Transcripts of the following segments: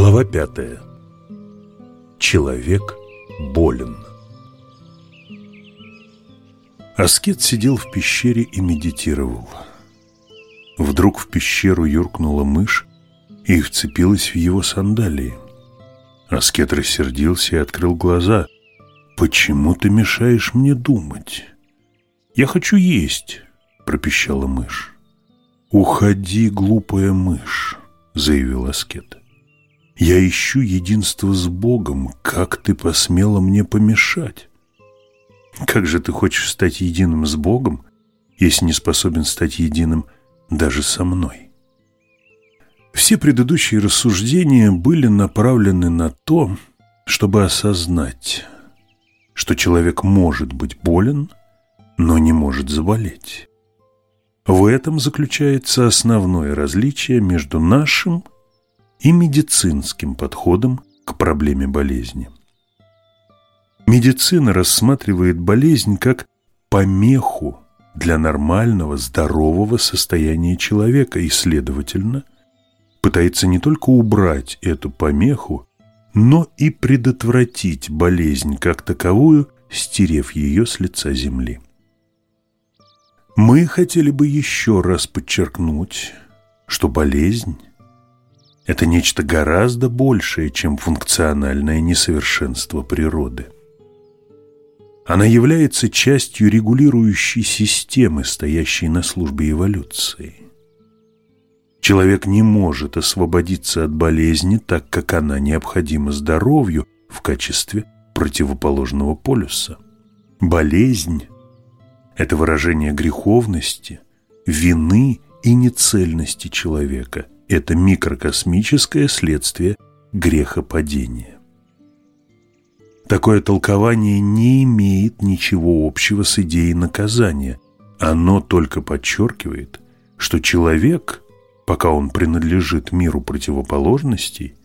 Глава пятая. Человек болен. Аскет сидел в пещере и медитировал. Вдруг в пещеру юркнула мышь и вцепилась в его сандалии. Аскет рассердился и открыл глаза. «Почему ты мешаешь мне думать?» «Я хочу есть», — пропищала мышь. «Уходи, глупая мышь», — заявил Аскет. «Я ищу единство с Богом. Как ты посмела мне помешать?» «Как же ты хочешь стать единым с Богом, если не способен стать единым даже со мной?» Все предыдущие рассуждения были направлены на то, чтобы осознать, что человек может быть болен, но не может заболеть. В этом заключается основное различие между нашим и медицинским подходом к проблеме болезни. Медицина рассматривает болезнь как помеху для нормального, здорового состояния человека и, следовательно, пытается не только убрать эту помеху, но и предотвратить болезнь как таковую, стерев ее с лица земли. Мы хотели бы еще раз подчеркнуть, что болезнь – это нечто гораздо большее, чем функциональное несовершенство природы. Она является частью регулирующей системы, стоящей на службе эволюции. Человек не может освободиться от болезни, так как она необходима здоровью в качестве противоположного полюса. Болезнь – это выражение греховности, вины и нецельности человека. Это микрокосмическое следствие грехопадения. Такое толкование не имеет ничего общего с идеей наказания. Оно только подчеркивает, что человек – пока он принадлежит миру противоположностей,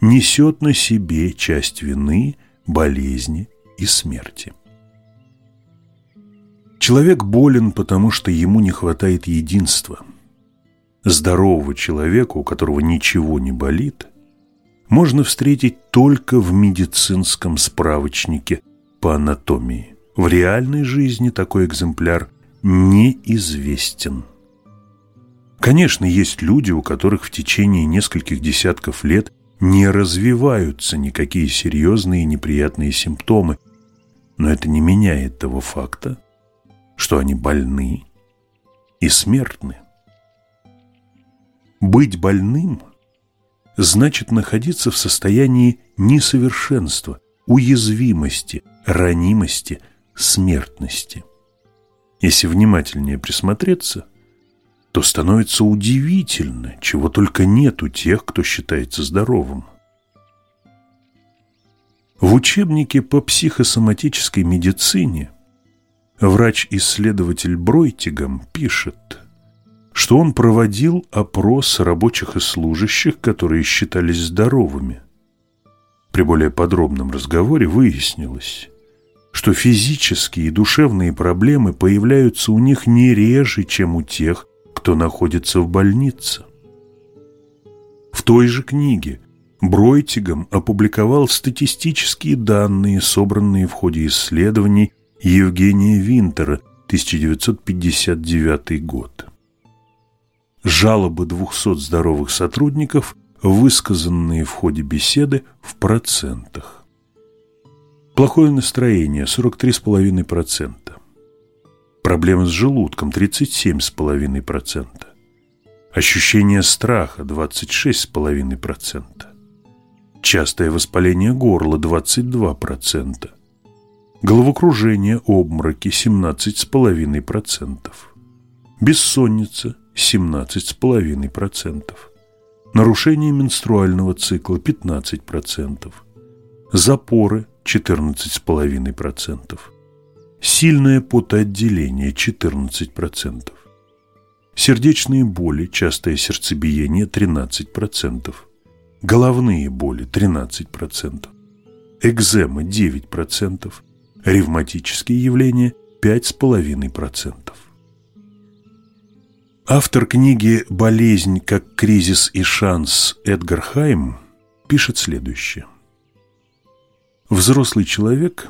несет на себе часть вины, болезни и смерти. Человек болен, потому что ему не хватает единства. Здорового человека, у которого ничего не болит, можно встретить только в медицинском справочнике по анатомии. В реальной жизни такой экземпляр неизвестен. Конечно, есть люди, у которых в течение нескольких десятков лет не развиваются никакие серьезные неприятные симптомы, но это не меняет того факта, что они больны и смертны. Быть больным значит находиться в состоянии несовершенства, уязвимости, ранимости, смертности. Если внимательнее присмотреться – то становится удивительно, чего только нет у тех, кто считается здоровым. В учебнике по психосоматической медицине врач-исследователь Бройтигам пишет, что он проводил опрос рабочих и служащих, которые считались здоровыми. При более подробном разговоре выяснилось, что физические и душевные проблемы появляются у них не реже, чем у тех, кто находится в больнице. В той же книге Бройтигом опубликовал статистические данные, собранные в ходе исследований Евгения Винтера, 1959 год. Жалобы 200 здоровых сотрудников, высказанные в ходе беседы в процентах. Плохое настроение – 43,5%. Проблемы с желудком 37,5%. Ощущение страха 26,5%. Частое воспаление горла 22%. Головокружение, обмороки 17,5%. Бессонница 17,5%. Нарушение менструального цикла 15%. Запоры 14,5%. Сильное потоотделение 14%. Сердечные боли, частое сердцебиение 13%. Головные боли 13%. Экзема 9%. Ревматические явления 5,5%. Автор книги «Болезнь как кризис и шанс» Эдгар Хайм пишет следующее. Взрослый человек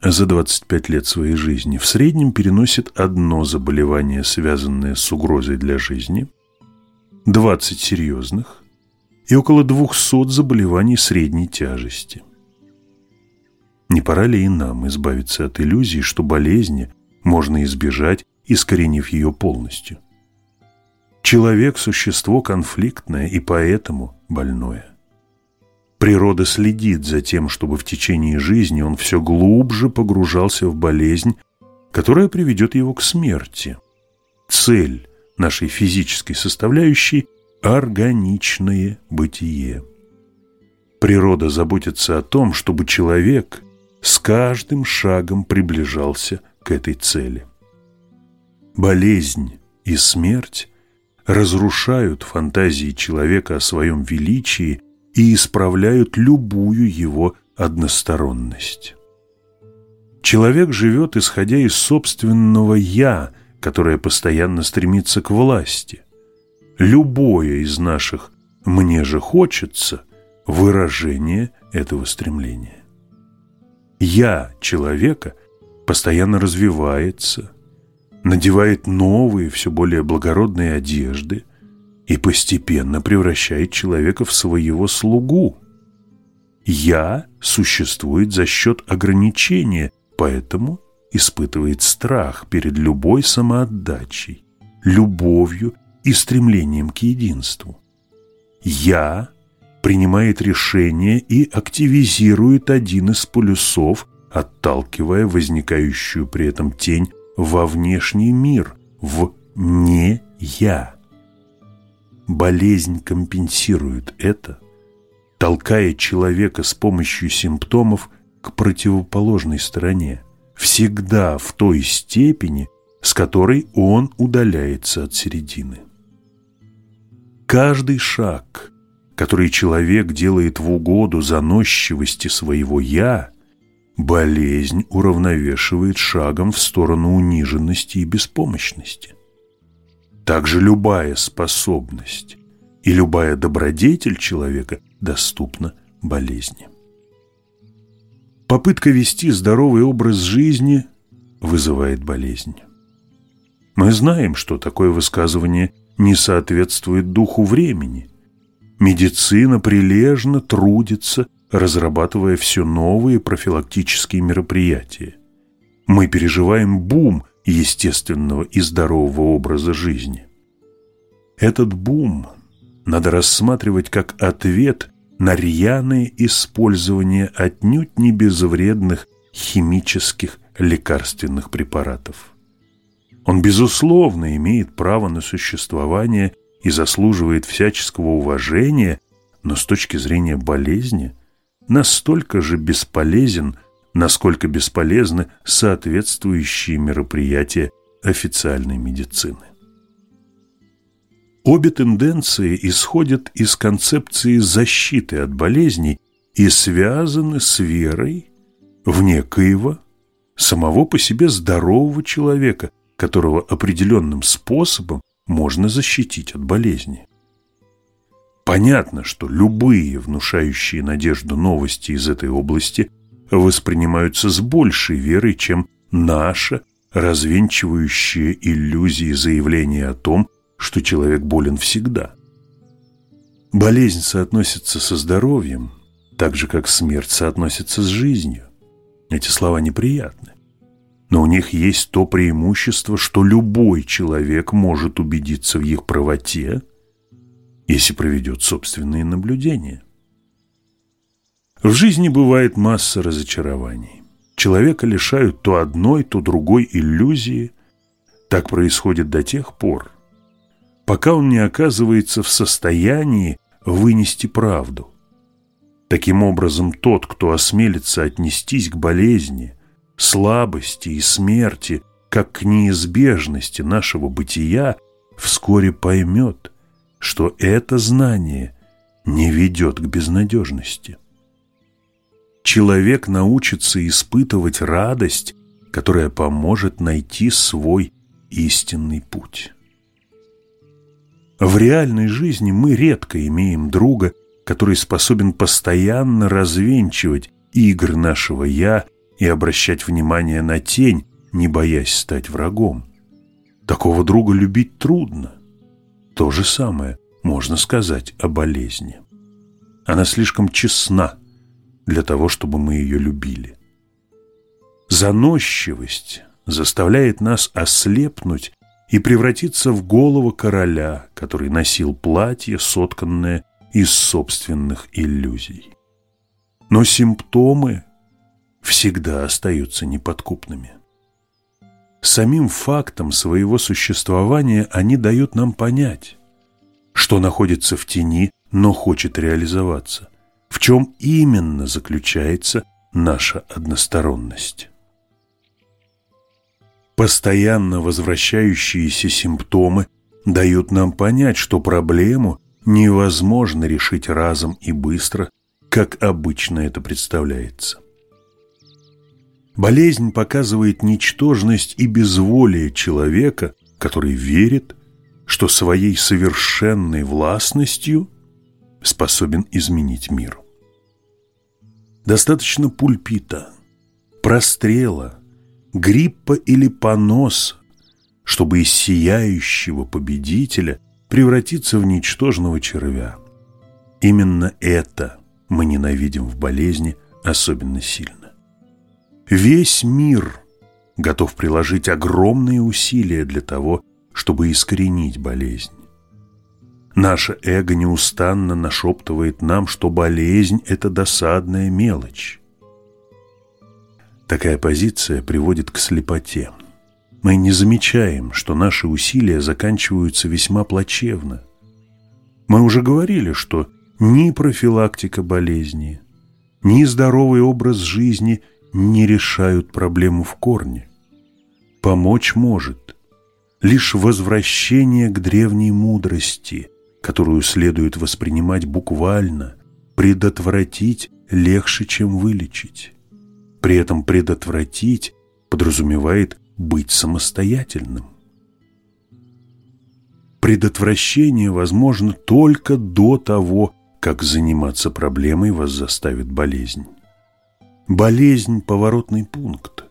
за 25 лет своей жизни в среднем переносит одно заболевание, связанное с угрозой для жизни, 20 серьезных и около 200 заболеваний средней тяжести. Не пора ли и нам избавиться от иллюзии, что болезни можно избежать, искоренив ее полностью? Человек – существо конфликтное и поэтому больное. Природа следит за тем, чтобы в течение жизни он все глубже погружался в болезнь, которая приведет его к смерти. Цель нашей физической составляющей – органичное бытие. Природа заботится о том, чтобы человек с каждым шагом приближался к этой цели. Болезнь и смерть разрушают фантазии человека о своем величии и исправляют любую его односторонность. Человек живет, исходя из собственного «я», которое постоянно стремится к власти. Любое из наших «мне же хочется» – выражение этого стремления. «Я» человека постоянно развивается, надевает новые, все более благородные одежды – и постепенно превращает человека в своего слугу. «Я» существует за счет ограничения, поэтому испытывает страх перед любой самоотдачей, любовью и стремлением к единству. «Я» принимает решение и активизирует один из полюсов, отталкивая возникающую при этом тень во внешний мир, в «не я». Болезнь компенсирует это, толкая человека с помощью симптомов к противоположной стороне, всегда в той степени, с которой он удаляется от середины. Каждый шаг, который человек делает в угоду заносчивости своего «я», болезнь уравновешивает шагом в сторону униженности и беспомощности. Также любая способность и любая добродетель человека доступна болезни. Попытка вести здоровый образ жизни вызывает болезнь. Мы знаем, что такое высказывание не соответствует духу времени. Медицина прилежно трудится, разрабатывая все новые профилактические мероприятия. Мы переживаем бум естественного и здорового образа жизни. Этот бум надо рассматривать как ответ на рьяное использование отнюдь не безвредных химических лекарственных препаратов. Он, безусловно, имеет право на существование и заслуживает всяческого уважения, но с точки зрения болезни настолько же бесполезен – насколько бесполезны соответствующие мероприятия официальной медицины. Обе тенденции исходят из концепции защиты от болезней и связаны с верой в некоего, самого по себе здорового человека, которого определенным способом можно защитить от болезни. Понятно, что любые внушающие надежду новости из этой области – воспринимаются с большей верой, чем наше развенчивающее иллюзии заявление о том, что человек болен всегда. Болезнь соотносится со здоровьем, так же, как смерть соотносится с жизнью. Эти слова неприятны. Но у них есть то преимущество, что любой человек может убедиться в их правоте, если проведет собственные наблюдения. В жизни бывает масса разочарований. Человека лишают то одной, то другой иллюзии. Так происходит до тех пор, пока он не оказывается в состоянии вынести правду. Таким образом, тот, кто осмелится отнестись к болезни, слабости и смерти, как к неизбежности нашего бытия, вскоре поймет, что это знание не ведет к безнадежности человек научится испытывать радость, которая поможет найти свой истинный путь. В реальной жизни мы редко имеем друга, который способен постоянно развенчивать игры нашего «я» и обращать внимание на тень, не боясь стать врагом. Такого друга любить трудно. То же самое можно сказать о болезни. Она слишком честна для того, чтобы мы ее любили. Заносчивость заставляет нас ослепнуть и превратиться в голову короля, который носил платье, сотканное из собственных иллюзий. Но симптомы всегда остаются неподкупными. Самим фактом своего существования они дают нам понять, что находится в тени, но хочет реализоваться, в чем именно заключается наша односторонность. Постоянно возвращающиеся симптомы дают нам понять, что проблему невозможно решить разом и быстро, как обычно это представляется. Болезнь показывает ничтожность и безволие человека, который верит, что своей совершенной властностью способен изменить мир. Достаточно пульпита, прострела, гриппа или поноса, чтобы из сияющего победителя превратиться в ничтожного червя. Именно это мы ненавидим в болезни особенно сильно. Весь мир готов приложить огромные усилия для того, чтобы искоренить болезнь. Наше эго неустанно нашептывает нам, что болезнь – это досадная мелочь. Такая позиция приводит к слепоте. Мы не замечаем, что наши усилия заканчиваются весьма плачевно. Мы уже говорили, что ни профилактика болезни, ни здоровый образ жизни не решают проблему в корне. Помочь может лишь возвращение к древней мудрости, которую следует воспринимать буквально, предотвратить легче, чем вылечить. При этом предотвратить подразумевает быть самостоятельным. Предотвращение возможно только до того, как заниматься проблемой вас заставит болезнь. Болезнь – поворотный пункт,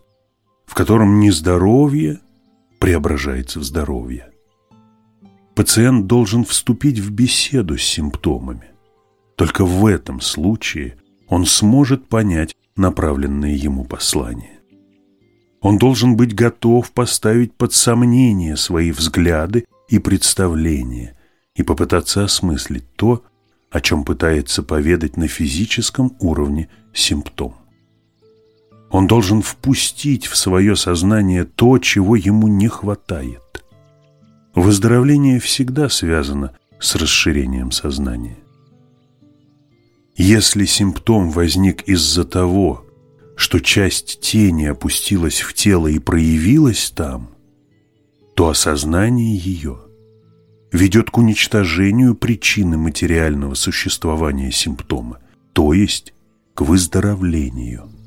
в котором нездоровье преображается в здоровье. Пациент должен вступить в беседу с симптомами. Только в этом случае он сможет понять направленное ему послание. Он должен быть готов поставить под сомнение свои взгляды и представления и попытаться осмыслить то, о чем пытается поведать на физическом уровне симптом. Он должен впустить в свое сознание то, чего ему не хватает. Выздоровление всегда связано с расширением сознания. Если симптом возник из-за того, что часть тени опустилась в тело и проявилась там, то осознание ее ведет к уничтожению причины материального существования симптома, то есть к выздоровлению.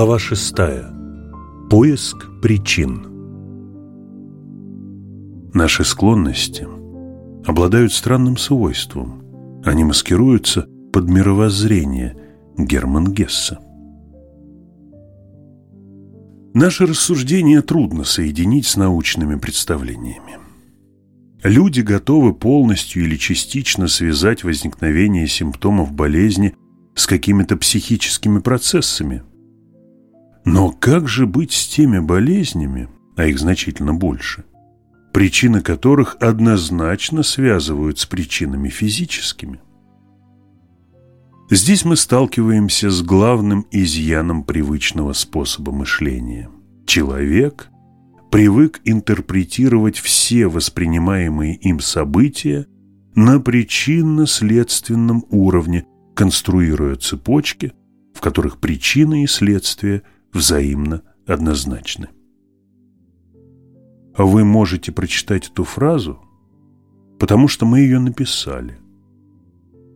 Глава 6. Поиск причин. Наши склонности обладают странным свойством. Они маскируются под мировоззрение Герман Гесса. Наши рассуждения трудно соединить с научными представлениями. Люди готовы полностью или частично связать возникновение симптомов болезни с какими-то психическими процессами – но как же быть с теми болезнями, а их значительно больше, причины которых однозначно связывают с причинами физическими? Здесь мы сталкиваемся с главным изъяном привычного способа мышления. Человек привык интерпретировать все воспринимаемые им события на причинно-следственном уровне, конструируя цепочки, в которых причины и следствия взаимно однозначны. Вы можете прочитать эту фразу, потому что мы ее написали,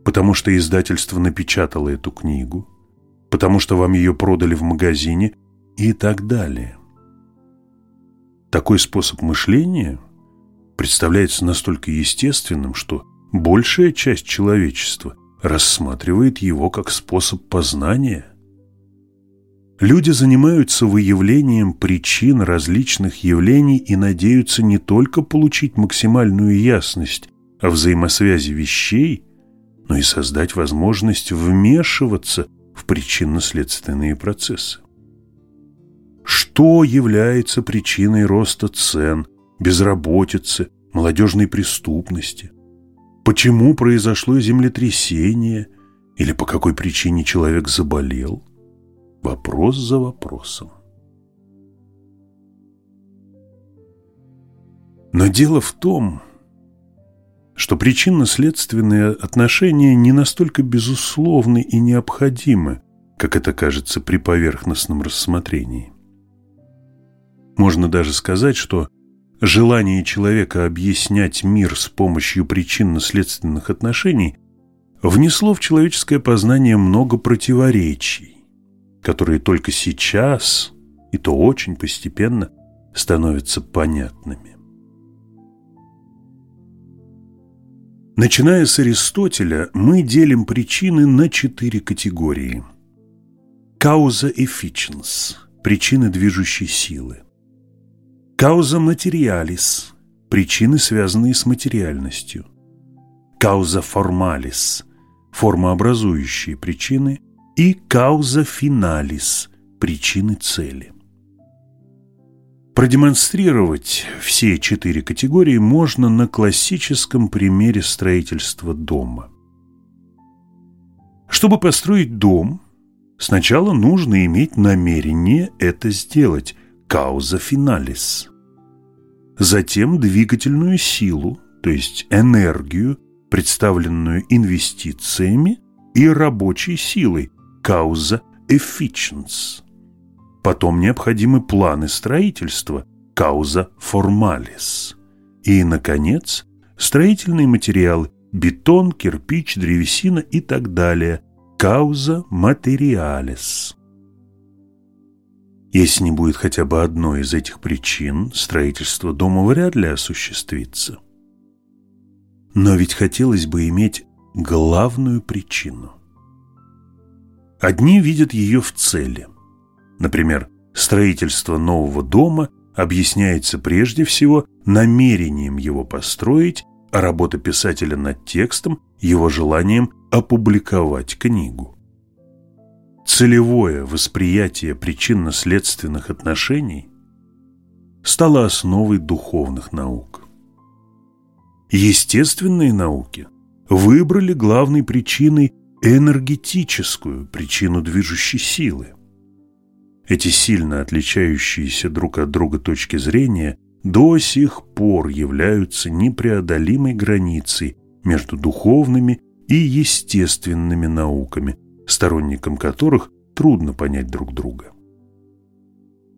потому что издательство напечатало эту книгу, потому что вам ее продали в магазине и так далее. Такой способ мышления представляется настолько естественным, что большая часть человечества рассматривает его как способ познания. Люди занимаются выявлением причин различных явлений и надеются не только получить максимальную ясность о взаимосвязи вещей, но и создать возможность вмешиваться в причинно-следственные процессы. Что является причиной роста цен, безработицы, молодежной преступности? Почему произошло землетрясение или по какой причине человек заболел? Вопрос за вопросом. Но дело в том, что причинно-следственные отношения не настолько безусловны и необходимы, как это кажется при поверхностном рассмотрении. Можно даже сказать, что желание человека объяснять мир с помощью причинно-следственных отношений внесло в человеческое познание много противоречий, которые только сейчас, и то очень постепенно, становятся понятными. Начиная с Аристотеля, мы делим причины на четыре категории. Causa efficiens – причины движущей силы. Causa materialis – причины, связанные с материальностью. Causa formalis – формообразующие причины. И causa finalis – причины цели. Продемонстрировать все четыре категории можно на классическом примере строительства дома. Чтобы построить дом, сначала нужно иметь намерение это сделать – causa finalis. Затем двигательную силу, то есть энергию, представленную инвестициями и рабочей силой – causa efficiens. Потом необходимы планы строительства, кауза формалис. И, наконец, строительные материалы – бетон, кирпич, древесина и так далее, кауза материалис. Если не будет хотя бы одной из этих причин, строительство дома вряд ли осуществится. Но ведь хотелось бы иметь главную причину. Одни видят ее в цели – Например, строительство нового дома объясняется прежде всего намерением его построить, а работа писателя над текстом – его желанием опубликовать книгу. Целевое восприятие причинно-следственных отношений стало основой духовных наук. Естественные науки выбрали главной причиной энергетическую причину движущей силы. Эти сильно отличающиеся друг от друга точки зрения до сих пор являются непреодолимой границей между духовными и естественными науками, сторонникам которых трудно понять друг друга.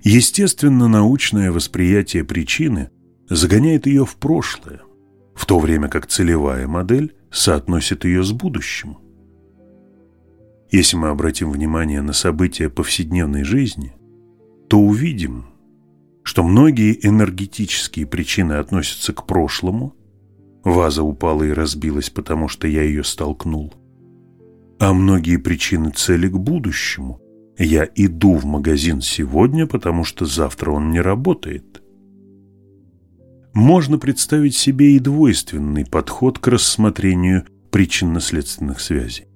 Естественно-научное восприятие причины загоняет ее в прошлое, в то время как целевая модель соотносит ее с будущим. Если мы обратим внимание на события повседневной жизни, то увидим, что многие энергетические причины относятся к прошлому, ваза упала и разбилась, потому что я ее столкнул, а многие причины цели к будущему. Я иду в магазин сегодня, потому что завтра он не работает. Можно представить себе и двойственный подход к рассмотрению причинно-следственных связей.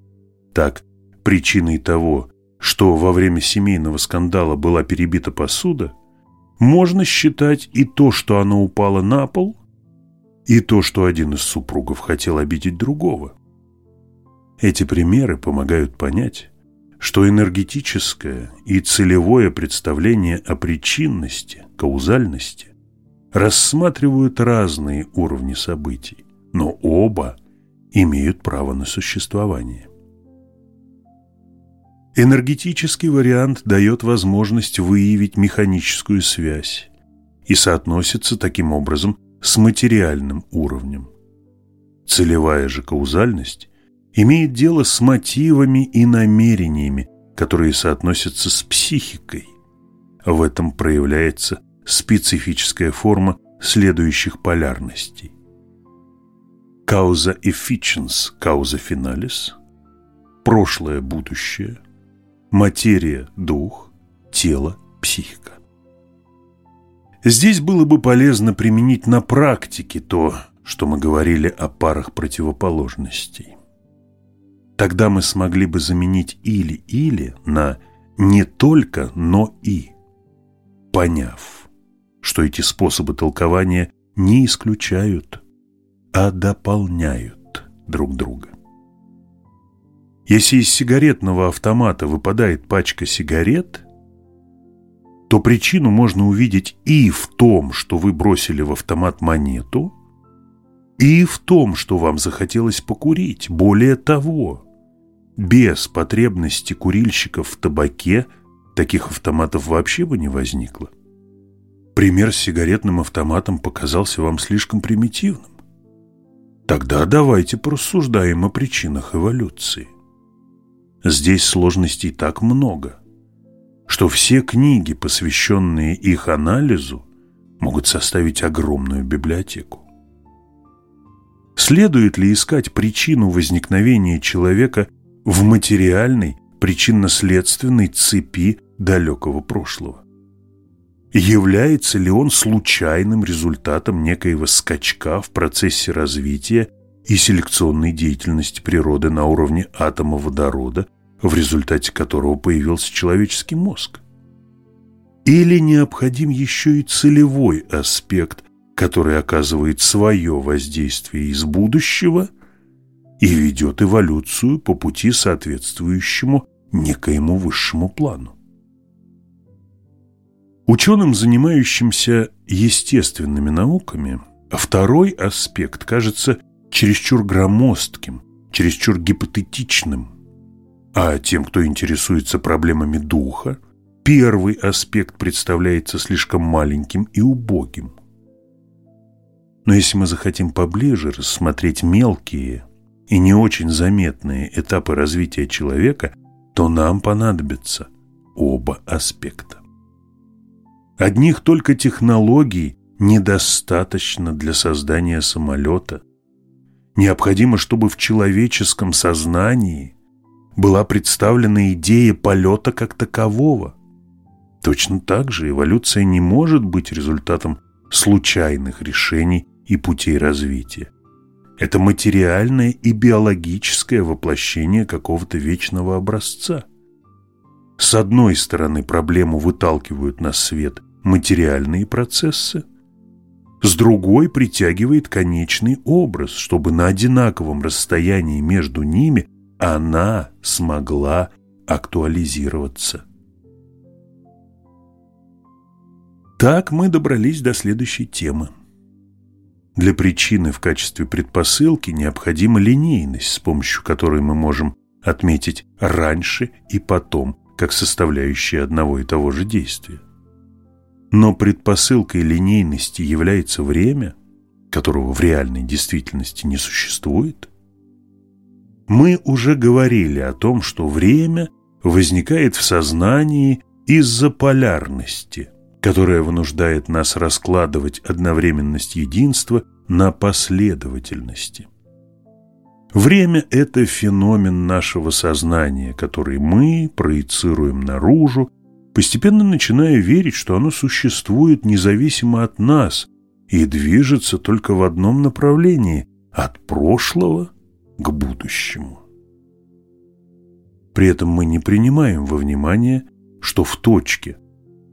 Так, причиной того, что во время семейного скандала была перебита посуда, можно считать и то, что она упала на пол, и то, что один из супругов хотел обидеть другого. Эти примеры помогают понять, что энергетическое и целевое представление о причинности, каузальности рассматривают разные уровни событий, но оба имеют право на существование. Энергетический вариант дает возможность выявить механическую связь и соотносится таким образом с материальным уровнем. Целевая же каузальность имеет дело с мотивами и намерениями, которые соотносятся с психикой. В этом проявляется специфическая форма следующих полярностей. Causa efficiens, causa finalis, прошлое, будущее, материя, дух, тело, психика. Здесь было бы полезно применить на практике то, что мы говорили о парах противоположностей. Тогда мы смогли бы заменить «или-или» на «не только, но и», поняв, что эти способы толкования не исключают, а дополняют друг друга. Если из сигаретного автомата выпадает пачка сигарет, то причину можно увидеть и в том, что вы бросили в автомат монету, и в том, что вам захотелось покурить. Более того, без потребности курильщиков в табаке таких автоматов вообще бы не возникло. Пример с сигаретным автоматом показался вам слишком примитивным. Тогда давайте порассуждаем о причинах эволюции. Здесь сложностей так много, что все книги, посвященные их анализу, могут составить огромную библиотеку. Следует ли искать причину возникновения человека в материальной причинно-следственной цепи далекого прошлого. Является ли он случайным результатом некоего скачка в процессе развития и селекционной деятельности природы на уровне атома водорода, в результате которого появился человеческий мозг? Или необходим еще и целевой аспект, который оказывает свое воздействие из будущего – и ведет эволюцию по пути, соответствующему некоему высшему плану. Ученым, занимающимся естественными науками, второй аспект кажется чересчур громоздким, чересчур гипотетичным, а тем, кто интересуется проблемами духа, первый аспект представляется слишком маленьким и убогим. Но если мы захотим поближе рассмотреть мелкие, и не очень заметные этапы развития человека, то нам понадобятся оба аспекта. Одних только технологий недостаточно для создания самолета. Необходимо, чтобы в человеческом сознании была представлена идея полета как такового. Точно так же эволюция не может быть результатом случайных решений и путей развития. Это материальное и биологическое воплощение какого-то вечного образца. С одной стороны, проблему выталкивают на свет материальные процессы, с другой притягивает конечный образ, чтобы на одинаковом расстоянии между ними она смогла актуализироваться. Так мы добрались до следующей темы – для причины в качестве предпосылки необходима линейность, с помощью которой мы можем отметить раньше и потом, как составляющие одного и того же действия. Но предпосылкой линейности является время, которого в реальной действительности не существует. Мы уже говорили о том, что время возникает в сознании из-за полярности – которая вынуждает нас раскладывать одновременность единства на последовательности. Время – это феномен нашего сознания, который мы проецируем наружу, постепенно начиная верить, что оно существует независимо от нас и движется только в одном направлении – от прошлого к будущему. При этом мы не принимаем во внимание, что в точке,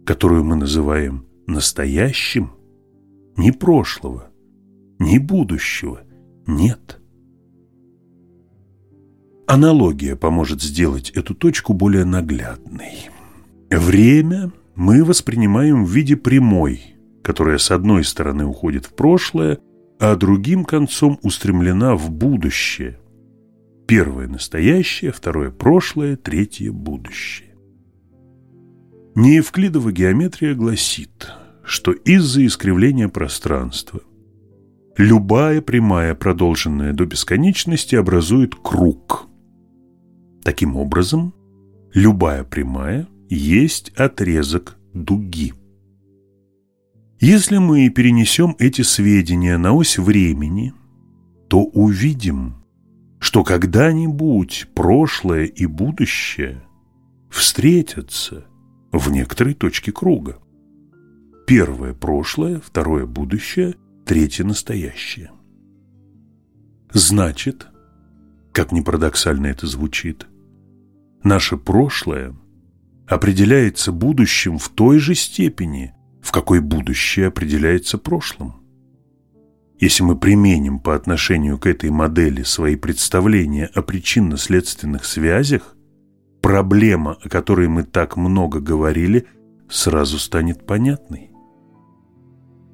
которую мы называем настоящим, ни прошлого, ни будущего нет. Аналогия поможет сделать эту точку более наглядной. Время мы воспринимаем в виде прямой, которая с одной стороны уходит в прошлое, а другим концом устремлена в будущее. Первое – настоящее, второе – прошлое, третье – будущее. Неевклидова геометрия гласит, что из-за искривления пространства любая прямая, продолженная до бесконечности, образует круг. Таким образом, любая прямая есть отрезок дуги. Если мы перенесем эти сведения на ось времени, то увидим, что когда-нибудь прошлое и будущее встретятся в некоторой точке круга. Первое – прошлое, второе – будущее, третье – настоящее. Значит, как ни парадоксально это звучит, наше прошлое определяется будущим в той же степени, в какой будущее определяется прошлым. Если мы применим по отношению к этой модели свои представления о причинно-следственных связях, проблема, о которой мы так много говорили, сразу станет понятной.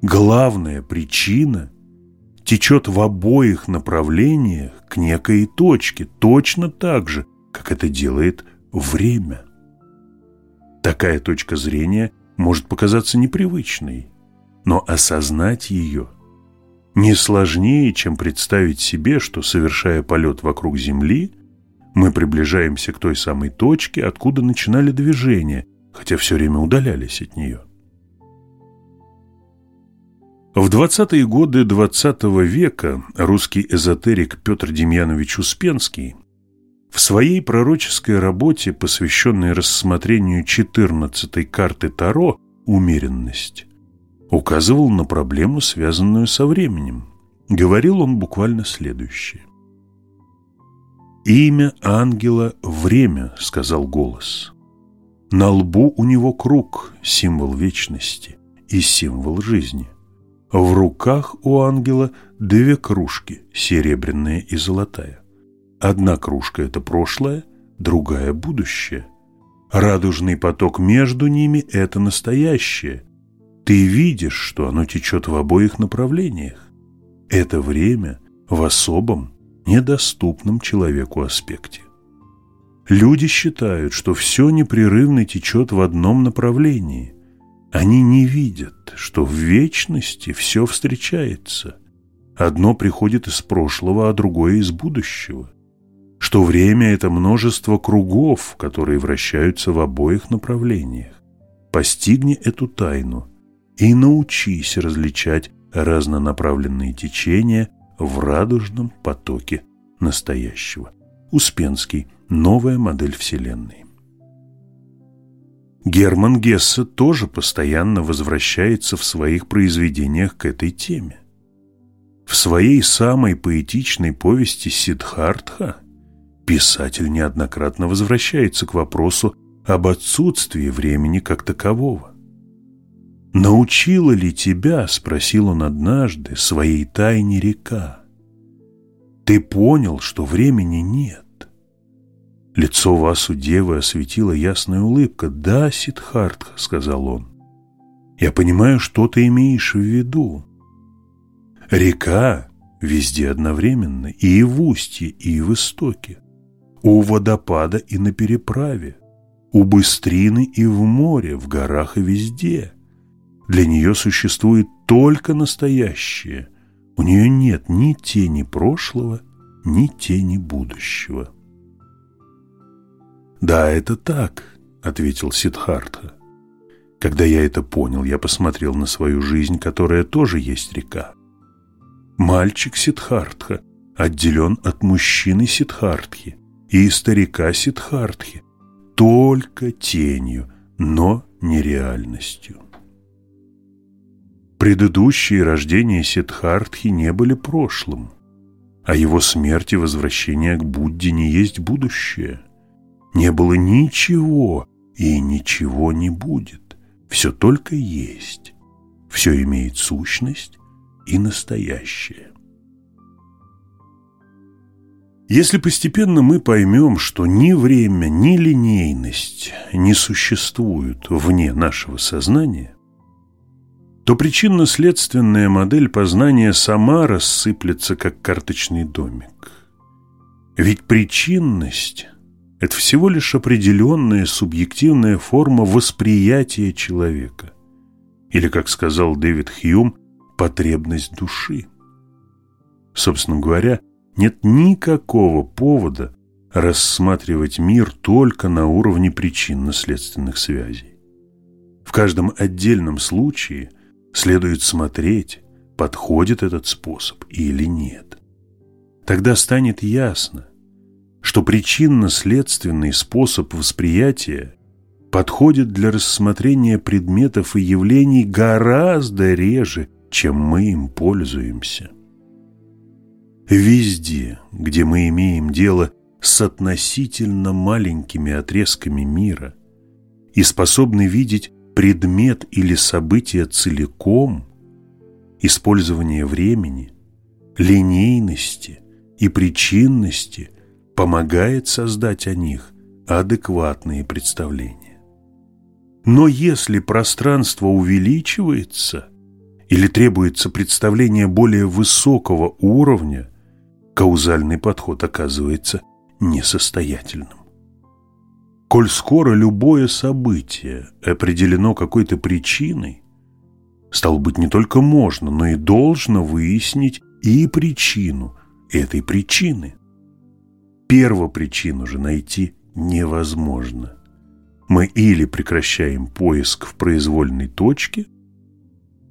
Главная причина течет в обоих направлениях к некой точке, точно так же, как это делает время. Такая точка зрения может показаться непривычной, но осознать ее не сложнее, чем представить себе, что, совершая полет вокруг Земли, мы приближаемся к той самой точке, откуда начинали движение, хотя все время удалялись от нее. В 20-е годы XX -го века русский эзотерик Петр Демьянович Успенский в своей пророческой работе, посвященной рассмотрению 14-й карты Таро «Умеренность», указывал на проблему, связанную со временем. Говорил он буквально следующее. «Имя ангела – время», – сказал голос. На лбу у него круг, символ вечности и символ жизни. В руках у ангела две кружки, серебряная и золотая. Одна кружка – это прошлое, другая – будущее. Радужный поток между ними – это настоящее, ты видишь, что оно течет в обоих направлениях. Это время в особом, недоступном человеку аспекте. Люди считают, что все непрерывно течет в одном направлении. Они не видят, что в вечности все встречается. Одно приходит из прошлого, а другое из будущего. Что время – это множество кругов, которые вращаются в обоих направлениях. Постигни эту тайну – и научись различать разнонаправленные течения в радужном потоке настоящего. Успенский. Новая модель Вселенной. Герман Гессе тоже постоянно возвращается в своих произведениях к этой теме. В своей самой поэтичной повести «Сиддхартха» писатель неоднократно возвращается к вопросу об отсутствии времени как такового. «Научила ли тебя, — спросил он однажды, — своей тайне река? Ты понял, что времени нет?» Лицо Васу Девы осветила ясная улыбка. «Да, Сидхартха, — сказал он, — я понимаю, что ты имеешь в виду. Река везде одновременно, и в устье, и в истоке, у водопада и на переправе, у быстрины и в море, в горах и везде». Для нее существует только настоящее. У нее нет ни тени прошлого, ни тени будущего. «Да, это так», — ответил Сиддхартха. «Когда я это понял, я посмотрел на свою жизнь, которая тоже есть река. Мальчик Сиддхартха отделен от мужчины Сиддхартхи и старика Сиддхартхи только тенью, но нереальностью. Предыдущие рождения Сиддхартхи не были прошлым, а его смерть и возвращение к Будде не есть будущее. Не было ничего и ничего не будет. Все только есть. Все имеет сущность и настоящее. Если постепенно мы поймем, что ни время, ни линейность не существуют вне нашего сознания, то причинно-следственная модель познания сама рассыплется, как карточный домик. Ведь причинность – это всего лишь определенная субъективная форма восприятия человека. Или, как сказал Дэвид Хьюм, потребность души. Собственно говоря, нет никакого повода рассматривать мир только на уровне причинно-следственных связей. В каждом отдельном случае следует смотреть, подходит этот способ или нет. Тогда станет ясно, что причинно-следственный способ восприятия подходит для рассмотрения предметов и явлений гораздо реже, чем мы им пользуемся. Везде, где мы имеем дело с относительно маленькими отрезками мира и способны видеть предмет или событие целиком, использование времени, линейности и причинности помогает создать о них адекватные представления. Но если пространство увеличивается или требуется представление более высокого уровня, каузальный подход оказывается несостоятельным. Коль скоро любое событие определено какой-то причиной, стало быть, не только можно, но и должно выяснить и причину этой причины. Первопричину же найти невозможно. Мы или прекращаем поиск в произвольной точке,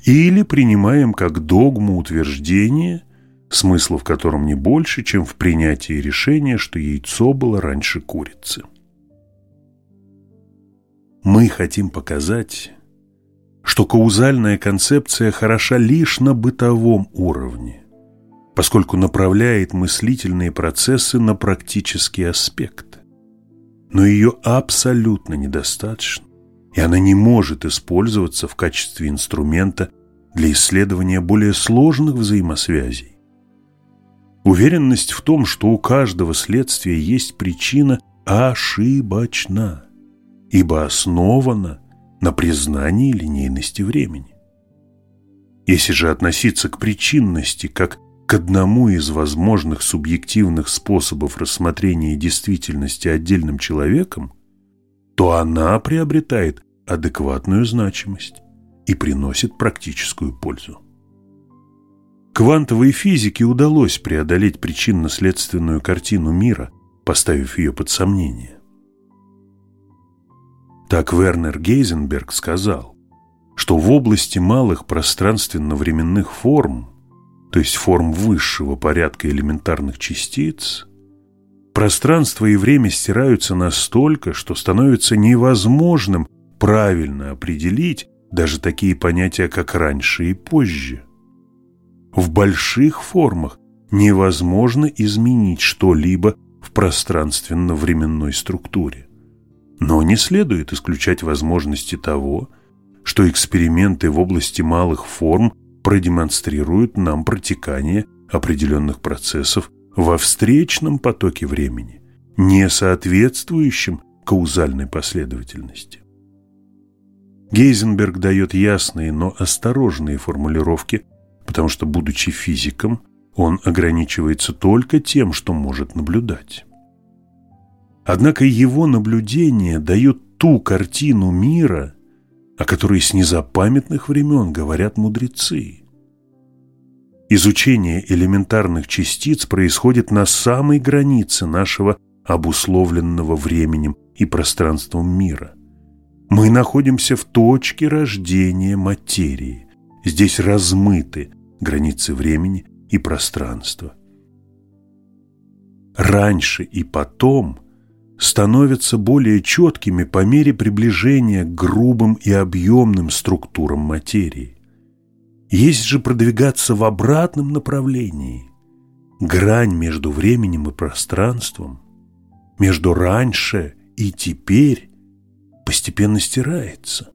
или принимаем как догму утверждение – смысла в котором не больше, чем в принятии решения, что яйцо было раньше курицы. Мы хотим показать, что каузальная концепция хороша лишь на бытовом уровне, поскольку направляет мыслительные процессы на практический аспект. Но ее абсолютно недостаточно, и она не может использоваться в качестве инструмента для исследования более сложных взаимосвязей Уверенность в том, что у каждого следствия есть причина, ошибочна, ибо основана на признании линейности времени. Если же относиться к причинности как к одному из возможных субъективных способов рассмотрения действительности отдельным человеком, то она приобретает адекватную значимость и приносит практическую пользу. Квантовой физике удалось преодолеть причинно-следственную картину мира, поставив ее под сомнение. Так Вернер Гейзенберг сказал, что в области малых пространственно-временных форм, то есть форм высшего порядка элементарных частиц, пространство и время стираются настолько, что становится невозможным правильно определить даже такие понятия, как раньше и позже – в больших формах невозможно изменить что-либо в пространственно-временной структуре. Но не следует исключать возможности того, что эксперименты в области малых форм продемонстрируют нам протекание определенных процессов во встречном потоке времени, не соответствующем каузальной последовательности. Гейзенберг дает ясные, но осторожные формулировки потому что, будучи физиком, он ограничивается только тем, что может наблюдать. Однако его наблюдения дают ту картину мира, о которой с незапамятных времен говорят мудрецы. Изучение элементарных частиц происходит на самой границе нашего обусловленного временем и пространством мира. Мы находимся в точке рождения материи. Здесь размыты границы времени и пространства. Раньше и потом становятся более четкими по мере приближения к грубым и объемным структурам материи. Есть же продвигаться в обратном направлении. Грань между временем и пространством, между раньше и теперь постепенно стирается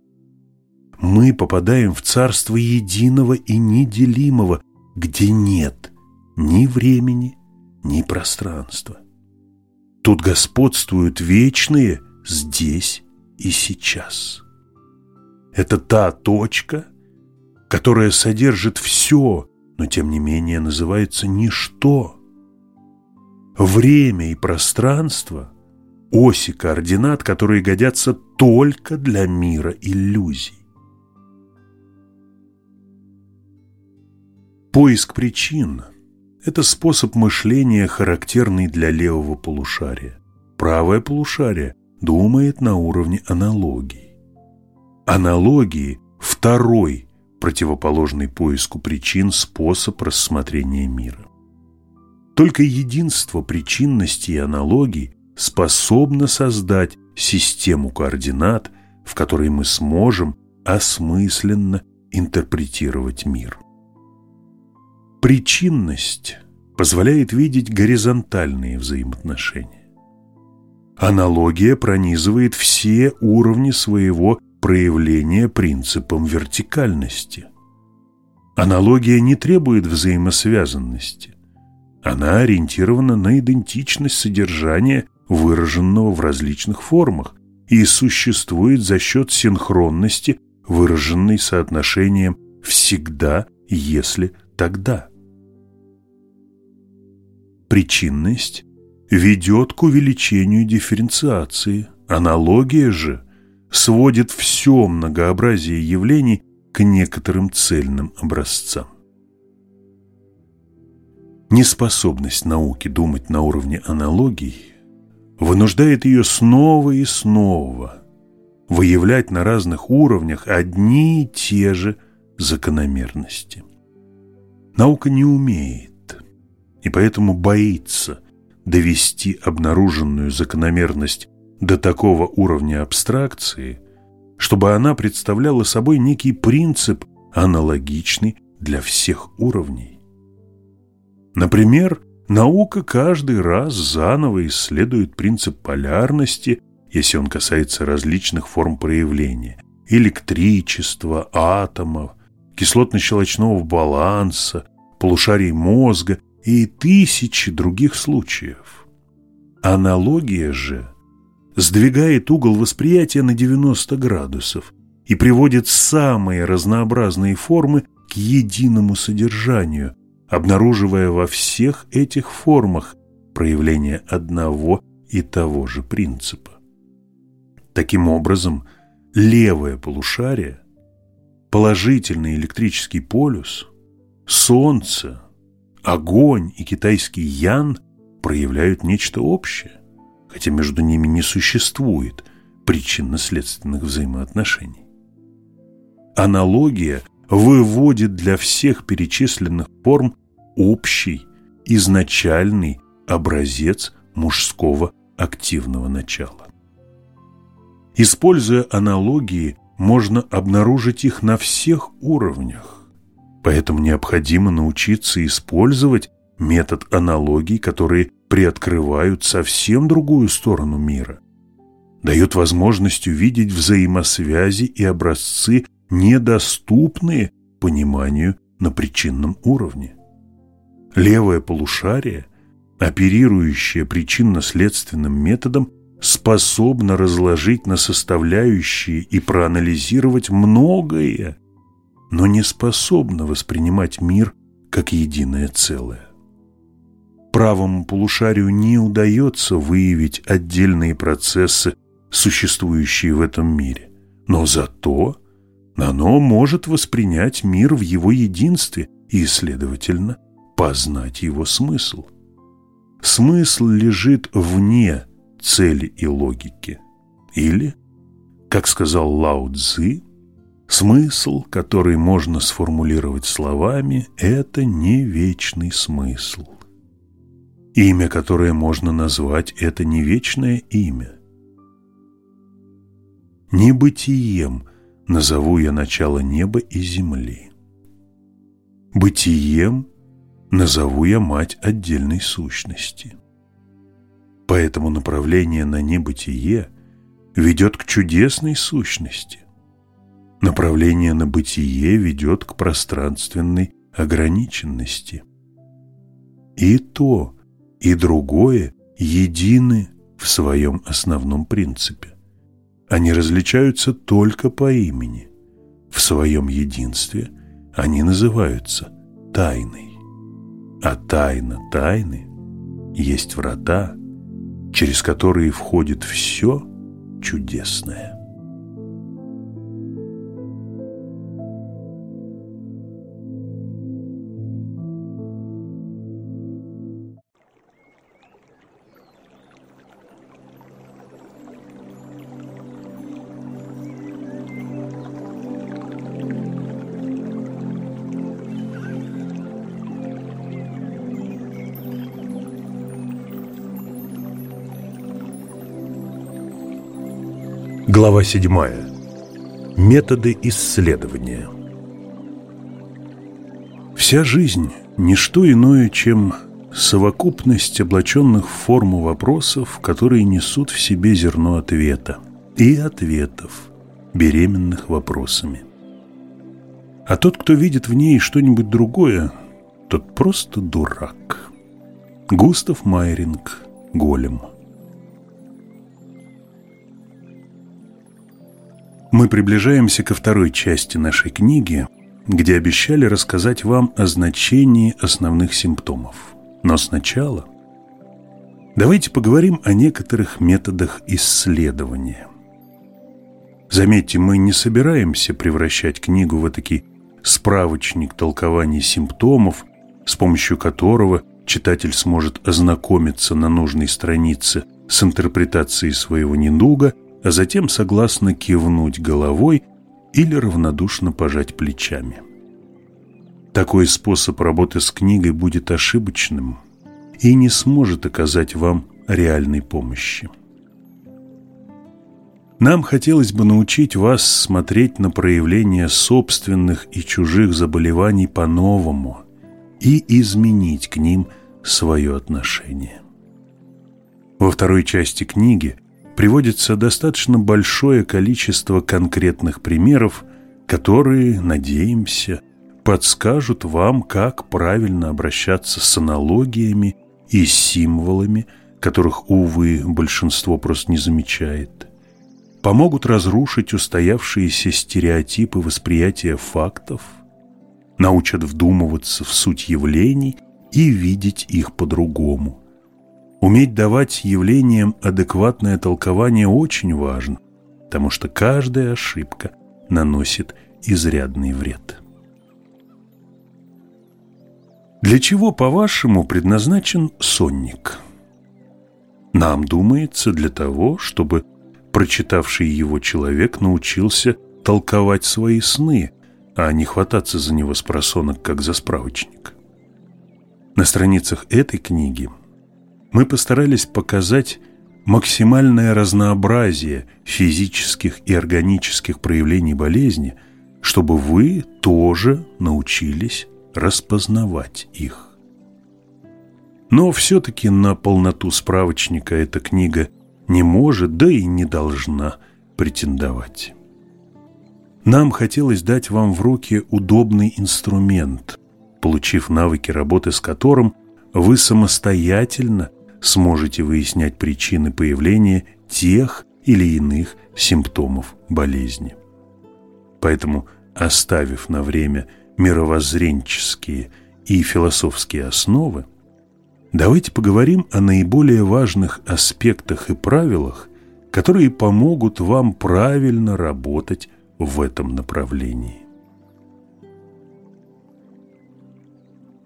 мы попадаем в царство единого и неделимого, где нет ни времени, ни пространства. Тут господствуют вечные здесь и сейчас. Это та точка, которая содержит все, но тем не менее называется ничто. время и пространство – оси координат, которые годятся только для мира иллюзий. Поиск причин – это способ мышления, характерный для левого полушария. Правое полушарие думает на уровне аналогий. Аналогии – второй, противоположный поиску причин, способ рассмотрения мира. Только единство причинности и аналогий способно создать систему координат, в которой мы сможем осмысленно интерпретировать мир. Причинность позволяет видеть горизонтальные взаимоотношения. Аналогия пронизывает все уровни своего проявления принципом вертикальности. Аналогия не требует взаимосвязанности. Она ориентирована на идентичность содержания, выраженного в различных формах, и существует за счет синхронности, выраженной соотношением «всегда», «если», «тогда». Причинность ведет к увеличению дифференциации, аналогия же сводит все многообразие явлений к некоторым цельным образцам. Неспособность науки думать на уровне аналогий вынуждает ее снова и снова выявлять на разных уровнях одни и те же закономерности. Наука не умеет и поэтому боится довести обнаруженную закономерность до такого уровня абстракции, чтобы она представляла собой некий принцип, аналогичный для всех уровней. Например, наука каждый раз заново исследует принцип полярности, если он касается различных форм проявления – электричества, атомов, кислотно-щелочного баланса, полушарий мозга и тысячи других случаев. Аналогия же сдвигает угол восприятия на 90 градусов и приводит самые разнообразные формы к единому содержанию, обнаруживая во всех этих формах проявление одного и того же принципа. Таким образом, левое полушарие, положительный электрический полюс, солнце, огонь и китайский ян проявляют нечто общее, хотя между ними не существует причинно-следственных взаимоотношений. Аналогия выводит для всех перечисленных форм общий, изначальный образец мужского активного начала. Используя аналогии, можно обнаружить их на всех уровнях. Поэтому необходимо научиться использовать метод аналогий, которые приоткрывают совсем другую сторону мира. Дают возможность увидеть взаимосвязи и образцы недоступные пониманию на причинном уровне. Левое полушарие, оперирующее причинно-следственным методом, способно разложить на составляющие и проанализировать многое, но не способно воспринимать мир как единое целое. Правому полушарию не удается выявить отдельные процессы, существующие в этом мире, но зато оно может воспринять мир в его единстве и, следовательно, познать его смысл. Смысл лежит вне цели и логики. Или, как сказал Лао Цзи, смысл, который можно сформулировать словами, это не вечный смысл. Имя, которое можно назвать, это не вечное имя. Небытием назову я начало неба и земли. Бытием назову я мать отдельной сущности. Поэтому направление на небытие ведет к чудесной сущности. Направление на бытие ведет к пространственной ограниченности. И то, и другое едины в своем основном принципе. Они различаются только по имени. В своем единстве они называются тайной. А тайна тайны есть врата, через которые входит все чудесное. Глава 7. Методы исследования. Вся жизнь – не что иное, чем совокупность облаченных в форму вопросов, которые несут в себе зерно ответа и ответов, беременных вопросами. А тот, кто видит в ней что-нибудь другое, тот просто дурак. Густав Майринг, Голем. Мы приближаемся ко второй части нашей книги, где обещали рассказать вам о значении основных симптомов. Но сначала давайте поговорим о некоторых методах исследования. Заметьте, мы не собираемся превращать книгу в этакий справочник толкований симптомов, с помощью которого читатель сможет ознакомиться на нужной странице с интерпретацией своего недуга – а затем согласно кивнуть головой или равнодушно пожать плечами. Такой способ работы с книгой будет ошибочным и не сможет оказать вам реальной помощи. Нам хотелось бы научить вас смотреть на проявления собственных и чужих заболеваний по-новому и изменить к ним свое отношение. Во второй части книги – приводится достаточно большое количество конкретных примеров, которые, надеемся, подскажут вам, как правильно обращаться с аналогиями и символами, которых, увы, большинство просто не замечает, помогут разрушить устоявшиеся стереотипы восприятия фактов, научат вдумываться в суть явлений и видеть их по-другому – Уметь давать явлениям адекватное толкование очень важно, потому что каждая ошибка наносит изрядный вред. Для чего, по-вашему, предназначен сонник? Нам думается для того, чтобы прочитавший его человек научился толковать свои сны, а не хвататься за него с просонок, как за справочник. На страницах этой книги мы постарались показать максимальное разнообразие физических и органических проявлений болезни, чтобы вы тоже научились распознавать их. Но все-таки на полноту справочника эта книга не может, да и не должна претендовать. Нам хотелось дать вам в руки удобный инструмент, получив навыки работы с которым вы самостоятельно сможете выяснять причины появления тех или иных симптомов болезни. Поэтому, оставив на время мировоззренческие и философские основы, давайте поговорим о наиболее важных аспектах и правилах, которые помогут вам правильно работать в этом направлении.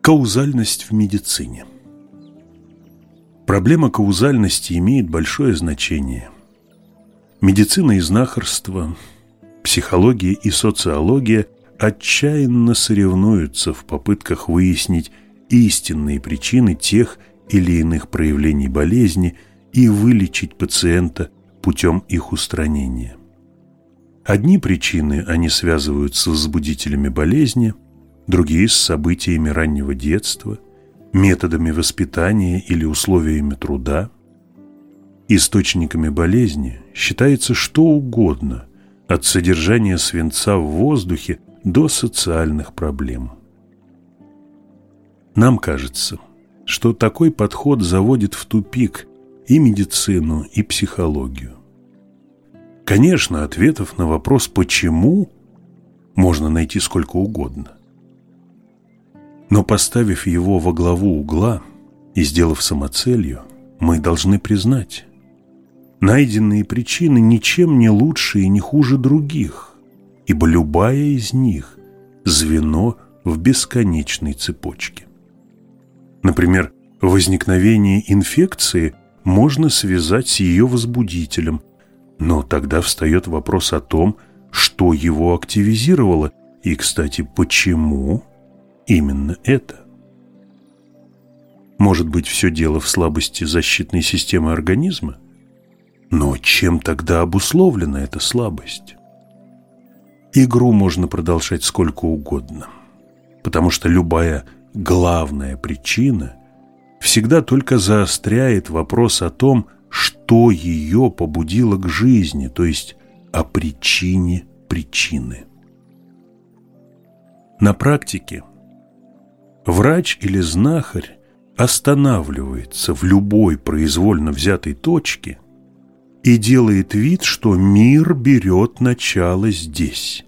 Каузальность в медицине – Проблема каузальности имеет большое значение. Медицина и знахарство, психология и социология отчаянно соревнуются в попытках выяснить истинные причины тех или иных проявлений болезни и вылечить пациента путем их устранения. Одни причины они связывают с возбудителями болезни, другие с событиями раннего детства – методами воспитания или условиями труда. Источниками болезни считается что угодно, от содержания свинца в воздухе до социальных проблем. Нам кажется, что такой подход заводит в тупик и медицину, и психологию. Конечно, ответов на вопрос «почему» можно найти сколько угодно. Но поставив его во главу угла, И сделав самоцелью, мы должны признать, найденные причины ничем не лучше и не хуже других, ибо любая из них – звено в бесконечной цепочке. Например, возникновение инфекции можно связать с ее возбудителем, но тогда встает вопрос о том, что его активизировало и, кстати, почему именно это. Может быть, все дело в слабости защитной системы организма? Но чем тогда обусловлена эта слабость? Игру можно продолжать сколько угодно, потому что любая главная причина всегда только заостряет вопрос о том, что ее побудило к жизни, то есть о причине причины. На практике врач или знахарь останавливается в любой произвольно взятой точке и делает вид, что мир берет начало здесь.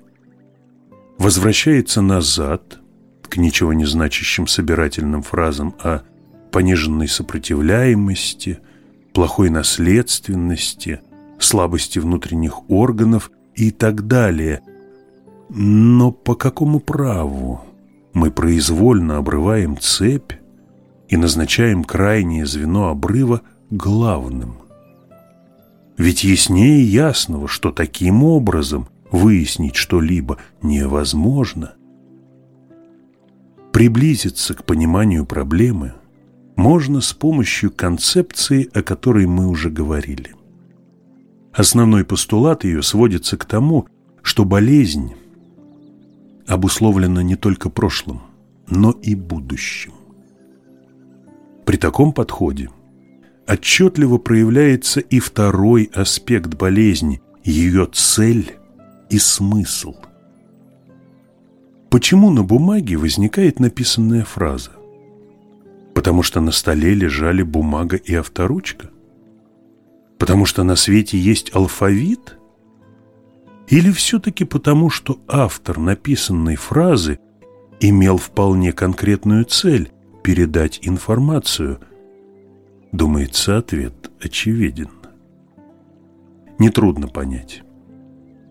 Возвращается назад к ничего не значащим собирательным фразам о пониженной сопротивляемости, плохой наследственности, слабости внутренних органов и так далее. Но по какому праву мы произвольно обрываем цепь и назначаем крайнее звено обрыва главным? Ведь яснее ясного, что таким образом выяснить что-либо невозможно. Приблизиться к пониманию проблемы можно с помощью концепции, о которой мы уже говорили. Основной постулат ее сводится к тому, что болезнь обусловлена не только прошлым, но и будущим. При таком подходе – отчетливо проявляется и второй аспект болезни – ее цель и смысл. Почему на бумаге возникает написанная фраза? Потому что на столе лежали бумага и авторучка? Потому что на свете есть алфавит? Или все-таки потому, что автор написанной фразы имел вполне конкретную цель – передать информацию – Думается, ответ очевиден. Нетрудно понять.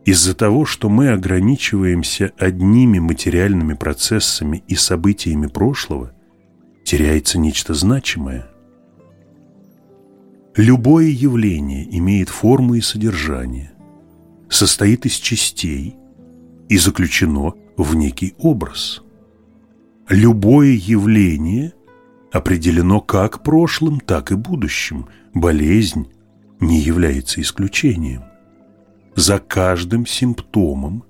Из-за того, что мы ограничиваемся одними материальными процессами и событиями прошлого, теряется нечто значимое. Любое явление имеет форму и содержание, состоит из частей и заключено в некий образ. Любое явление – определено как прошлым, так и будущим. Болезнь не является исключением. За каждым симптомом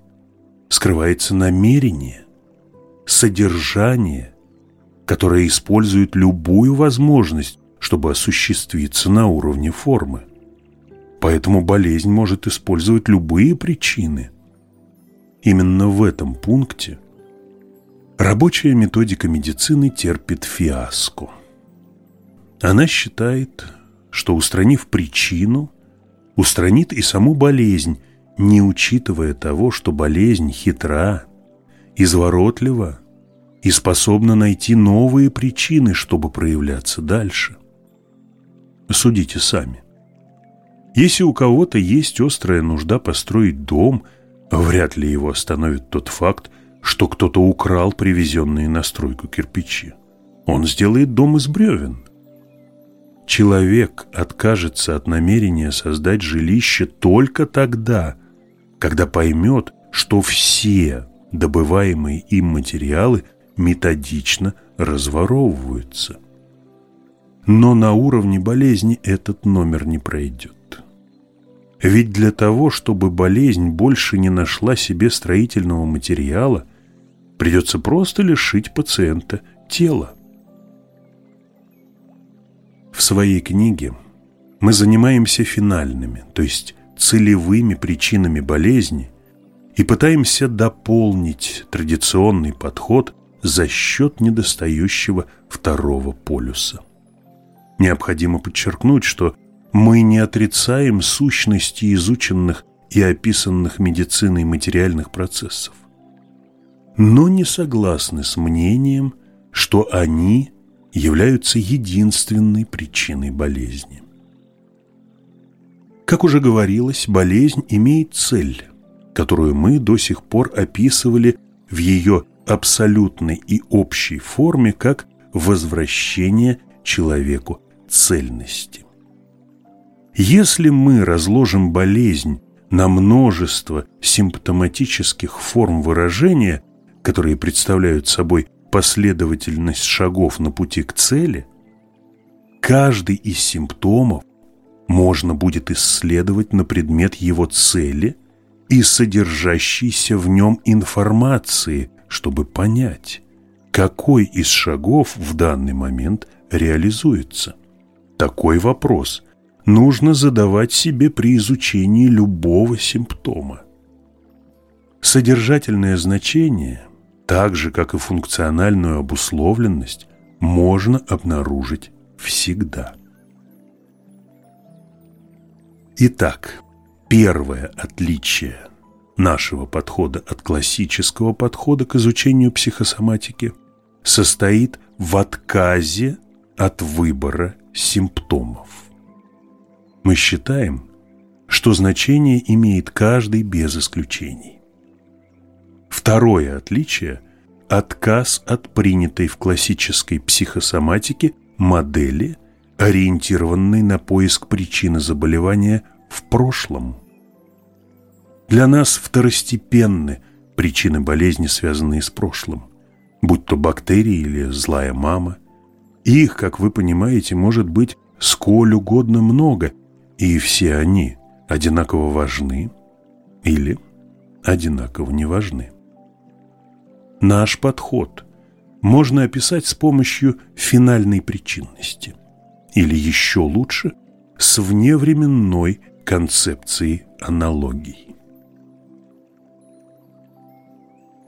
скрывается намерение, содержание, которое использует любую возможность, чтобы осуществиться на уровне формы. Поэтому болезнь может использовать любые причины. Именно в этом пункте Рабочая методика медицины терпит фиаско. Она считает, что устранив причину, устранит и саму болезнь, не учитывая того, что болезнь хитра, изворотлива и способна найти новые причины, чтобы проявляться дальше. Судите сами. Если у кого-то есть острая нужда построить дом, вряд ли его остановит тот факт, что кто-то украл привезенные на стройку кирпичи. Он сделает дом из бревен. Человек откажется от намерения создать жилище только тогда, когда поймет, что все добываемые им материалы методично разворовываются. Но на уровне болезни этот номер не пройдет. Ведь для того, чтобы болезнь больше не нашла себе строительного материала – Придется просто лишить пациента тела. В своей книге мы занимаемся финальными, то есть целевыми причинами болезни и пытаемся дополнить традиционный подход за счет недостающего второго полюса. Необходимо подчеркнуть, что мы не отрицаем сущности изученных и описанных медициной материальных процессов но не согласны с мнением, что они являются единственной причиной болезни. Как уже говорилось, болезнь имеет цель, которую мы до сих пор описывали в ее абсолютной и общей форме как возвращение человеку цельности. Если мы разложим болезнь на множество симптоматических форм выражения, которые представляют собой последовательность шагов на пути к цели, каждый из симптомов можно будет исследовать на предмет его цели и содержащейся в нем информации, чтобы понять, какой из шагов в данный момент реализуется. Такой вопрос нужно задавать себе при изучении любого симптома. Содержательное значение, так же как и функциональную обусловленность, можно обнаружить всегда. Итак, первое отличие нашего подхода от классического подхода к изучению психосоматики состоит в отказе от выбора симптомов. Мы считаем, что значение имеет каждый без исключений. Второе отличие – отказ от принятой в классической психосоматике модели, ориентированной на поиск причины заболевания в прошлом. Для нас второстепенны причины болезни, связанные с прошлым, будь то бактерии или злая мама. Их, как вы понимаете, может быть сколь угодно много – и все они одинаково важны или одинаково не важны. Наш подход можно описать с помощью финальной причинности или еще лучше с вневременной концепцией аналогий.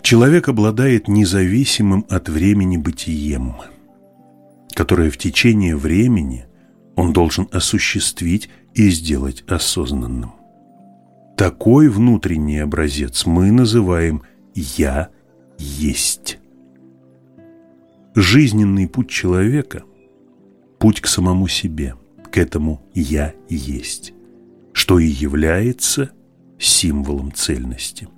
Человек обладает независимым от времени бытием, которое в течение времени он должен осуществить и сделать осознанным. Такой внутренний образец мы называем «я есть». Жизненный путь человека – путь к самому себе, к этому «я есть», что и является символом цельности.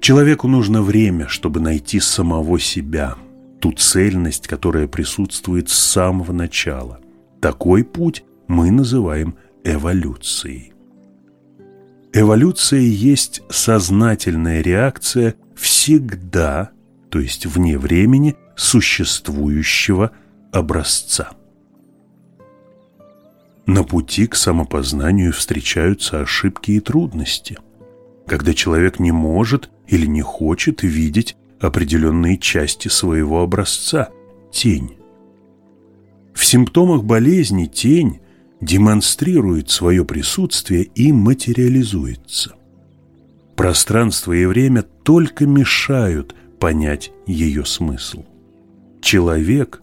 Человеку нужно время, чтобы найти самого себя, ту цельность, которая присутствует с самого начала. Такой путь мы называем эволюцией. Эволюция есть сознательная реакция всегда, то есть вне времени, существующего образца. На пути к самопознанию встречаются ошибки и трудности, когда человек не может или не хочет видеть определенные части своего образца – тень. В симптомах болезни тень демонстрирует свое присутствие и материализуется. Пространство и время только мешают понять ее смысл. Человек,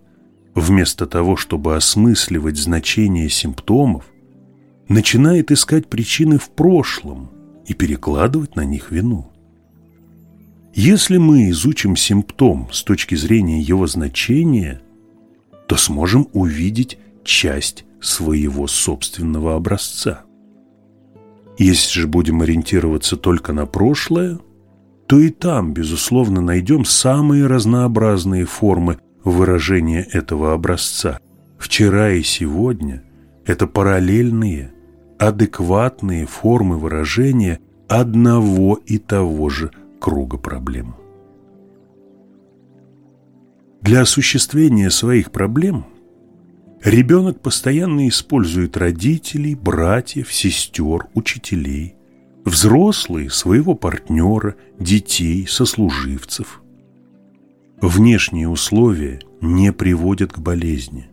вместо того, чтобы осмысливать значение симптомов, начинает искать причины в прошлом и перекладывать на них вину. Если мы изучим симптом с точки зрения его значения, то сможем увидеть часть своего собственного образца. Если же будем ориентироваться только на прошлое, то и там, безусловно, найдем самые разнообразные формы выражения этого образца. Вчера и сегодня – это параллельные, адекватные формы выражения одного и того же круга проблем. Для осуществления своих проблем Ребенок постоянно использует родителей, братьев, сестер, учителей, взрослые – своего партнера, детей, сослуживцев. Внешние условия не приводят к болезни.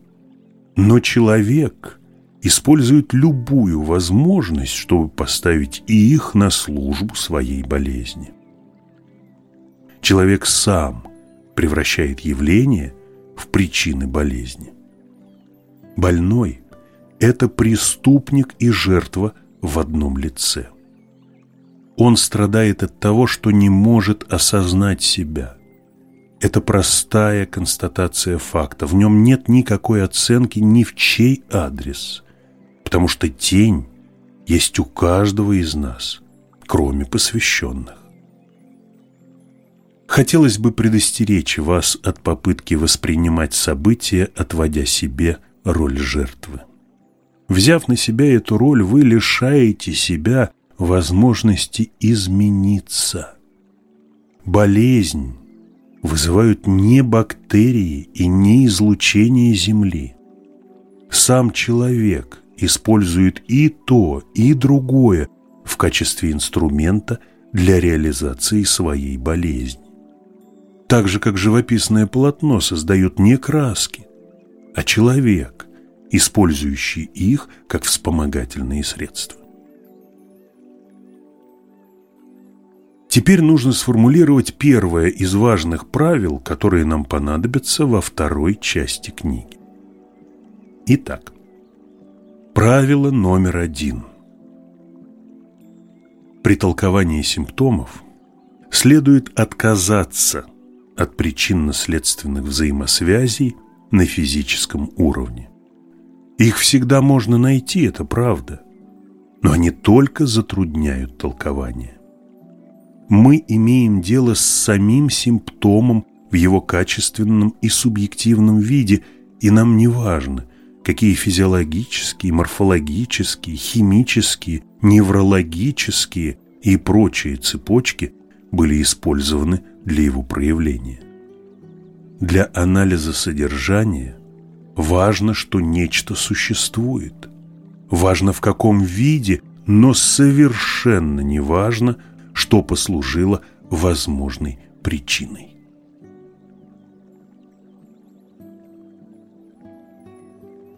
Но человек использует любую возможность, чтобы поставить и их на службу своей болезни. Человек сам превращает явление в причины болезни. Больной – это преступник и жертва в одном лице. Он страдает от того, что не может осознать себя. Это простая констатация факта. В нем нет никакой оценки ни в чей адрес. Потому что тень есть у каждого из нас, кроме посвященных. Хотелось бы предостеречь вас от попытки воспринимать события, отводя себе роль жертвы. Взяв на себя эту роль, вы лишаете себя возможности измениться. Болезнь вызывают не бактерии и не излучение Земли. Сам человек использует и то, и другое в качестве инструмента для реализации своей болезни. Так же, как живописное полотно создает не краски, а человек, использующий их как вспомогательные средства. Теперь нужно сформулировать первое из важных правил, которые нам понадобятся во второй части книги. Итак, правило номер один. При толковании симптомов следует отказаться от причинно-следственных взаимосвязей на физическом уровне. Их всегда можно найти, это правда, но они только затрудняют толкование мы имеем дело с самим симптомом в его качественном и субъективном виде, и нам не важно, какие физиологические, морфологические, химические, неврологические и прочие цепочки были использованы для его проявления. Для анализа содержания важно, что нечто существует. Важно, в каком виде, но совершенно не важно – что послужило возможной причиной.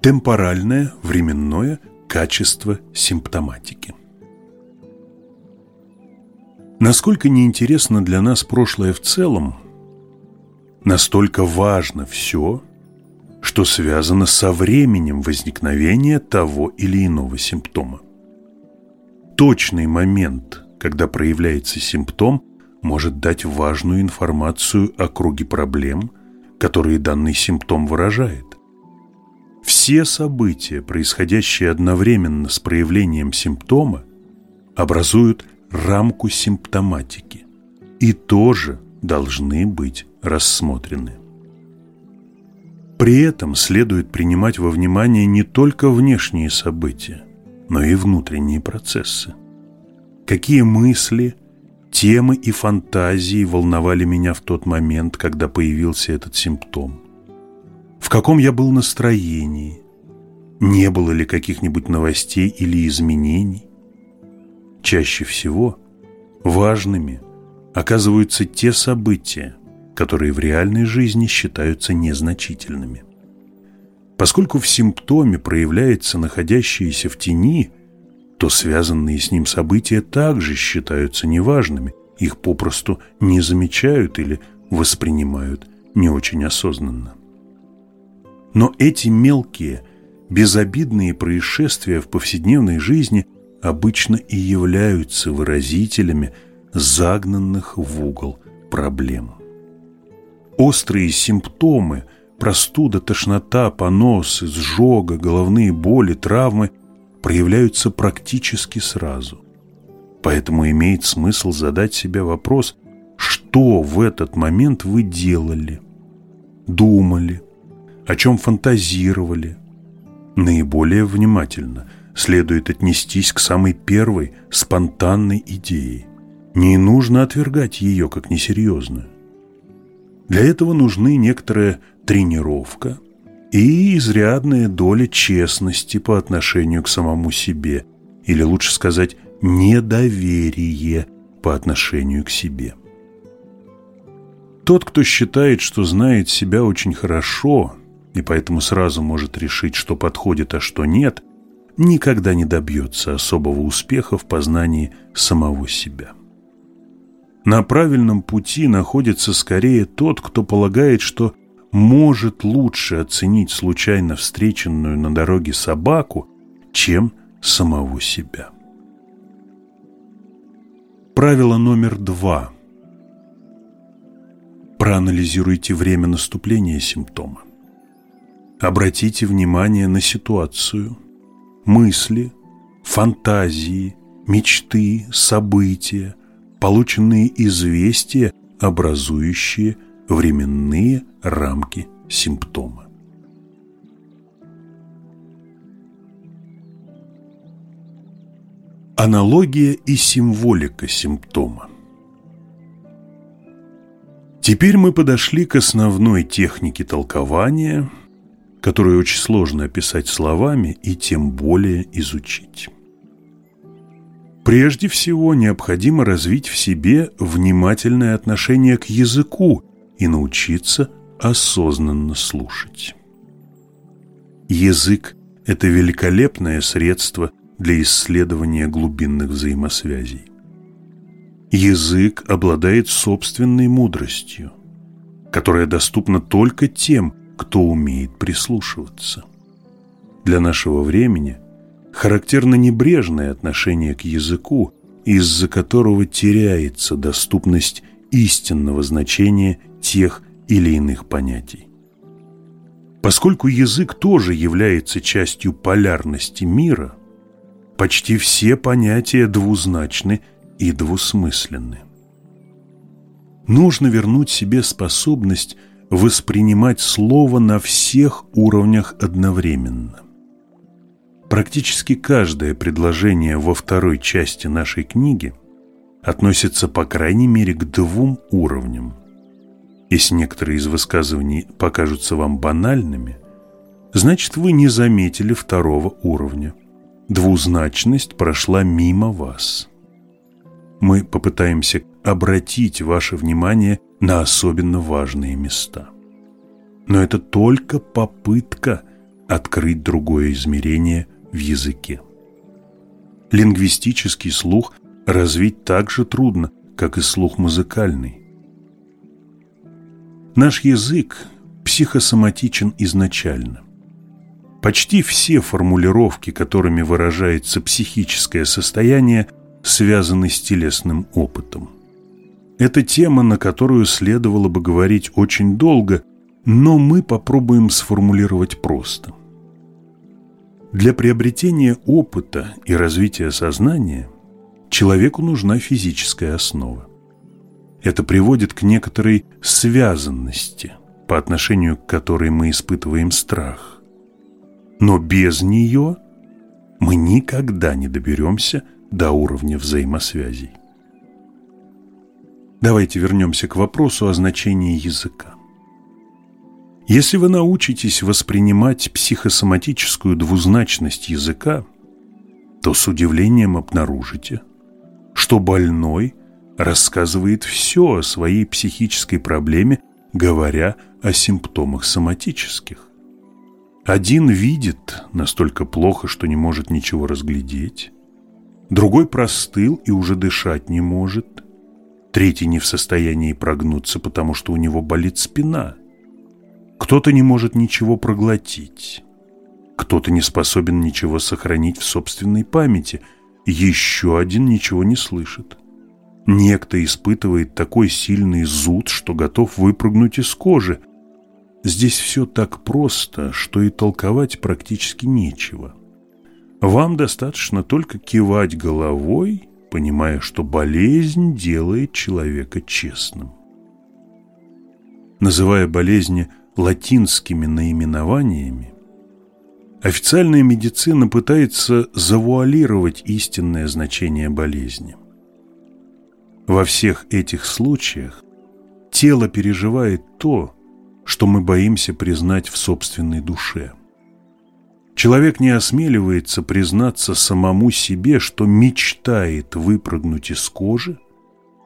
Темпоральное, временное качество симптоматики. Насколько неинтересно для нас прошлое в целом, настолько важно все, что связано со временем возникновения того или иного симптома. Точный момент когда проявляется симптом, может дать важную информацию о круге проблем, которые данный симптом выражает. Все события, происходящие одновременно с проявлением симптома, образуют рамку симптоматики и тоже должны быть рассмотрены. При этом следует принимать во внимание не только внешние события, но и внутренние процессы. Какие мысли, темы и фантазии волновали меня в тот момент, когда появился этот симптом? В каком я был настроении? Не было ли каких-нибудь новостей или изменений? Чаще всего важными оказываются те события, которые в реальной жизни считаются незначительными. Поскольку в симптоме проявляется находящееся в тени – то связанные с ним события также считаются неважными, их попросту не замечают или воспринимают не очень осознанно. Но эти мелкие, безобидные происшествия в повседневной жизни обычно и являются выразителями загнанных в угол проблем. Острые симптомы – простуда, тошнота, понос, изжога, головные боли, травмы проявляются практически сразу. Поэтому имеет смысл задать себе вопрос, что в этот момент вы делали, думали, о чем фантазировали. Наиболее внимательно следует отнестись к самой первой спонтанной идее. Не нужно отвергать ее как несерьезную. Для этого нужны некоторая тренировка – и изрядная доля честности по отношению к самому себе, или лучше сказать, недоверие по отношению к себе. Тот, кто считает, что знает себя очень хорошо, и поэтому сразу может решить, что подходит, а что нет, никогда не добьется особого успеха в познании самого себя. На правильном пути находится скорее тот, кто полагает, что может лучше оценить случайно встреченную на дороге собаку, чем самого себя. Правило номер два. Проанализируйте время наступления симптома. Обратите внимание на ситуацию, мысли, фантазии, мечты, события, полученные известия, образующие временные рамки симптома. Аналогия и символика симптома Теперь мы подошли к основной технике толкования, которую очень сложно описать словами и тем более изучить. Прежде всего необходимо развить в себе внимательное отношение к языку и научиться осознанно слушать. Язык – это великолепное средство для исследования глубинных взаимосвязей. Язык обладает собственной мудростью, которая доступна только тем, кто умеет прислушиваться. Для нашего времени характерно небрежное отношение к языку, из-за которого теряется доступность истинного значения тех или иных понятий. Поскольку язык тоже является частью полярности мира, почти все понятия двузначны и двусмысленны. Нужно вернуть себе способность воспринимать слово на всех уровнях одновременно. Практически каждое предложение во второй части нашей книги относится по крайней мере к двум уровням. Если некоторые из высказываний покажутся вам банальными, значит вы не заметили второго уровня. Двузначность прошла мимо вас. Мы попытаемся обратить ваше внимание на особенно важные места. Но это только попытка открыть другое измерение в языке. Лингвистический слух развить так же трудно, как и слух музыкальный. Наш язык психосоматичен изначально. Почти все формулировки, которыми выражается психическое состояние, связаны с телесным опытом. Это тема, на которую следовало бы говорить очень долго, но мы попробуем сформулировать просто. Для приобретения опыта и развития сознания человеку нужна физическая основа. Это приводит к некоторой связанности, по отношению к которой мы испытываем страх. Но без нее мы никогда не доберемся до уровня взаимосвязей. Давайте вернемся к вопросу о значении языка. Если вы научитесь воспринимать психосоматическую двузначность языка, то с удивлением обнаружите, что больной рассказывает все о своей психической проблеме, говоря о симптомах соматических. Один видит настолько плохо, что не может ничего разглядеть. Другой простыл и уже дышать не может. Третий не в состоянии прогнуться, потому что у него болит спина. Кто-то не может ничего проглотить. Кто-то не способен ничего сохранить в собственной памяти. Еще один ничего не слышит. Некто испытывает такой сильный зуд, что готов выпрыгнуть из кожи. Здесь все так просто, что и толковать практически нечего. Вам достаточно только кивать головой, понимая, что болезнь делает человека честным. Называя болезни латинскими наименованиями, официальная медицина пытается завуалировать истинное значение болезни. Во всех этих случаях тело переживает то, что мы боимся признать в собственной душе. Человек не осмеливается признаться самому себе, что мечтает выпрыгнуть из кожи,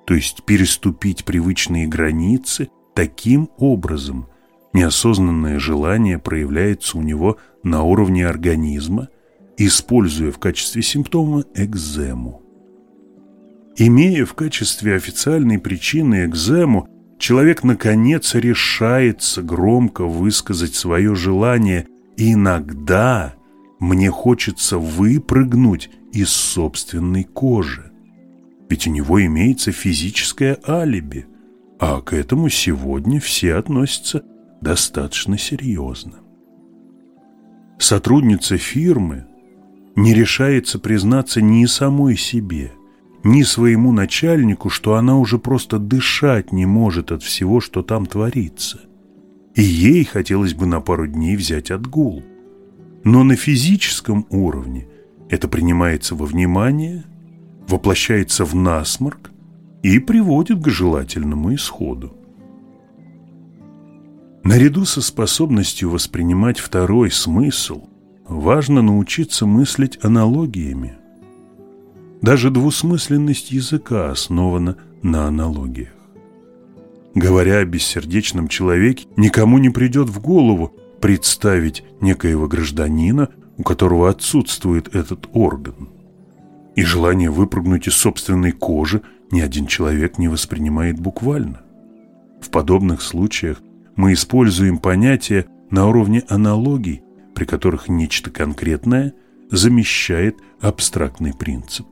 то есть переступить привычные границы, таким образом неосознанное желание проявляется у него на уровне организма, используя в качестве симптома экзему. Имея в качестве официальной причины экзему, человек наконец решается громко высказать свое желание «иногда мне хочется выпрыгнуть из собственной кожи». Ведь у него имеется физическое алиби. а к этому сегодня все относятся достаточно серьезно. Сотрудница фирмы не решается признаться ни самой себе, ни своему начальнику, что она уже просто дышать не может от всего, что там творится. И ей хотелось бы на пару дней взять отгул. Но на физическом уровне это принимается во внимание, воплощается в насморк и приводит к желательному исходу. Наряду со способностью воспринимать второй смысл, важно научиться мыслить аналогиями. Даже двусмысленность языка основана на аналогиях. Говоря о бессердечном человеке, никому не придет в голову представить некоего гражданина, у которого отсутствует этот орган. И желание выпрыгнуть из собственной кожи ни один человек не воспринимает буквально. В подобных случаях мы используем понятия на уровне аналогий, при которых нечто конкретное замещает абстрактный принцип.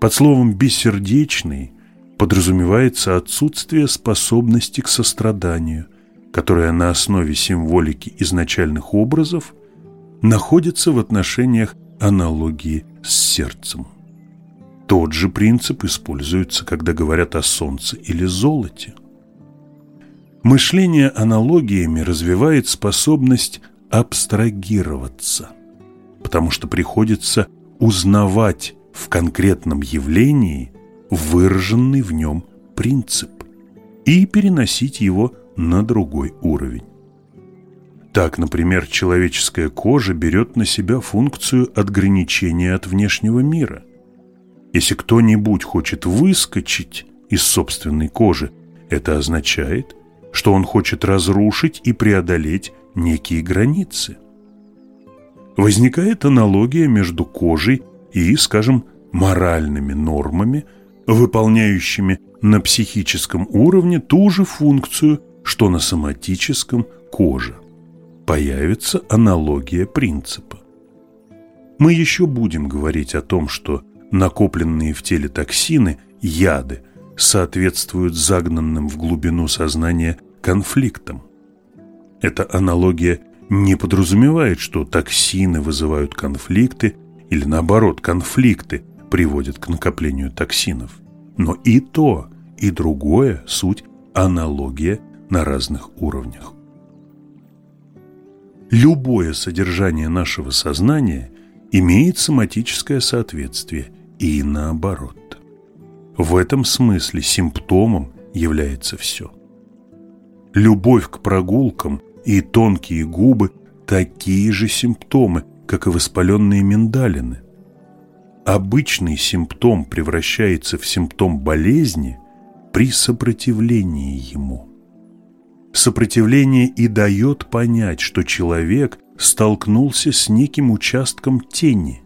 Под словом «бессердечный» подразумевается отсутствие способности к состраданию, которая на основе символики изначальных образов находится в отношениях аналогии с сердцем. Тот же принцип используется, когда говорят о солнце или золоте. Мышление аналогиями развивает способность абстрагироваться, потому что приходится узнавать в конкретном явлении выраженный в нем принцип и переносить его на другой уровень. Так, например, человеческая кожа берет на себя функцию отграничения от внешнего мира. Если кто-нибудь хочет выскочить из собственной кожи, это означает – что он хочет разрушить и преодолеть некие границы. Возникает аналогия между кожей и, скажем, моральными нормами, выполняющими на психическом уровне ту же функцию, что на соматическом кожа. Появится аналогия принципа. Мы еще будем говорить о том, что накопленные в теле токсины, яды – соответствуют загнанным в глубину сознания конфликтам. Эта аналогия не подразумевает, что токсины вызывают конфликты или наоборот конфликты приводят к накоплению токсинов. Но и то, и другое суть аналогия на разных уровнях. Любое содержание нашего сознания имеет соматическое соответствие и наоборот. В этом смысле симптомом является все. Любовь к прогулкам и тонкие губы – такие же симптомы, как и воспаленные миндалины. Обычный симптом превращается в симптом болезни при сопротивлении ему. Сопротивление и дает понять, что человек столкнулся с неким участком тени,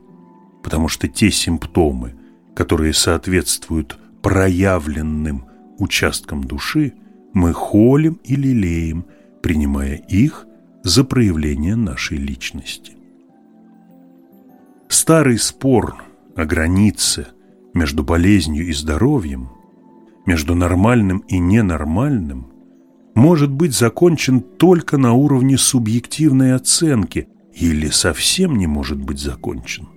потому что те симптомы – которые соответствуют проявленным участкам души, мы холим и лелеем, принимая их за проявление нашей личности. Старый спор о границе между болезнью и здоровьем, между нормальным и ненормальным, может быть закончен только на уровне субъективной оценки или совсем не может быть закончен.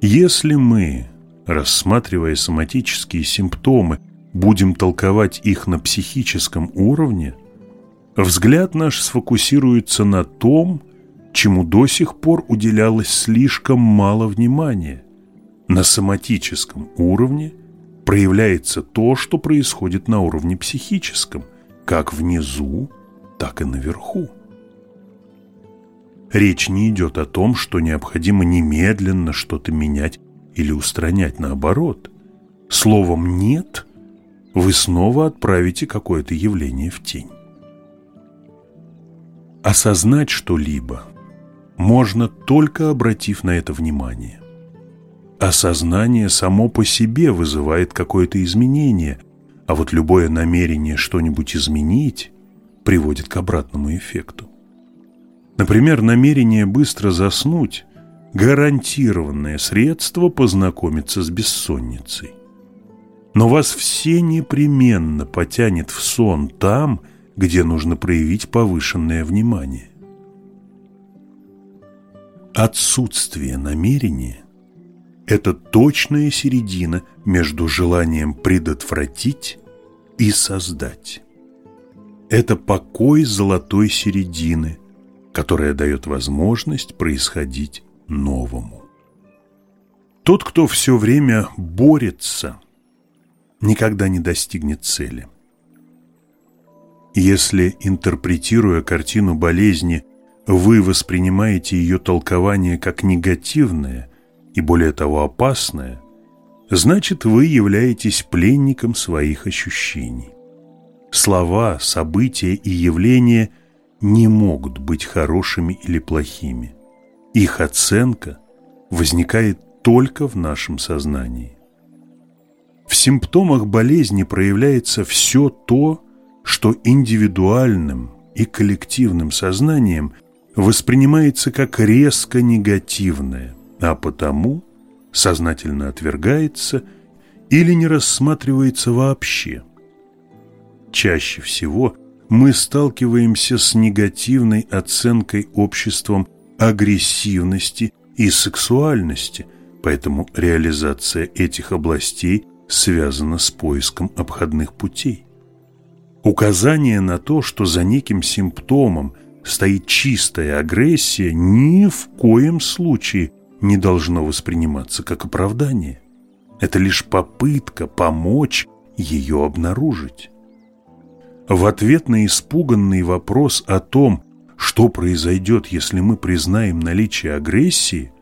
Если мы рассматривая соматические симптомы, будем толковать их на психическом уровне, взгляд наш сфокусируется на том, чему до сих пор уделялось слишком мало внимания. На соматическом уровне проявляется то, что происходит на уровне психическом, как внизу, так и наверху. Речь не идет о том, что необходимо немедленно что-то менять или устранять наоборот. Словом «нет» вы снова отправите какое-то явление в тень. Осознать что-либо можно только обратив на это внимание. Осознание само по себе вызывает какое-то изменение, а вот любое намерение что-нибудь изменить приводит к обратному эффекту. Например, намерение быстро заснуть гарантированное средство познакомиться с бессонницей. но вас все непременно потянет в сон там, где нужно проявить повышенное внимание. Отсутствие намерения – это точная середина между желанием предотвратить и создать. Это покой золотой середины, которая дает возможность происходить новому. Тот, кто все время борется, никогда не достигнет цели. Если, интерпретируя картину болезни, вы воспринимаете ее толкование как негативное и, более того, опасное, значит, вы являетесь пленником своих ощущений. Слова, события и явления не могут быть хорошими или плохими. Их оценка возникает только в нашем сознании. В симптомах болезни проявляется все то, что индивидуальным и коллективным сознанием воспринимается как резко негативное, а потому сознательно отвергается или не рассматривается вообще. Чаще всего мы сталкиваемся с негативной оценкой обществом агрессивности и сексуальности, поэтому реализация этих областей связана с поиском обходных путей. Указание на то, что за неким симптомом стоит чистая агрессия, ни в коем случае не должно восприниматься как оправдание. Это лишь попытка помочь ее обнаружить. В ответ на испуганный вопрос о том, что произойдет, если мы признаем наличие агрессии,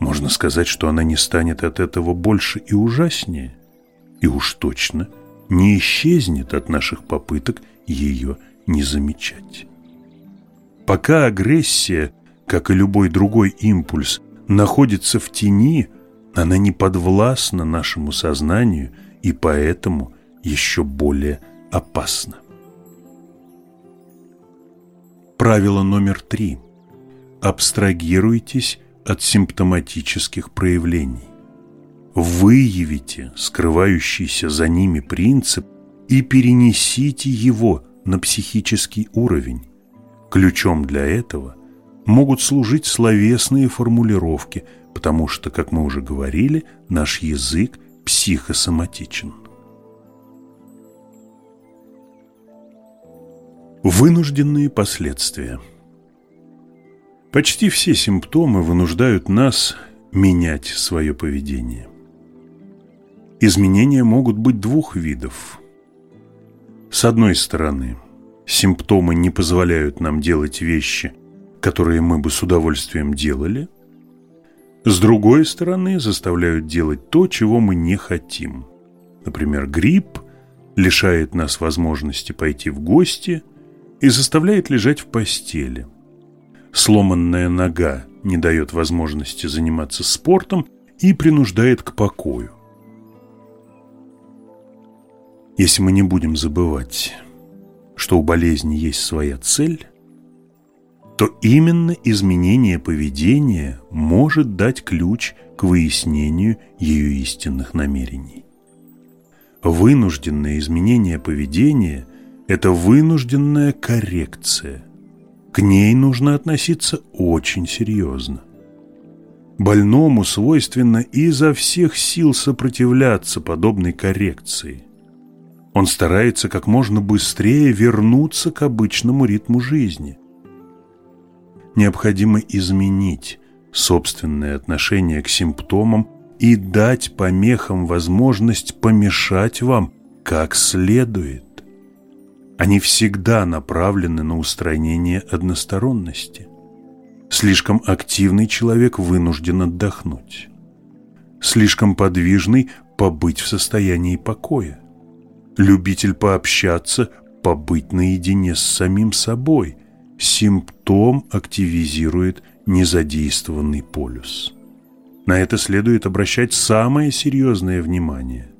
можно сказать, что она не станет от этого больше и ужаснее, и уж точно не исчезнет от наших попыток ее не замечать. Пока агрессия, как и любой другой импульс, находится в тени, она не подвластна нашему сознанию и поэтому еще более опасна. Правило номер три. Абстрагируйтесь от симптоматических проявлений. Выявите скрывающийся за ними принцип и перенесите его на психический уровень. Ключом для этого могут служить словесные формулировки, потому что, как мы уже говорили, наш язык психосоматичен. Вынужденные последствия Почти все симптомы вынуждают нас менять свое поведение. Изменения могут быть двух видов. С одной стороны – симптомы не позволяют нам делать вещи, которые мы бы с удовольствием делали, с другой стороны заставляют делать то, чего мы не хотим. Например, грипп лишает нас возможности пойти в гости и заставляет лежать в постели. Сломанная нога не дает возможности заниматься спортом и принуждает к покою. Если мы не будем забывать что у болезни есть своя цель, то именно изменение поведения может дать ключ к выяснению ее истинных намерений. Вынужденное изменение поведения – это вынужденная коррекция. К ней нужно относиться очень серьезно. Больному свойственно изо всех сил сопротивляться подобной коррекции – он старается как можно быстрее вернуться к обычному ритму жизни. Необходимо изменить собственное отношение к симптомам и дать помехам возможность помешать вам как следует. Они всегда направлены на устранение односторонности. Слишком активный человек вынужден отдохнуть. Слишком подвижный – побыть в состоянии покоя любитель пообщаться, побыть наедине с самим собой. Симптом активизирует незадействованный полюс. На это следует обращать самое серьезное внимание.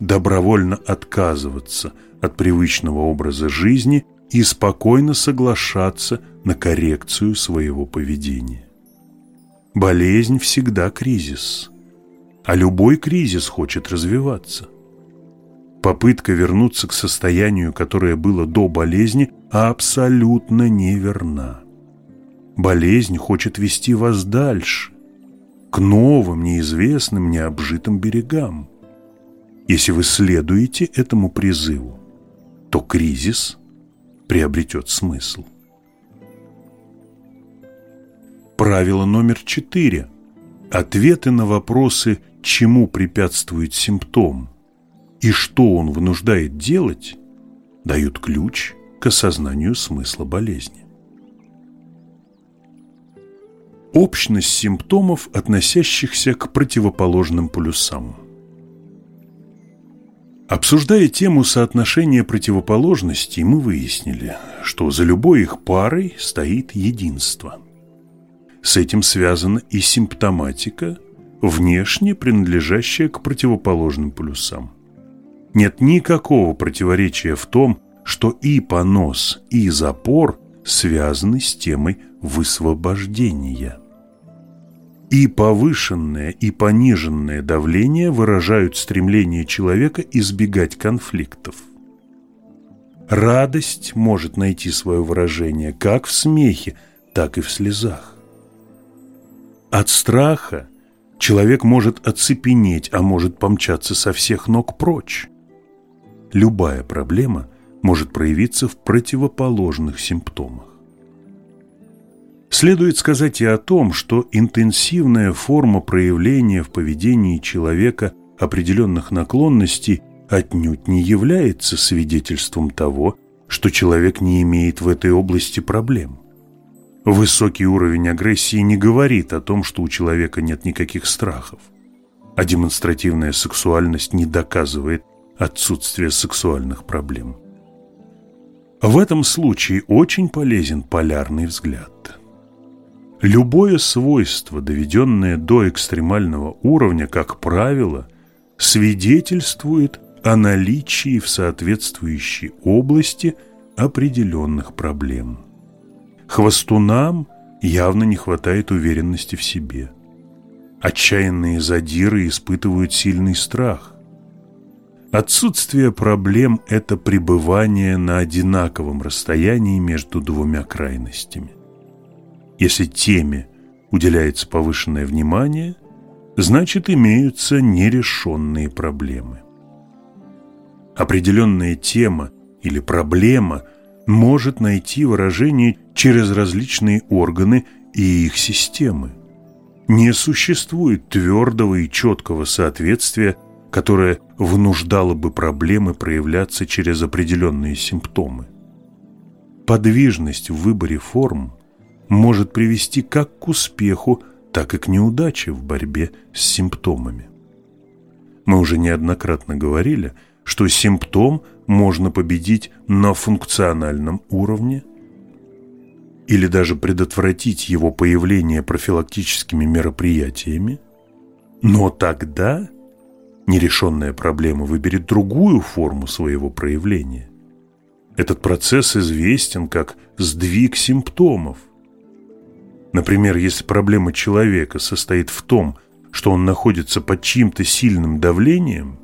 Добровольно отказываться от привычного образа жизни и спокойно соглашаться на коррекцию своего поведения. Болезнь всегда кризис, а любой кризис хочет развиваться – Попытка вернуться к состоянию, которое было до болезни, абсолютно неверна. Болезнь хочет вести вас дальше, к новым, неизвестным, необжитым берегам. Если вы следуете этому призыву, то кризис приобретет смысл. Правило номер четыре. Ответы на вопросы, чему препятствует симптом и что он вынуждает делать, дают ключ к осознанию смысла болезни. Общность симптомов, относящихся к противоположным полюсам. Обсуждая тему соотношения противоположностей, мы выяснили, что за любой их парой стоит единство. С этим связана и симптоматика, внешне принадлежащая к противоположным полюсам. Нет никакого противоречия в том, что и понос, и запор связаны с темой высвобождения. И повышенное, и пониженное давление выражают стремление человека избегать конфликтов. Радость может найти свое выражение как в смехе, так и в слезах. От страха человек может оцепенеть, а может помчаться со всех ног прочь. Любая проблема может проявиться в противоположных симптомах. Следует сказать и о том, что интенсивная форма проявления в поведении человека определенных наклонностей отнюдь не является свидетельством того, что человек не имеет в этой области проблем. Высокий уровень агрессии не говорит о том, что у человека нет никаких страхов, а демонстративная сексуальность не доказывает отсутствие сексуальных проблем. В этом случае очень полезен полярный взгляд. Любое свойство, доведенное до экстремального уровня, как правило, свидетельствует о наличии в соответствующей области определенных проблем. Хвостунам явно не хватает уверенности в себе. Отчаянные задиры испытывают сильный страх. Отсутствие проблем – это пребывание на одинаковом расстоянии между двумя крайностями. Если теме уделяется повышенное внимание, значит имеются нерешенные проблемы. Определенная тема или проблема может найти выражение через различные органы и их системы. Не существует твердого и четкого соответствия, которое вынуждало бы проблемы проявляться через определенные симптомы. Подвижность в выборе форм может привести как к успеху, так и к неудаче в борьбе с симптомами. Мы уже неоднократно говорили, что симптом можно победить на функциональном уровне или даже предотвратить его появление профилактическими мероприятиями, но тогда нерешенная проблема выберет другую форму своего проявления. Этот процесс известен как сдвиг симптомов – Например, если проблема человека состоит в том, что он находится под чьим-то сильным давлением,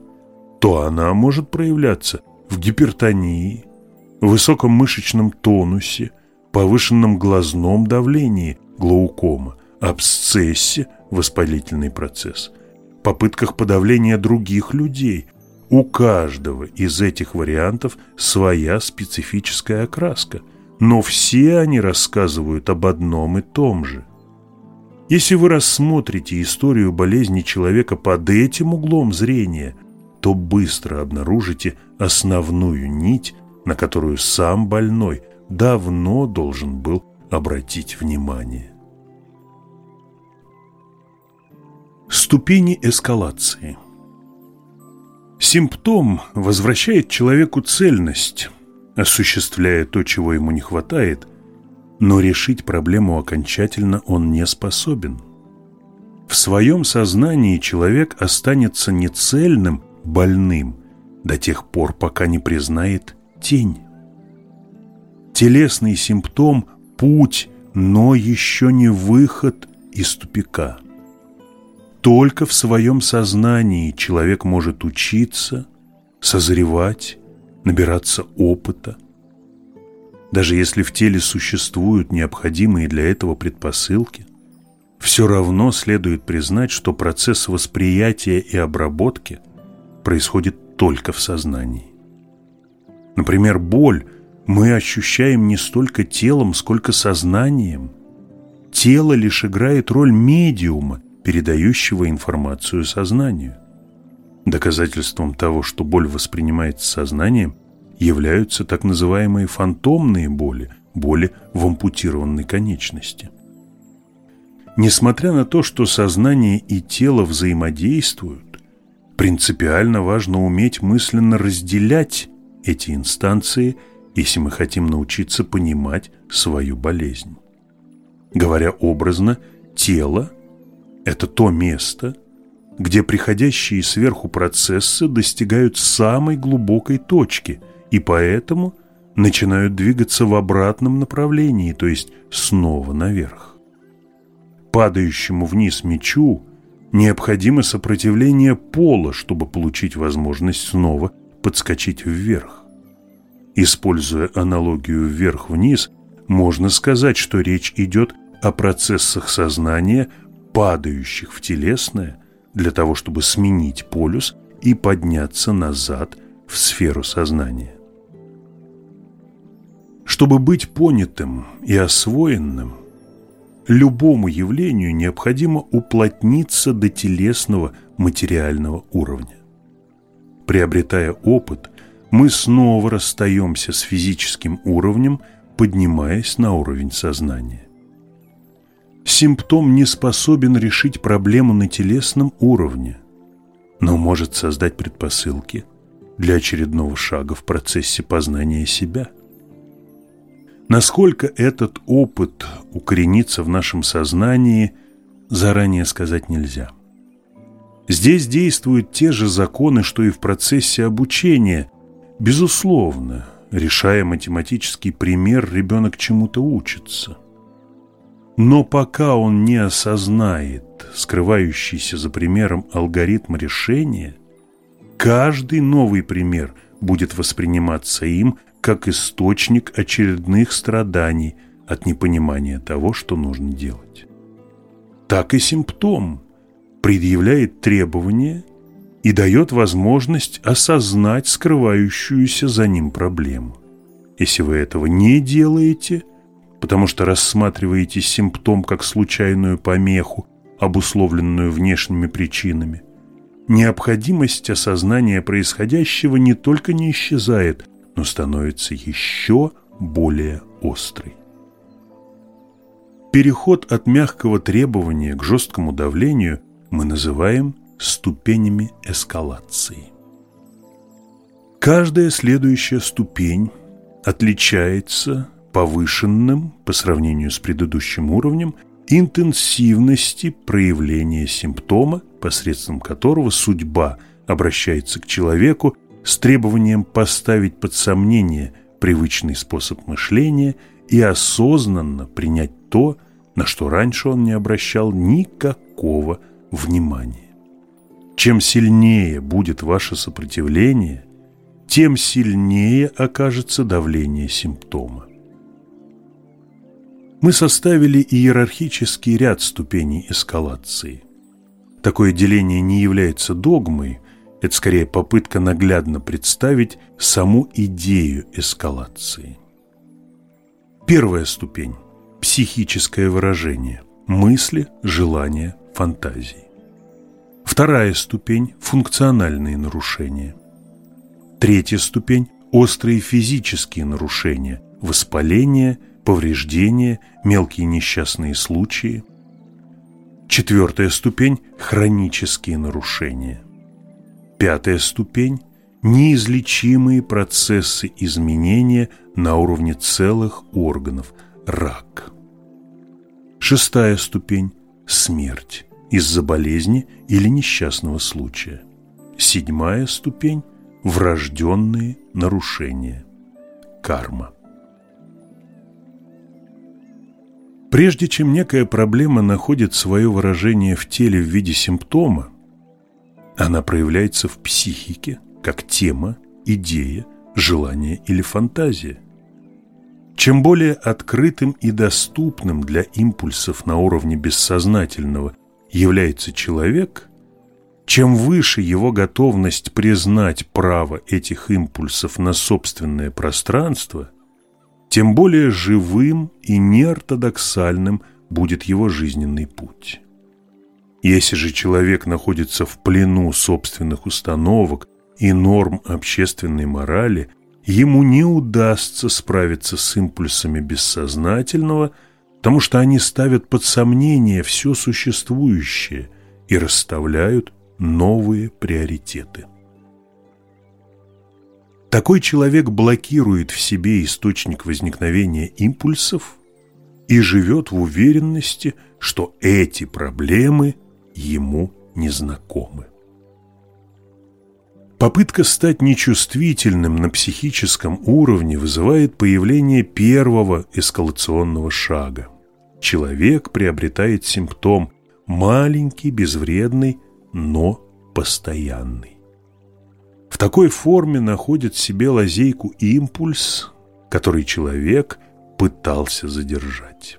то она может проявляться в гипертонии, высоком мышечном тонусе, повышенном глазном давлении, глаукома, абсцессе, воспалительный процесс, попытках подавления других людей. У каждого из этих вариантов своя специфическая окраска – но все они рассказывают об одном и том же. Если вы рассмотрите историю болезни человека под этим углом зрения, то быстро обнаружите основную нить, на которую сам больной давно должен был обратить внимание. Ступени эскалации Симптом возвращает человеку цельность – осуществляя то, чего ему не хватает, но решить проблему окончательно он не способен. В своем сознании человек останется нецельным, больным, до тех пор, пока не признает тень. Телесный симптом – путь, но еще не выход из тупика. Только в своем сознании человек может учиться, созревать, набираться опыта. Даже если в теле существуют необходимые для этого предпосылки, все равно следует признать, что процесс восприятия и обработки происходит только в сознании. Например, боль мы ощущаем не столько телом, сколько сознанием. Тело лишь играет роль медиума, передающего информацию сознанию. Доказательством того, что боль воспринимается сознанием, являются так называемые фантомные боли, боли в ампутированной конечности. Несмотря на то, что сознание и тело взаимодействуют, принципиально важно уметь мысленно разделять эти инстанции, если мы хотим научиться понимать свою болезнь. Говоря образно, тело – это то место, где приходящие сверху процессы достигают самой глубокой точки и поэтому начинают двигаться в обратном направлении, то есть снова наверх. Падающему вниз мячу необходимо сопротивление пола, чтобы получить возможность снова подскочить вверх. Используя аналогию вверх-вниз, можно сказать, что речь идет о процессах сознания, падающих в телесное, для того, чтобы сменить полюс и подняться назад в сферу сознания. Чтобы быть понятым и освоенным, любому явлению необходимо уплотниться до телесного материального уровня. Приобретая опыт, мы снова расстаемся с физическим уровнем, поднимаясь на уровень сознания. Симптом не способен решить проблему на телесном уровне, но может создать предпосылки для очередного шага в процессе познания себя. Насколько этот опыт укоренится в нашем сознании, заранее сказать нельзя. Здесь действуют те же законы, что и в процессе обучения. Безусловно, решая математический пример, ребенок чему-то учится. Но пока он не осознает скрывающийся за примером алгоритм решения, каждый новый пример будет восприниматься им как источник очередных страданий от непонимания того, что нужно делать. Так и симптом предъявляет требования и дает возможность осознать скрывающуюся за ним проблему. Если вы этого не делаете – потому что рассматриваете симптом как случайную помеху, обусловленную внешними причинами. Необходимость осознания происходящего не только не исчезает, но становится еще более острой. Переход от мягкого требования к жесткому давлению мы называем ступенями эскалации. Каждая следующая ступень отличается повышенным по сравнению с предыдущим уровнем интенсивности проявления симптома, посредством которого судьба обращается к человеку с требованием поставить под сомнение привычный способ мышления и осознанно принять то, на что раньше он не обращал никакого внимания. Чем сильнее будет ваше сопротивление, тем сильнее окажется давление симптома мы составили иерархический ряд ступеней эскалации. Такое деление не является догмой, это скорее попытка наглядно представить саму идею эскалации. Первая ступень – психическое выражение, мысли, желания, фантазии. Вторая ступень – функциональные нарушения. Третья ступень – острые физические нарушения, воспаление – повреждения, мелкие несчастные случаи. Четвертая ступень – хронические нарушения. Пятая ступень – неизлечимые процессы изменения на уровне целых органов – рак. Шестая ступень – смерть из-за болезни или несчастного случая. Седьмая ступень – врожденные нарушения – карма. Прежде чем некая проблема находит свое выражение в теле в виде симптома, она проявляется в психике, как тема, идея, желание или фантазия. Чем более открытым и доступным для импульсов на уровне бессознательного является человек, чем выше его готовность признать право этих импульсов на собственное пространство, тем более живым и неортодоксальным будет его жизненный путь. Если же человек находится в плену собственных установок и норм общественной морали, ему не удастся справиться с импульсами бессознательного, потому что они ставят под сомнение все существующее и расставляют новые приоритеты. Такой человек блокирует в себе источник возникновения импульсов и живет в уверенности, что эти проблемы ему незнакомы. Попытка стать нечувствительным на психическом уровне вызывает появление первого эскалационного шага. Человек приобретает симптом маленький, безвредный, но постоянный. В такой форме находит в себе лазейку импульс, который человек пытался задержать.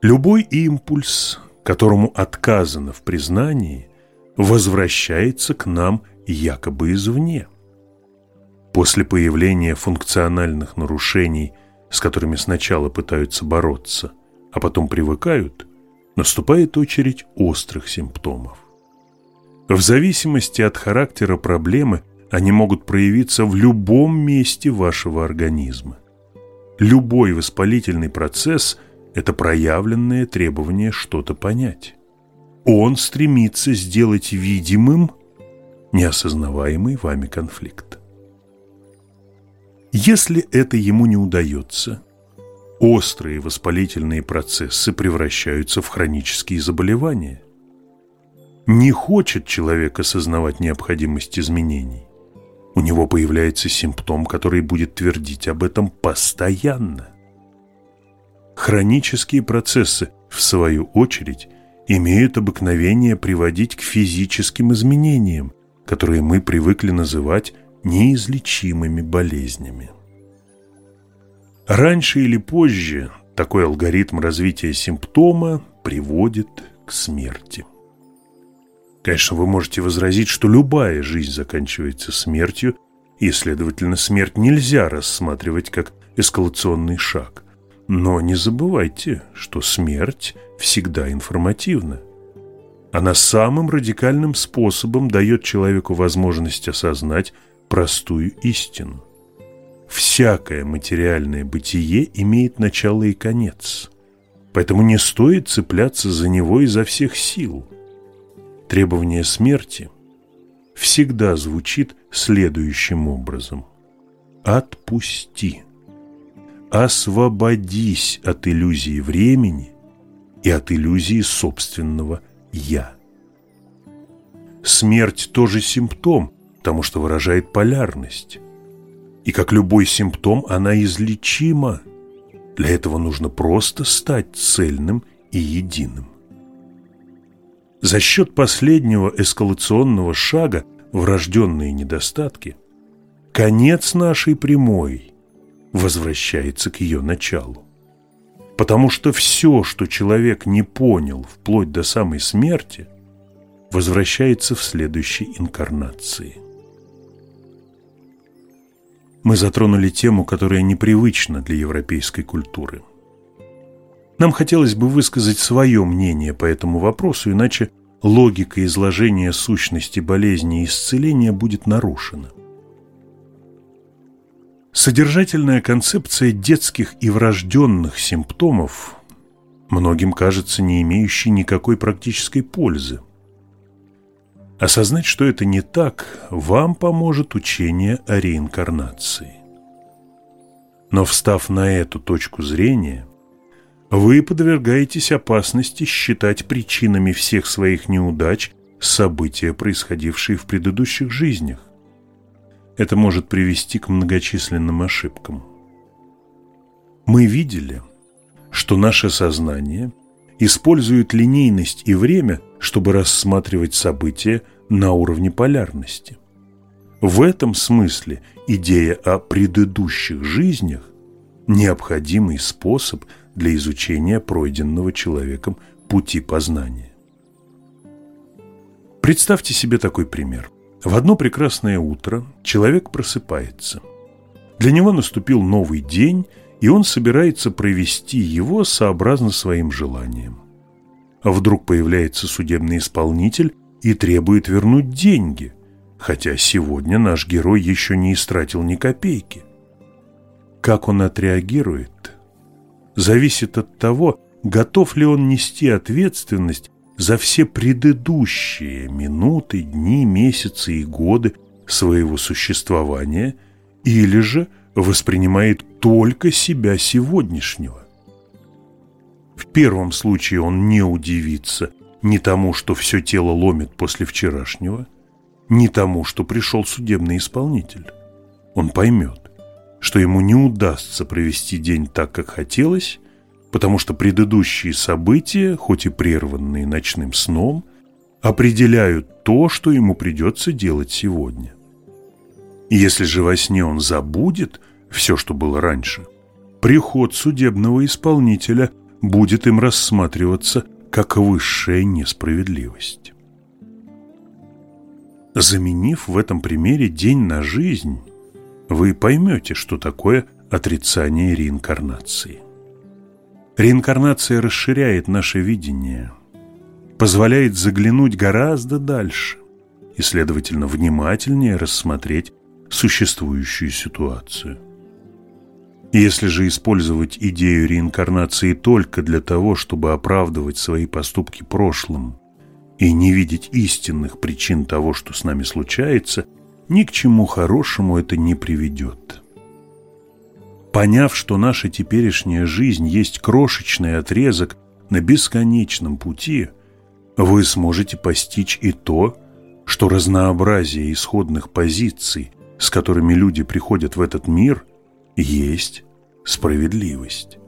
Любой импульс которому отказано в признании, возвращается к нам якобы извне. После появления функциональных нарушений, с которыми сначала пытаются бороться, а потом привыкают, наступает очередь острых симптомов. В зависимости от характера проблемы они могут проявиться в любом месте вашего организма. Любой воспалительный процесс – это проявленное требование что-то понять. Он стремится сделать видимым неосознаваемый вами конфликт. Если это ему не удается, острые воспалительные процессы превращаются в хронические заболевания. Не хочет человек осознавать необходимость изменений. У него появляется симптом, который будет твердить об этом постоянно. Хронические процессы, в свою очередь, имеют обыкновение приводить к физическим изменениям, которые мы привыкли называть неизлечимыми болезнями. Раньше или позже такой алгоритм развития симптома приводит к смерти. Конечно, вы можете возразить, что любая жизнь заканчивается смертью, и, следовательно, смерть нельзя рассматривать как эскалационный шаг. Но не забывайте, что смерть всегда информативна. Она самым радикальным способом дает человеку возможность осознать простую истину. Всякое материальное бытие имеет начало и конец, поэтому не стоит цепляться за него изо всех сил. Требование смерти всегда звучит следующим образом «Отпусти» освободись от иллюзии времени и от иллюзии собственного «я». Смерть тоже симптом, потому что выражает полярность. И как любой симптом, она излечима. Для этого нужно просто стать цельным и единым. За счет последнего эскалационного шага врожденные недостатки, конец нашей прямой – возвращается к ее началу. Потому что все, что человек не понял вплоть до самой смерти, возвращается в следующей инкарнации. Мы затронули тему, которая непривычна для европейской культуры. Нам хотелось бы высказать свое мнение по этому вопросу, иначе логика изложения сущности болезни и исцеления будет нарушена. Содержательная концепция детских и врожденных симптомов многим кажется не имеющей никакой практической пользы. Осознать, что это не так, вам поможет учение о реинкарнации. Но встав на эту точку зрения, вы подвергаетесь опасности считать причинами всех своих неудач события, происходившие в предыдущих жизнях это может привести к многочисленным ошибкам. Мы видели, что наше сознание использует линейность и время, чтобы рассматривать события на уровне полярности. В этом смысле идея о предыдущих жизнях – необходимый способ для изучения пройденного человеком пути познания. Представьте себе такой пример. В одно прекрасное утро человек просыпается. Для него наступил новый день, и он собирается провести его сообразно своим желаниям. А вдруг появляется судебный исполнитель и требует вернуть деньги, хотя сегодня наш герой еще не истратил ни копейки. Как он отреагирует, зависит от того, готов ли он нести ответственность за все предыдущие минуты, дни, месяцы и годы своего существования или же воспринимает только себя сегодняшнего. В первом случае он не удивится ни тому, что все тело ломит после вчерашнего, ни тому, что пришел судебный исполнитель. Он поймет, что ему не удастся провести день так, как хотелось, потому что предыдущие события, хоть и прерванные ночным сном, определяют то, что ему придется делать сегодня. Если же во сне он забудет все, что было раньше, приход судебного исполнителя будет им рассматриваться как высшая несправедливость. Заменив в этом примере день на жизнь, вы поймете, что такое отрицание реинкарнации. Реинкарнация расширяет наше видение, позволяет заглянуть гораздо дальше и, следовательно, внимательнее рассмотреть существующую ситуацию. Если же использовать идею реинкарнации только для того, чтобы оправдывать свои поступки прошлым и не видеть истинных причин того, что с нами случается, ни к чему хорошему это не приведет. Поняв, что наша теперешняя жизнь есть крошечный отрезок на бесконечном пути, вы сможете постичь и то, что разнообразие исходных позиций, с которыми люди приходят в этот мир, есть справедливость.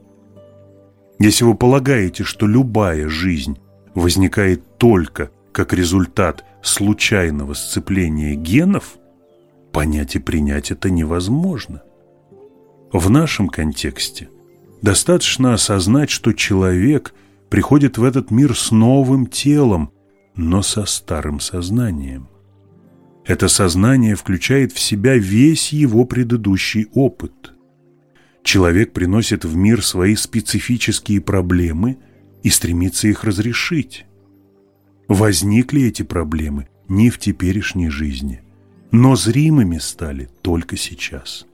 Если вы полагаете, что любая жизнь возникает только как результат случайного сцепления генов, понять и принять это невозможно – в нашем контексте достаточно осознать, что человек приходит в этот мир с новым телом, но со старым сознанием. Это сознание включает в себя весь его предыдущий опыт. Человек приносит в мир свои специфические проблемы и стремится их разрешить. Возникли эти проблемы не в теперешней жизни, но зримыми стали только сейчас.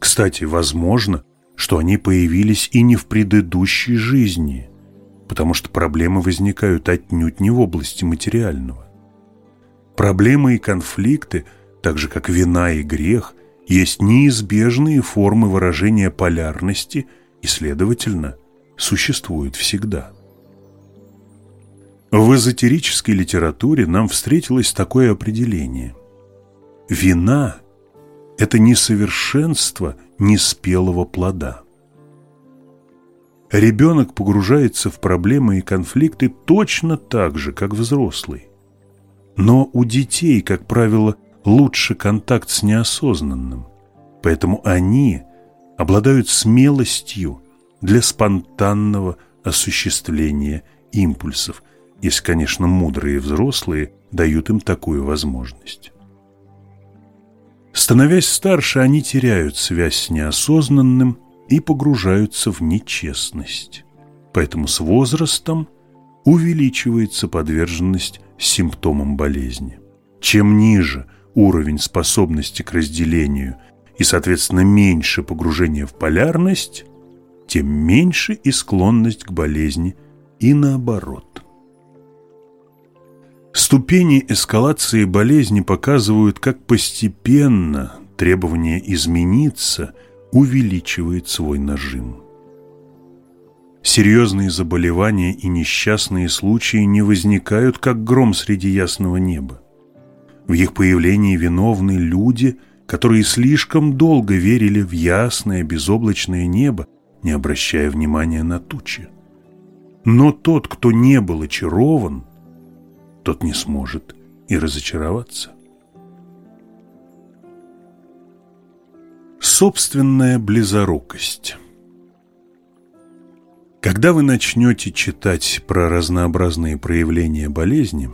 Кстати, возможно, что они появились и не в предыдущей жизни, потому что проблемы возникают отнюдь не в области материального. Проблемы и конфликты, так же как вина и грех, есть неизбежные формы выражения полярности и, следовательно, существуют всегда. В эзотерической литературе нам встретилось такое определение. Вина это несовершенство неспелого плода. Ребенок погружается в проблемы и конфликты точно так же, как взрослый. Но у детей, как правило, лучше контакт с неосознанным, поэтому они обладают смелостью для спонтанного осуществления импульсов, если, конечно, мудрые взрослые дают им такую возможность. Становясь старше, они теряют связь с неосознанным и погружаются в нечестность. Поэтому с возрастом увеличивается подверженность симптомам болезни. Чем ниже уровень способности к разделению и, соответственно, меньше погружения в полярность, тем меньше и склонность к болезни и наоборот. Ступени эскалации болезни показывают, как постепенно требование измениться увеличивает свой нажим. Серьезные заболевания и несчастные случаи не возникают, как гром среди ясного неба. В их появлении виновны люди, которые слишком долго верили в ясное безоблачное небо, не обращая внимания на тучи. Но тот, кто не был очарован – тот не сможет и разочароваться. Собственная близорукость Когда вы начнете читать про разнообразные проявления болезни,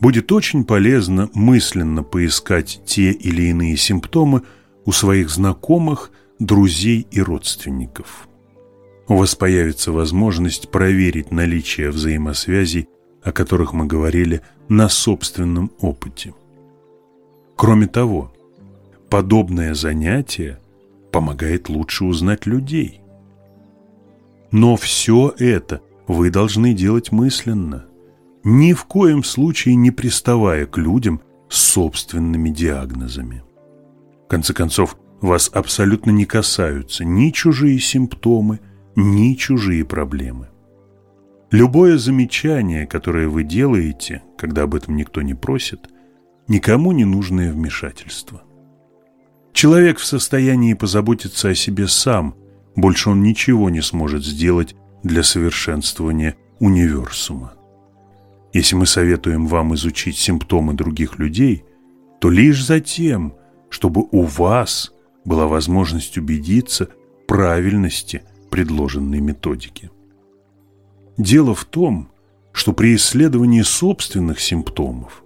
будет очень полезно мысленно поискать те или иные симптомы у своих знакомых, друзей и родственников. У вас появится возможность проверить наличие взаимосвязей о которых мы говорили, на собственном опыте. Кроме того, подобное занятие помогает лучше узнать людей. Но все это вы должны делать мысленно, ни в коем случае не приставая к людям с собственными диагнозами. В конце концов, вас абсолютно не касаются ни чужие симптомы, ни чужие проблемы. Любое замечание, которое вы делаете, когда об этом никто не просит, никому не нужное вмешательство. Человек в состоянии позаботиться о себе сам, больше он ничего не сможет сделать для совершенствования универсума. Если мы советуем вам изучить симптомы других людей, то лишь за тем, чтобы у вас была возможность убедиться в правильности предложенной методики. Дело в том, что при исследовании собственных симптомов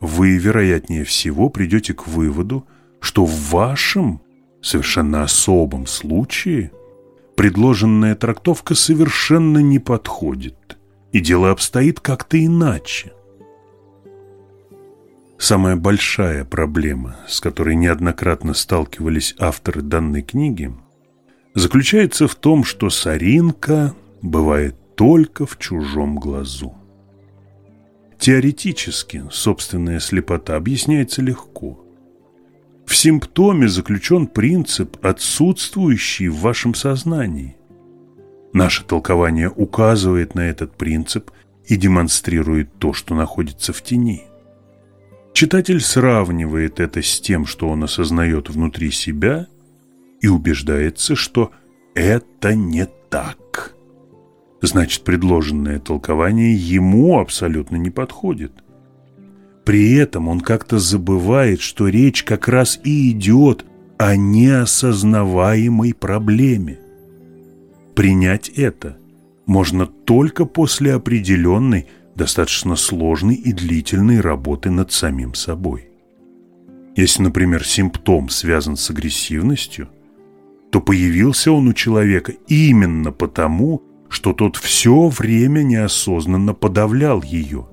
вы, вероятнее всего, придете к выводу, что в вашем совершенно особом случае предложенная трактовка совершенно не подходит, и дело обстоит как-то иначе. Самая большая проблема, с которой неоднократно сталкивались авторы данной книги, заключается в том, что соринка бывает только в чужом глазу. Теоретически собственная слепота объясняется легко. В симптоме заключен принцип, отсутствующий в вашем сознании. Наше толкование указывает на этот принцип и демонстрирует то, что находится в тени. Читатель сравнивает это с тем, что он осознает внутри себя, и убеждается, что это не так. Значит, предложенное толкование ему абсолютно не подходит. При этом он как-то забывает, что речь как раз и идет о неосознаваемой проблеме. Принять это можно только после определенной, достаточно сложной и длительной работы над самим собой. Если, например, симптом связан с агрессивностью, то появился он у человека именно потому, что тот все время неосознанно подавлял ее.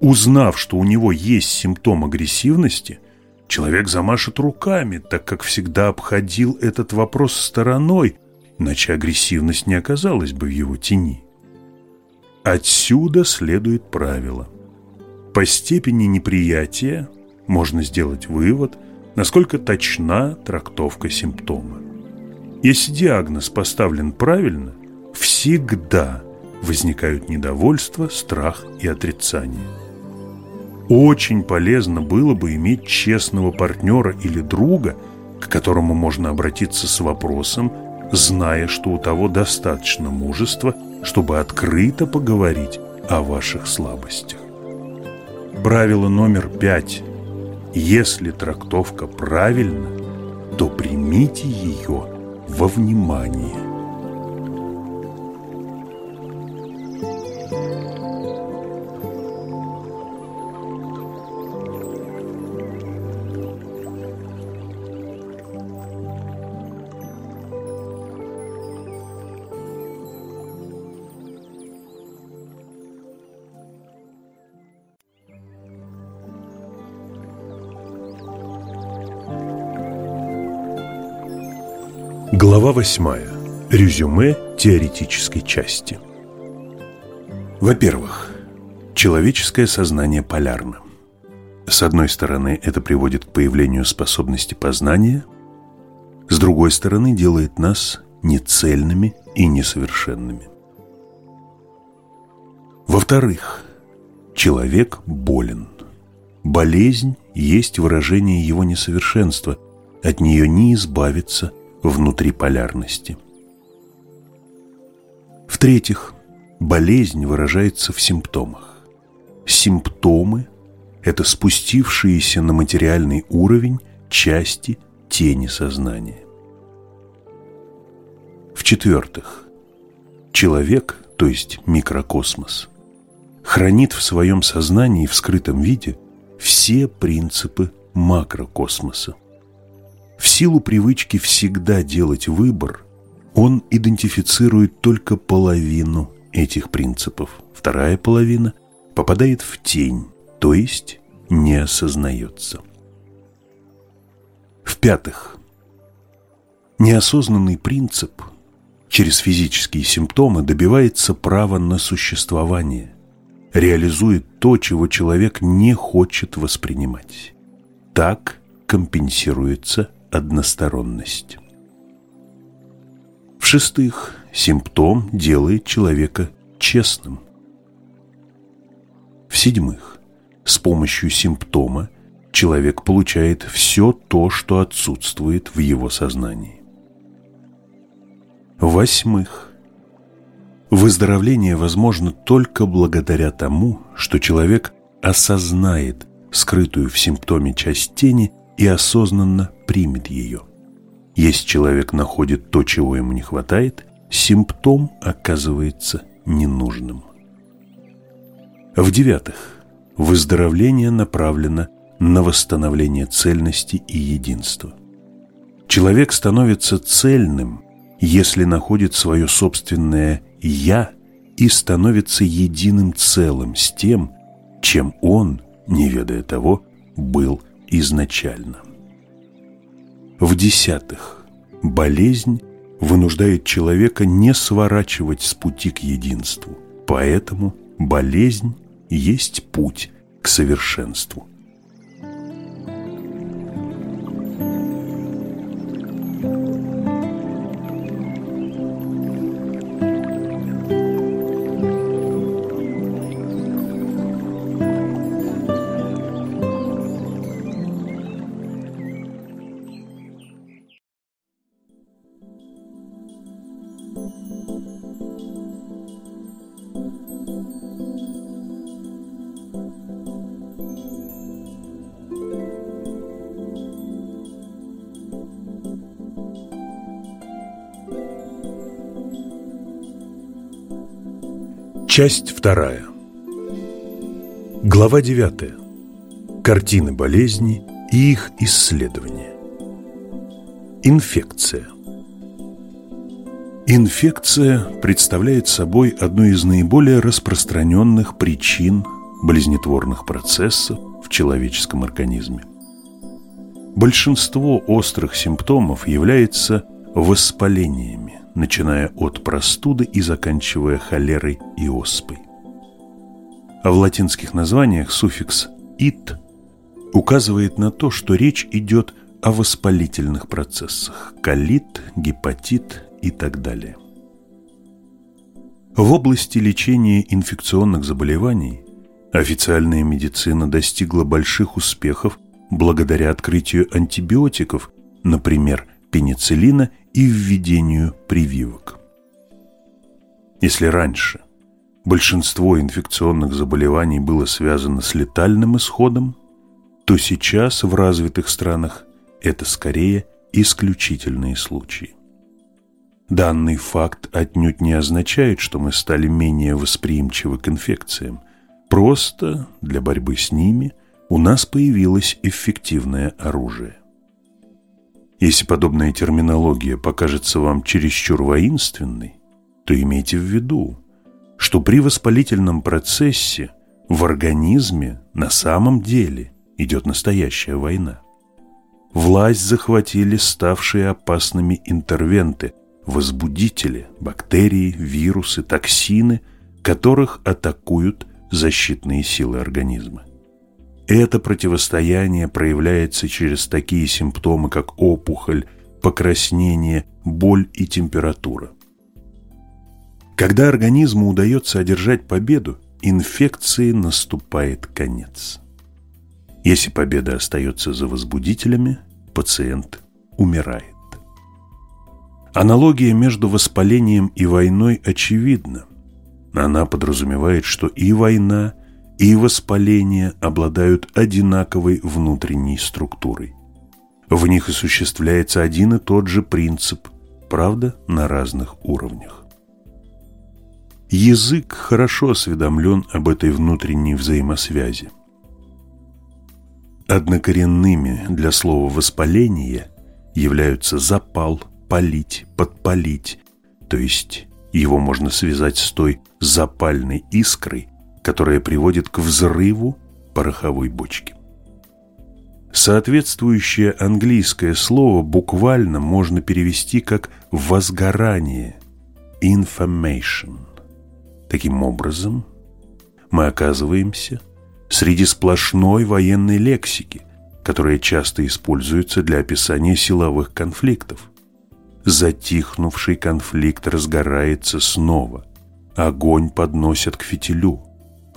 Узнав, что у него есть симптом агрессивности, человек замашет руками, так как всегда обходил этот вопрос стороной, иначе агрессивность не оказалась бы в его тени. Отсюда следует правило. По степени неприятия можно сделать вывод, насколько точна трактовка симптома. Если диагноз поставлен правильно, всегда возникают недовольство, страх и отрицание. Очень полезно было бы иметь честного партнера или друга, к которому можно обратиться с вопросом, зная, что у того достаточно мужества – чтобы открыто поговорить о ваших слабостях. Правило номер пять. Если трактовка правильна, то примите ее во внимание. Глава 8. Резюме теоретической части. Во-первых, человеческое сознание полярно. С одной стороны, это приводит к появлению способности познания, с другой стороны, делает нас нецельными и несовершенными. Во-вторых, человек болен. Болезнь есть выражение его несовершенства, от нее не избавиться – внутри полярности. В-третьих, болезнь выражается в симптомах. Симптомы – это спустившиеся на материальный уровень части тени сознания. В-четвертых, человек, то есть микрокосмос, хранит в своем сознании в скрытом виде все принципы макрокосмоса. В силу привычки всегда делать выбор, он идентифицирует только половину этих принципов. Вторая половина попадает в тень, то есть не осознается. В-пятых, неосознанный принцип через физические симптомы добивается права на существование, реализует то, чего человек не хочет воспринимать. Так компенсируется односторонность. В-шестых, симптом делает человека честным. В-седьмых, с помощью симптома человек получает все то, что отсутствует в его сознании. В-восьмых, выздоровление возможно только благодаря тому, что человек осознает скрытую в симптоме часть тени и осознанно примет ее. Если человек находит то, чего ему не хватает, симптом оказывается ненужным. В-девятых, выздоровление направлено на восстановление цельности и единства. Человек становится цельным, если находит свое собственное «я» и становится единым целым с тем, чем он, не ведая того, был изначально. В-десятых, болезнь вынуждает человека не сворачивать с пути к единству, поэтому болезнь есть путь к совершенству. Часть вторая. Глава девятая. Картины болезни и их исследование. Инфекция. Инфекция представляет собой одну из наиболее распространенных причин болезнетворных процессов в человеческом организме. Большинство острых симптомов является воспалениями начиная от простуды и заканчивая холерой и оспой. А в латинских названиях суффикс «ит» указывает на то, что речь идет о воспалительных процессах – колит, гепатит и так далее. В области лечения инфекционных заболеваний официальная медицина достигла больших успехов благодаря открытию антибиотиков, например, пенициллина и введению прививок. Если раньше большинство инфекционных заболеваний было связано с летальным исходом, то сейчас в развитых странах это скорее исключительные случаи. Данный факт отнюдь не означает, что мы стали менее восприимчивы к инфекциям. Просто для борьбы с ними у нас появилось эффективное оружие. Если подобная терминология покажется вам чересчур воинственной, то имейте в виду, что при воспалительном процессе в организме на самом деле идет настоящая война. Власть захватили ставшие опасными интервенты, возбудители, бактерии, вирусы, токсины, которых атакуют защитные силы организма. Это противостояние проявляется через такие симптомы, как опухоль, покраснение, боль и температура. Когда организму удается одержать победу, инфекции наступает конец. Если победа остается за возбудителями, пациент умирает. Аналогия между воспалением и войной очевидна. Она подразумевает, что и война, и воспаление обладают одинаковой внутренней структурой. В них осуществляется один и тот же принцип, правда, на разных уровнях. Язык хорошо осведомлен об этой внутренней взаимосвязи. Однокоренными для слова «воспаление» являются запал, полить, подпалить, то есть его можно связать с той запальной искрой, которая приводит к взрыву пороховой бочки. Соответствующее английское слово буквально можно перевести как «возгорание» – «information». Таким образом, мы оказываемся среди сплошной военной лексики, которая часто используется для описания силовых конфликтов. Затихнувший конфликт разгорается снова. Огонь подносят к фитилю.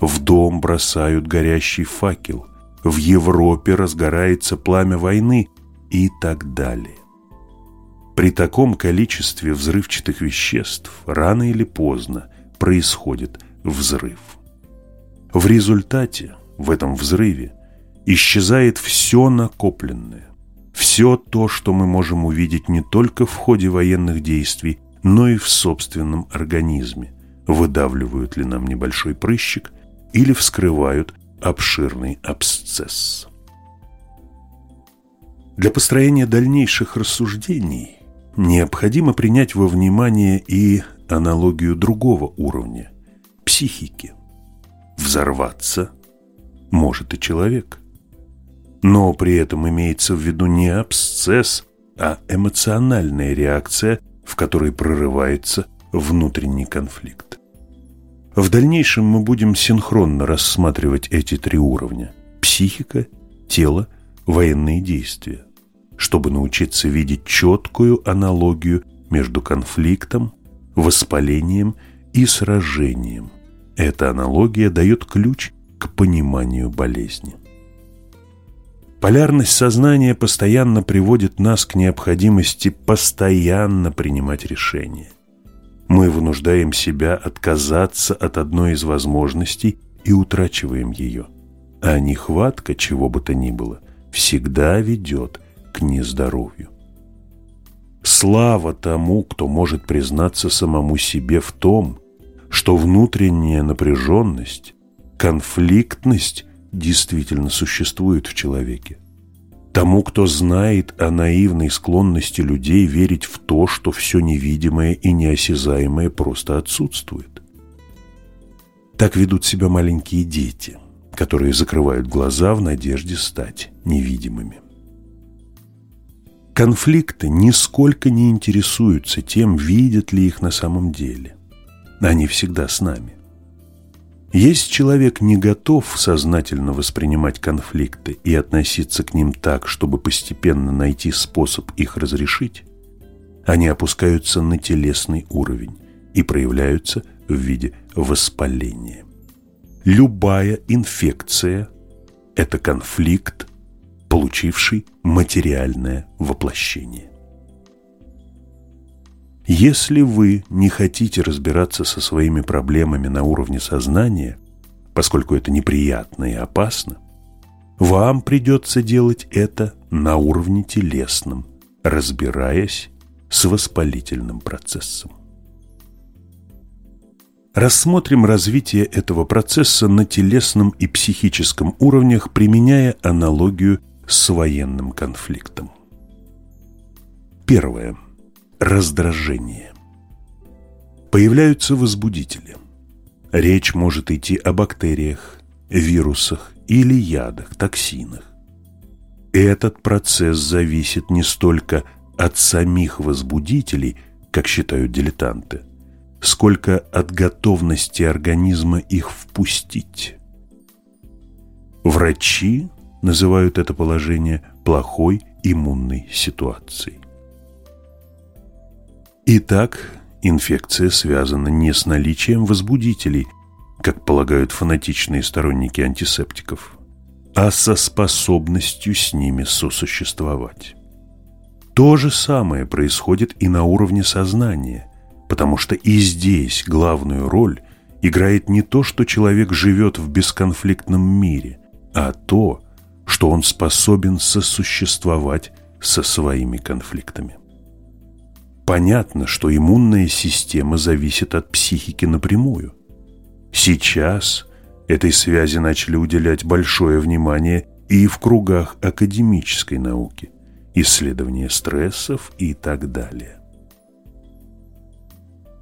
В дом бросают горящий факел. В Европе разгорается пламя войны и так далее. При таком количестве взрывчатых веществ рано или поздно происходит взрыв. В результате, в этом взрыве, исчезает все накопленное, все то, что мы можем увидеть не только в ходе военных действий, но и в собственном организме, выдавливают ли нам небольшой прыщик или вскрывают обширный абсцесс. Для построения дальнейших рассуждений необходимо принять во внимание и аналогию другого уровня – психики. Взорваться может и человек. Но при этом имеется в виду не абсцесс, а эмоциональная реакция, в которой прорывается внутренний конфликт. В дальнейшем мы будем синхронно рассматривать эти три уровня – психика, тело, военные действия, чтобы научиться видеть четкую аналогию между конфликтом, воспалением и сражением. Эта аналогия дает ключ к пониманию болезни. Полярность сознания постоянно приводит нас к необходимости постоянно принимать решения. Мы вынуждаем себя отказаться от одной из возможностей и утрачиваем ее. А нехватка чего бы то ни было всегда ведет к нездоровью. Слава тому, кто может признаться самому себе в том, что внутренняя напряженность, конфликтность действительно существует в человеке. Тому, кто знает о наивной склонности людей верить в то, что все невидимое и неосязаемое просто отсутствует. Так ведут себя маленькие дети, которые закрывают глаза в надежде стать невидимыми. Конфликты нисколько не интересуются тем, видят ли их на самом деле. Они всегда с нами. Если человек не готов сознательно воспринимать конфликты и относиться к ним так, чтобы постепенно найти способ их разрешить, они опускаются на телесный уровень и проявляются в виде воспаления. Любая инфекция – это конфликт получивший материальное воплощение. Если вы не хотите разбираться со своими проблемами на уровне сознания, поскольку это неприятно и опасно, вам придется делать это на уровне телесном, разбираясь с воспалительным процессом. Рассмотрим развитие этого процесса на телесном и психическом уровнях, применяя аналогию с военным конфликтом. Первое. Раздражение. Появляются возбудители. Речь может идти о бактериях, вирусах или ядах, токсинах. Этот процесс зависит не столько от самих возбудителей, как считают дилетанты, сколько от готовности организма их впустить. Врачи называют это положение плохой иммунной ситуацией. Итак, инфекция связана не с наличием возбудителей, как полагают фанатичные сторонники антисептиков, а со способностью с ними сосуществовать. То же самое происходит и на уровне сознания, потому что и здесь главную роль играет не то, что человек живет в бесконфликтном мире, а то, что он способен сосуществовать со своими конфликтами. Понятно, что иммунная система зависит от психики напрямую. Сейчас этой связи начали уделять большое внимание и в кругах академической науки, исследования стрессов и так далее.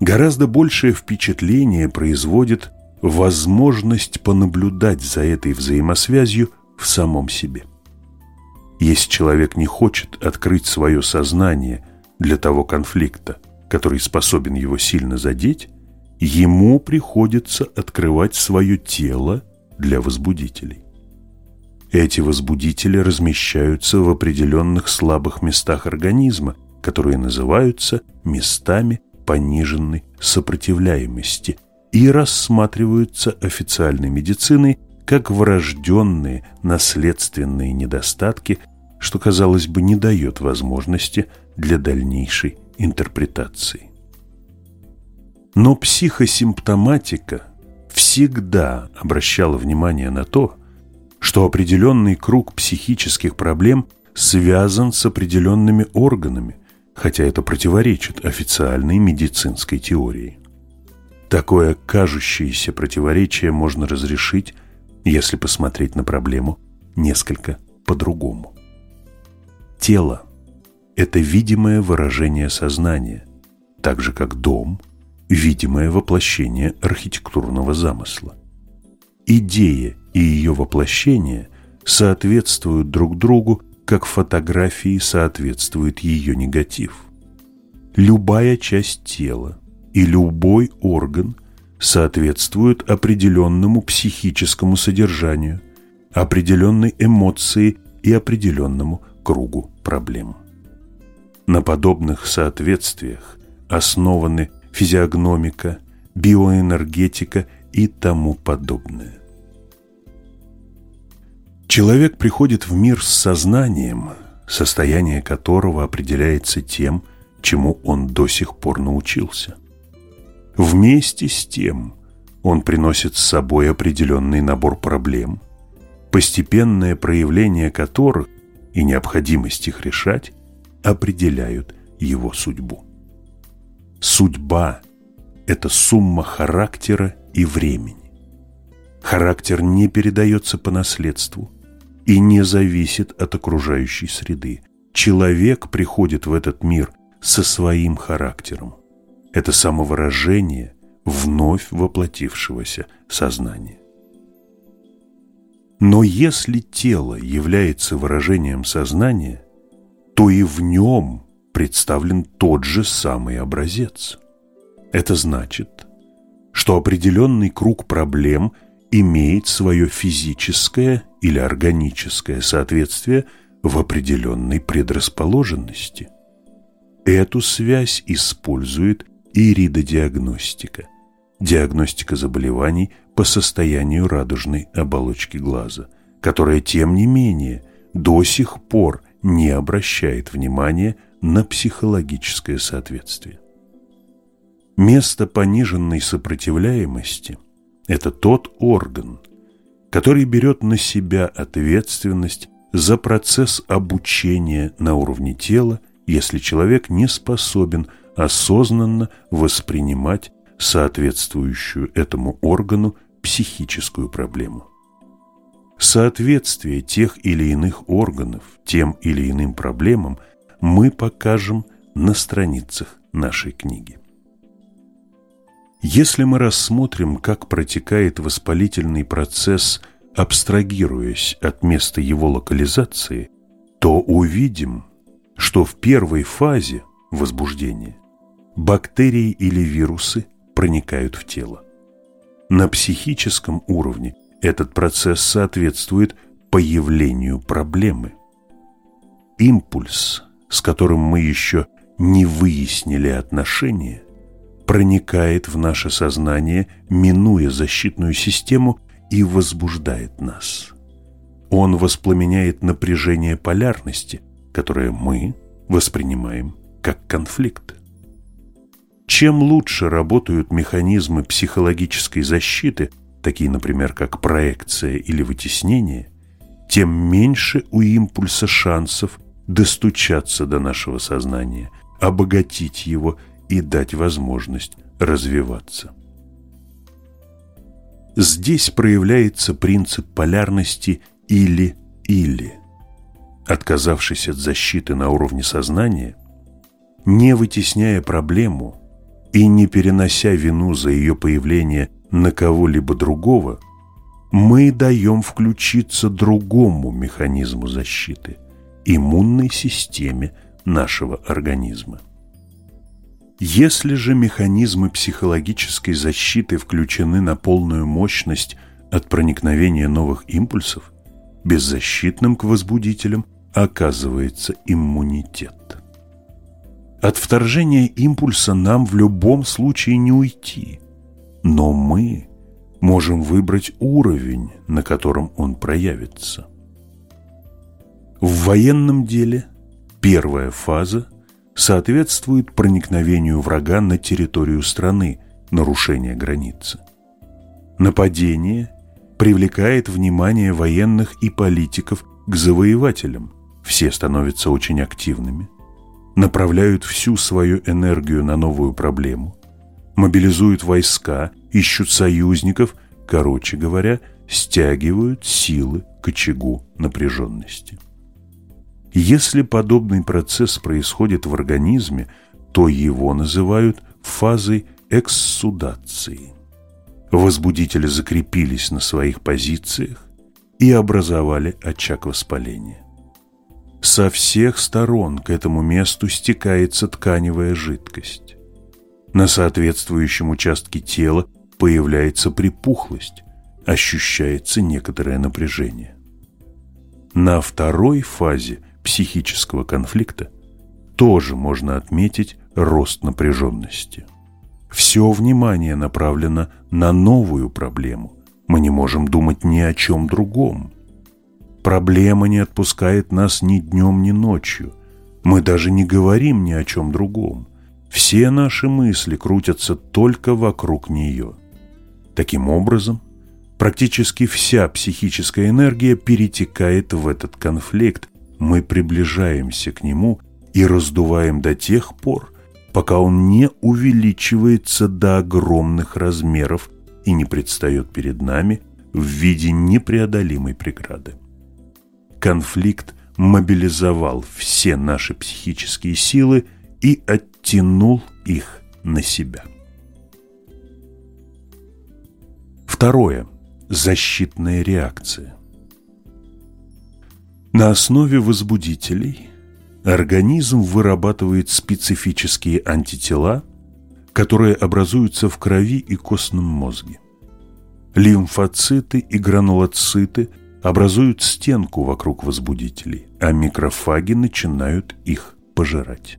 Гораздо большее впечатление производит возможность понаблюдать за этой взаимосвязью в самом себе. Если человек не хочет открыть свое сознание для того конфликта, который способен его сильно задеть, ему приходится открывать свое тело для возбудителей. Эти возбудители размещаются в определенных слабых местах организма, которые называются местами пониженной сопротивляемости и рассматриваются официальной медициной как врожденные наследственные недостатки, что, казалось бы, не дает возможности для дальнейшей интерпретации. Но психосимптоматика всегда обращала внимание на то, что определенный круг психических проблем связан с определенными органами, хотя это противоречит официальной медицинской теории. Такое кажущееся противоречие можно разрешить, если посмотреть на проблему несколько по-другому. Тело – это видимое выражение сознания, так же как дом – видимое воплощение архитектурного замысла. Идея и ее воплощение соответствуют друг другу, как фотографии соответствует ее негатив. Любая часть тела и любой орган соответствуют определенному психическому содержанию, определенной эмоции и определенному кругу проблем. На подобных соответствиях основаны физиогномика, биоэнергетика и тому подобное. Человек приходит в мир с сознанием, состояние которого определяется тем, чему он до сих пор научился. Вместе с тем он приносит с собой определенный набор проблем, постепенное проявление которых и необходимость их решать определяют его судьбу. Судьба – это сумма характера и времени. Характер не передается по наследству – и не зависит от окружающей среды. Человек приходит в этот мир со своим характером. Это самовыражение вновь воплотившегося сознания. Но если тело является выражением сознания, то и в нем представлен тот же самый образец. Это значит, что определенный круг проблем имеет свое физическое или органическое соответствие в определенной предрасположенности. Эту связь использует иридодиагностика, диагностика заболеваний по состоянию радужной оболочки глаза, которая, тем не менее, до сих пор не обращает внимания на психологическое соответствие. Место пониженной сопротивляемости – это тот орган – который берет на себя ответственность за процесс обучения на уровне тела, если человек не способен осознанно воспринимать соответствующую этому органу психическую проблему. Соответствие тех или иных органов тем или иным проблемам мы покажем на страницах нашей книги. Если мы рассмотрим, как протекает воспалительный процесс, абстрагируясь от места его локализации, то увидим, что в первой фазе возбуждения бактерии или вирусы проникают в тело. На психическом уровне этот процесс соответствует появлению проблемы. Импульс, с которым мы еще не выяснили отношения – проникает в наше сознание, минуя защитную систему и возбуждает нас. Он воспламеняет напряжение полярности, которое мы воспринимаем как конфликт. Чем лучше работают механизмы психологической защиты, такие, например, как проекция или вытеснение, тем меньше у импульса шансов достучаться до нашего сознания, обогатить его и дать возможность развиваться. Здесь проявляется принцип полярности «или-или». Отказавшись от защиты на уровне сознания, не вытесняя проблему и не перенося вину за ее появление на кого-либо другого, мы даем включиться другому механизму защиты – иммунной системе нашего организма. Если же механизмы психологической защиты включены на полную мощность от проникновения новых импульсов, беззащитным к возбудителям оказывается иммунитет. От вторжения импульса нам в любом случае не уйти, но мы можем выбрать уровень, на котором он проявится. В военном деле первая фаза соответствует проникновению врага на территорию страны, нарушение границы. Нападение привлекает внимание военных и политиков к завоевателям. Все становятся очень активными, направляют всю свою энергию на новую проблему, мобилизуют войска, ищут союзников, короче говоря, стягивают силы к очагу напряженности. Если подобный процесс происходит в организме, то его называют фазой экссудации. Возбудители закрепились на своих позициях и образовали очаг воспаления. Со всех сторон к этому месту стекается тканевая жидкость. На соответствующем участке тела появляется припухлость, ощущается некоторое напряжение. На второй фазе – психического конфликта тоже можно отметить рост напряженности. Все внимание направлено на новую проблему. Мы не можем думать ни о чем другом. Проблема не отпускает нас ни днем, ни ночью. Мы даже не говорим ни о чем другом. Все наши мысли крутятся только вокруг нее. Таким образом, практически вся психическая энергия перетекает в этот конфликт, мы приближаемся к нему и раздуваем до тех пор, пока он не увеличивается до огромных размеров и не предстает перед нами в виде непреодолимой преграды. Конфликт мобилизовал все наши психические силы и оттянул их на себя. Второе. Защитная реакция. На основе возбудителей организм вырабатывает специфические антитела, которые образуются в крови и костном мозге. Лимфоциты и гранулоциты образуют стенку вокруг возбудителей, а микрофаги начинают их пожирать.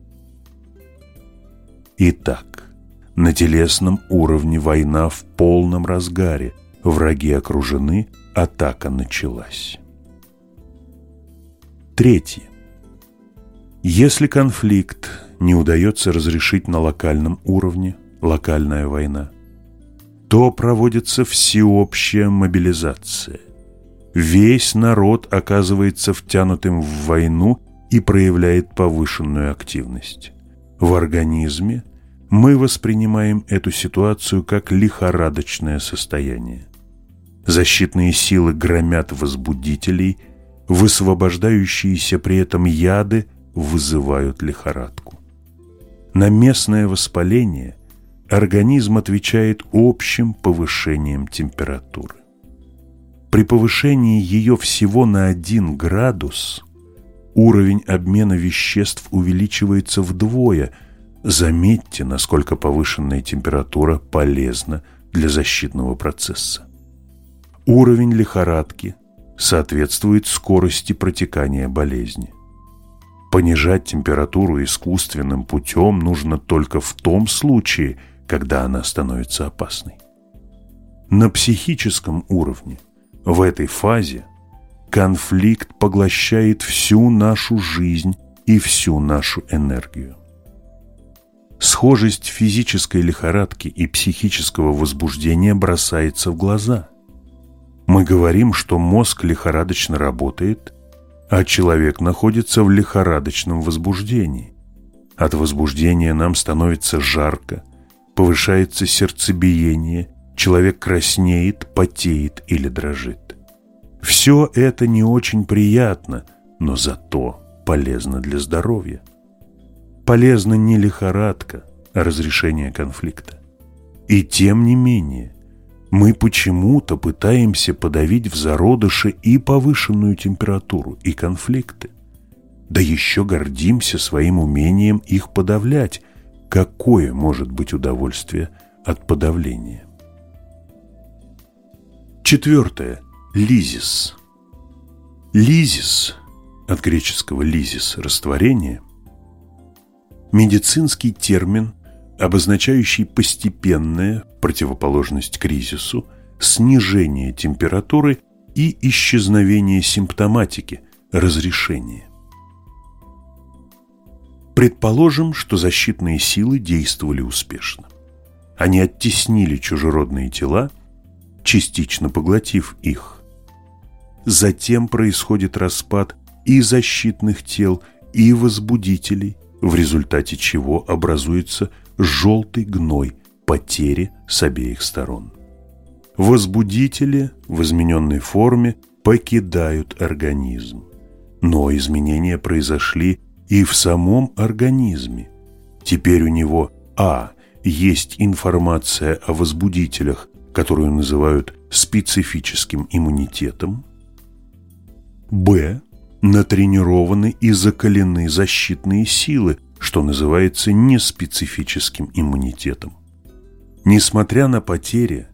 Итак, на телесном уровне война в полном разгаре, враги окружены, атака началась. Третье. Если конфликт не удается разрешить на локальном уровне, локальная война, то проводится всеобщая мобилизация. Весь народ оказывается втянутым в войну и проявляет повышенную активность. В организме мы воспринимаем эту ситуацию как лихорадочное состояние. Защитные силы громят возбудителей – высвобождающиеся при этом яды вызывают лихорадку. На местное воспаление организм отвечает общим повышением температуры. При повышении ее всего на 1 градус уровень обмена веществ увеличивается вдвое. Заметьте, насколько повышенная температура полезна для защитного процесса. Уровень лихорадки соответствует скорости протекания болезни. Понижать температуру искусственным путем нужно только в том случае, когда она становится опасной. На психическом уровне, в этой фазе, конфликт поглощает всю нашу жизнь и всю нашу энергию. Схожесть физической лихорадки и психического возбуждения бросается в глаза – мы говорим, что мозг лихорадочно работает, а человек находится в лихорадочном возбуждении. От возбуждения нам становится жарко, повышается сердцебиение, человек краснеет, потеет или дрожит. Все это не очень приятно, но зато полезно для здоровья. Полезна не лихорадка, а разрешение конфликта. И тем не менее, мы почему-то пытаемся подавить в зародыше и повышенную температуру, и конфликты. Да еще гордимся своим умением их подавлять. Какое может быть удовольствие от подавления? Четвертое. Лизис. Лизис, от греческого лизис – растворение, медицинский термин, обозначающий постепенное, противоположность кризису, снижение температуры и исчезновение симптоматики, разрешение. Предположим, что защитные силы действовали успешно. Они оттеснили чужеродные тела, частично поглотив их. Затем происходит распад и защитных тел, и возбудителей, в результате чего образуется желтый гной потери с обеих сторон. Возбудители в измененной форме покидают организм. Но изменения произошли и в самом организме. Теперь у него а. есть информация о возбудителях, которую называют специфическим иммунитетом, б натренированы и закалены защитные силы, что называется неспецифическим иммунитетом. Несмотря на потери,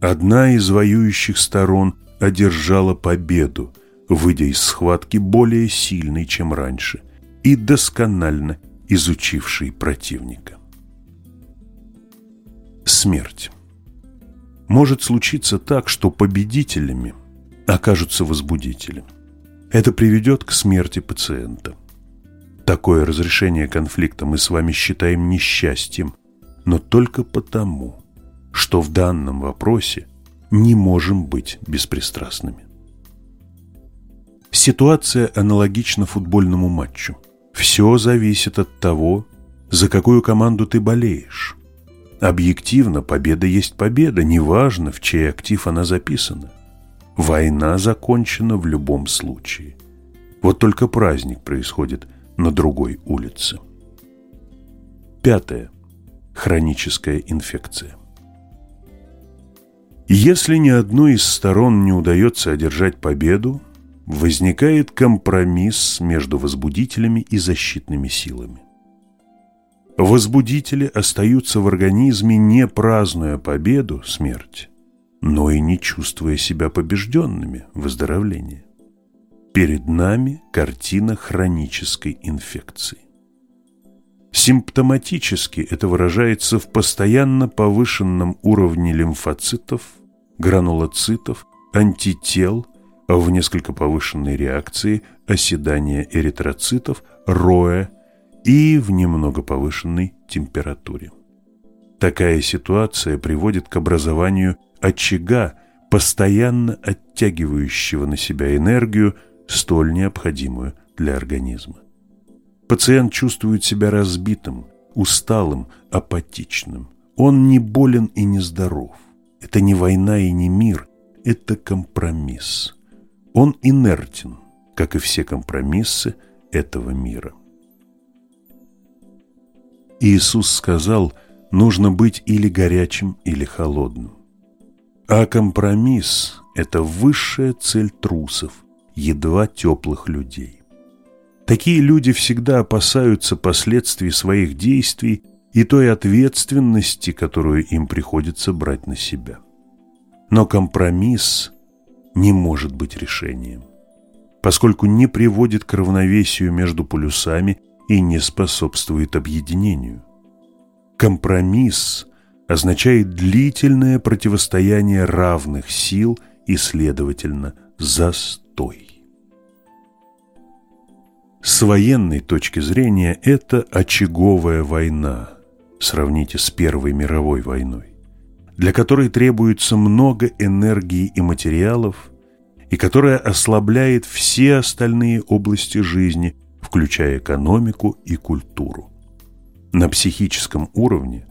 одна из воюющих сторон одержала победу, выйдя из схватки более сильной, чем раньше, и досконально изучившей противника. Смерть. Может случиться так, что победителями окажутся возбудителями. Это приведет к смерти пациента. Такое разрешение конфликта мы с вами считаем несчастьем, но только потому, что в данном вопросе не можем быть беспристрастными. Ситуация аналогична футбольному матчу. Все зависит от того, за какую команду ты болеешь. Объективно победа есть победа, неважно, в чей актив она записана. Война закончена в любом случае. Вот только праздник происходит на другой улице. Пятое. Хроническая инфекция. Если ни одной из сторон не удается одержать победу, возникает компромисс между возбудителями и защитными силами. Возбудители остаются в организме, не празднуя победу, смерть, но и не чувствуя себя побежденными, выздоровление. Перед нами картина хронической инфекции. Симптоматически это выражается в постоянно повышенном уровне лимфоцитов, гранулоцитов, антител, в несколько повышенной реакции оседания эритроцитов, роя и в немного повышенной температуре. Такая ситуация приводит к образованию очага, постоянно оттягивающего на себя энергию, столь необходимую для организма. Пациент чувствует себя разбитым, усталым, апатичным. Он не болен и не здоров. Это не война и не мир, это компромисс. Он инертен, как и все компромиссы этого мира. Иисус сказал, нужно быть или горячим, или холодным. А компромисс – это высшая цель трусов, едва теплых людей. Такие люди всегда опасаются последствий своих действий и той ответственности, которую им приходится брать на себя. Но компромисс не может быть решением, поскольку не приводит к равновесию между полюсами и не способствует объединению. Компромисс означает длительное противостояние равных сил и, следовательно, застой. С военной точки зрения это очаговая война, сравните с Первой мировой войной, для которой требуется много энергии и материалов, и которая ослабляет все остальные области жизни, включая экономику и культуру. На психическом уровне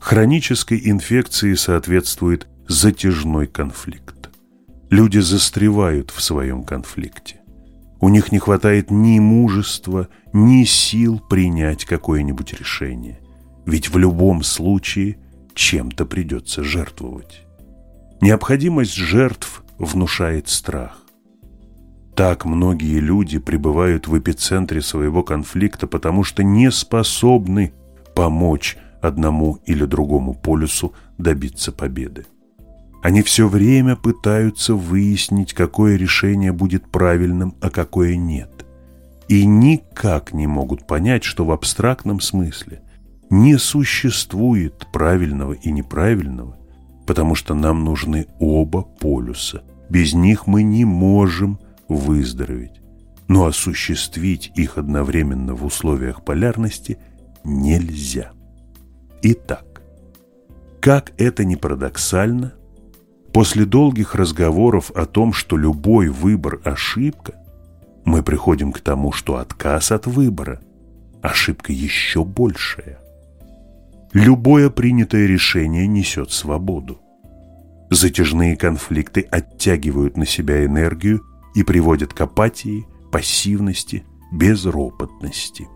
хронической инфекции соответствует затяжной конфликт. Люди застревают в своем конфликте. У них не хватает ни мужества, ни сил принять какое-нибудь решение. Ведь в любом случае чем-то придется жертвовать. Необходимость жертв внушает страх. Так многие люди пребывают в эпицентре своего конфликта, потому что не способны помочь одному или другому полюсу добиться победы. Они все время пытаются выяснить, какое решение будет правильным, а какое нет. И никак не могут понять, что в абстрактном смысле не существует правильного и неправильного, потому что нам нужны оба полюса. Без них мы не можем выздороветь. Но осуществить их одновременно в условиях полярности нельзя. Итак, как это ни парадоксально, после долгих разговоров о том, что любой выбор – ошибка, мы приходим к тому, что отказ от выбора – ошибка еще большая. Любое принятое решение несет свободу. Затяжные конфликты оттягивают на себя энергию и приводят к апатии, пассивности, безропотности.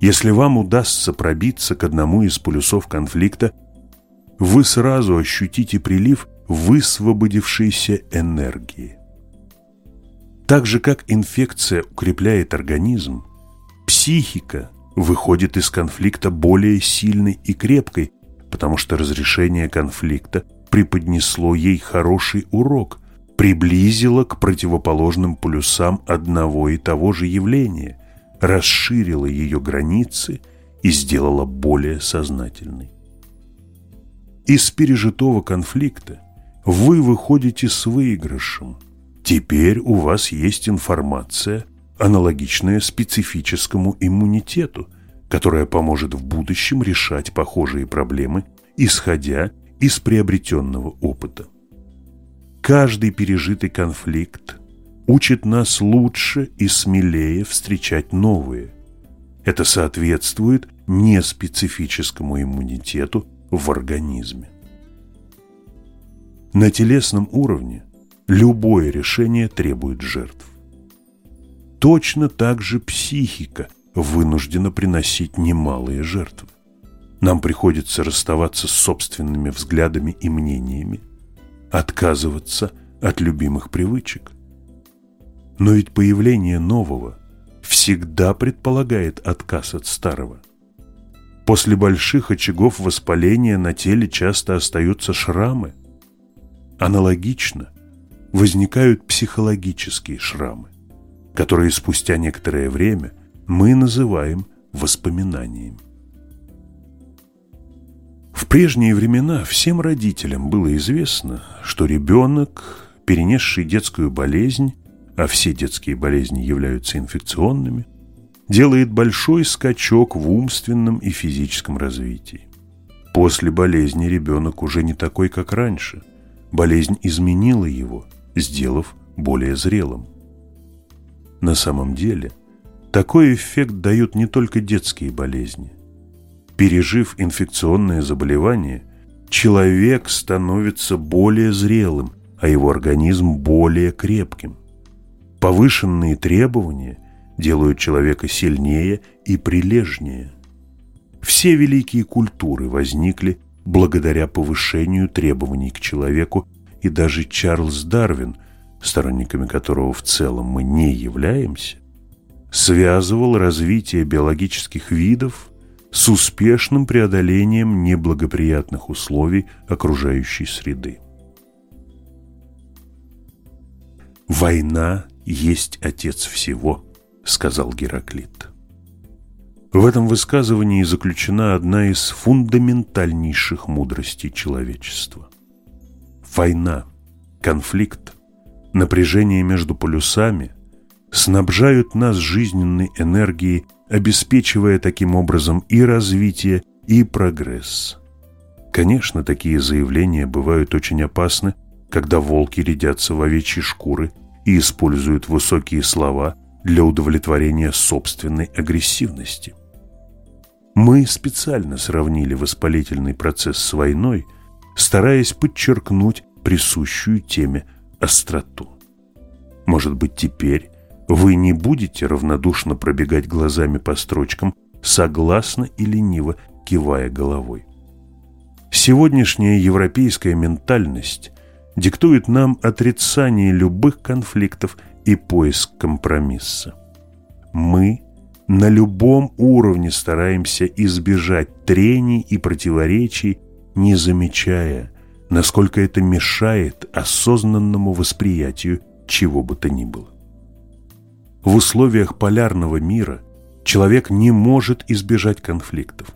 Если вам удастся пробиться к одному из полюсов конфликта, вы сразу ощутите прилив высвободившейся энергии. Так же, как инфекция укрепляет организм, психика выходит из конфликта более сильной и крепкой, потому что разрешение конфликта преподнесло ей хороший урок, приблизило к противоположным полюсам одного и того же явления, расширила ее границы и сделала более сознательной. Из пережитого конфликта вы выходите с выигрышем. Теперь у вас есть информация, аналогичная специфическому иммунитету, которая поможет в будущем решать похожие проблемы, исходя из приобретенного опыта. Каждый пережитый конфликт учит нас лучше и смелее встречать новые. Это соответствует неспецифическому иммунитету в организме. На телесном уровне любое решение требует жертв. Точно так же психика вынуждена приносить немалые жертвы. Нам приходится расставаться с собственными взглядами и мнениями, отказываться от любимых привычек – но ведь появление нового всегда предполагает отказ от старого. После больших очагов воспаления на теле часто остаются шрамы. Аналогично возникают психологические шрамы, которые спустя некоторое время мы называем воспоминаниями. В прежние времена всем родителям было известно, что ребенок, перенесший детскую болезнь, а все детские болезни являются инфекционными, делает большой скачок в умственном и физическом развитии. После болезни ребенок уже не такой, как раньше. Болезнь изменила его, сделав более зрелым. На самом деле, такой эффект дают не только детские болезни. Пережив инфекционное заболевание, человек становится более зрелым, а его организм более крепким. Повышенные требования делают человека сильнее и прилежнее. Все великие культуры возникли благодаря повышению требований к человеку, и даже Чарльз Дарвин, сторонниками которого в целом мы не являемся, связывал развитие биологических видов с успешным преодолением неблагоприятных условий окружающей среды. Война есть отец всего», — сказал Гераклит. В этом высказывании заключена одна из фундаментальнейших мудростей человечества. Война, конфликт, напряжение между полюсами снабжают нас жизненной энергией, обеспечивая таким образом и развитие, и прогресс. Конечно, такие заявления бывают очень опасны, когда волки рядятся в овечьи шкуры и используют высокие слова для удовлетворения собственной агрессивности. Мы специально сравнили воспалительный процесс с войной, стараясь подчеркнуть присущую теме остроту. Может быть, теперь вы не будете равнодушно пробегать глазами по строчкам, согласно и лениво кивая головой. Сегодняшняя европейская ментальность диктует нам отрицание любых конфликтов и поиск компромисса. Мы на любом уровне стараемся избежать трений и противоречий, не замечая, насколько это мешает осознанному восприятию чего бы то ни было. В условиях полярного мира человек не может избежать конфликтов.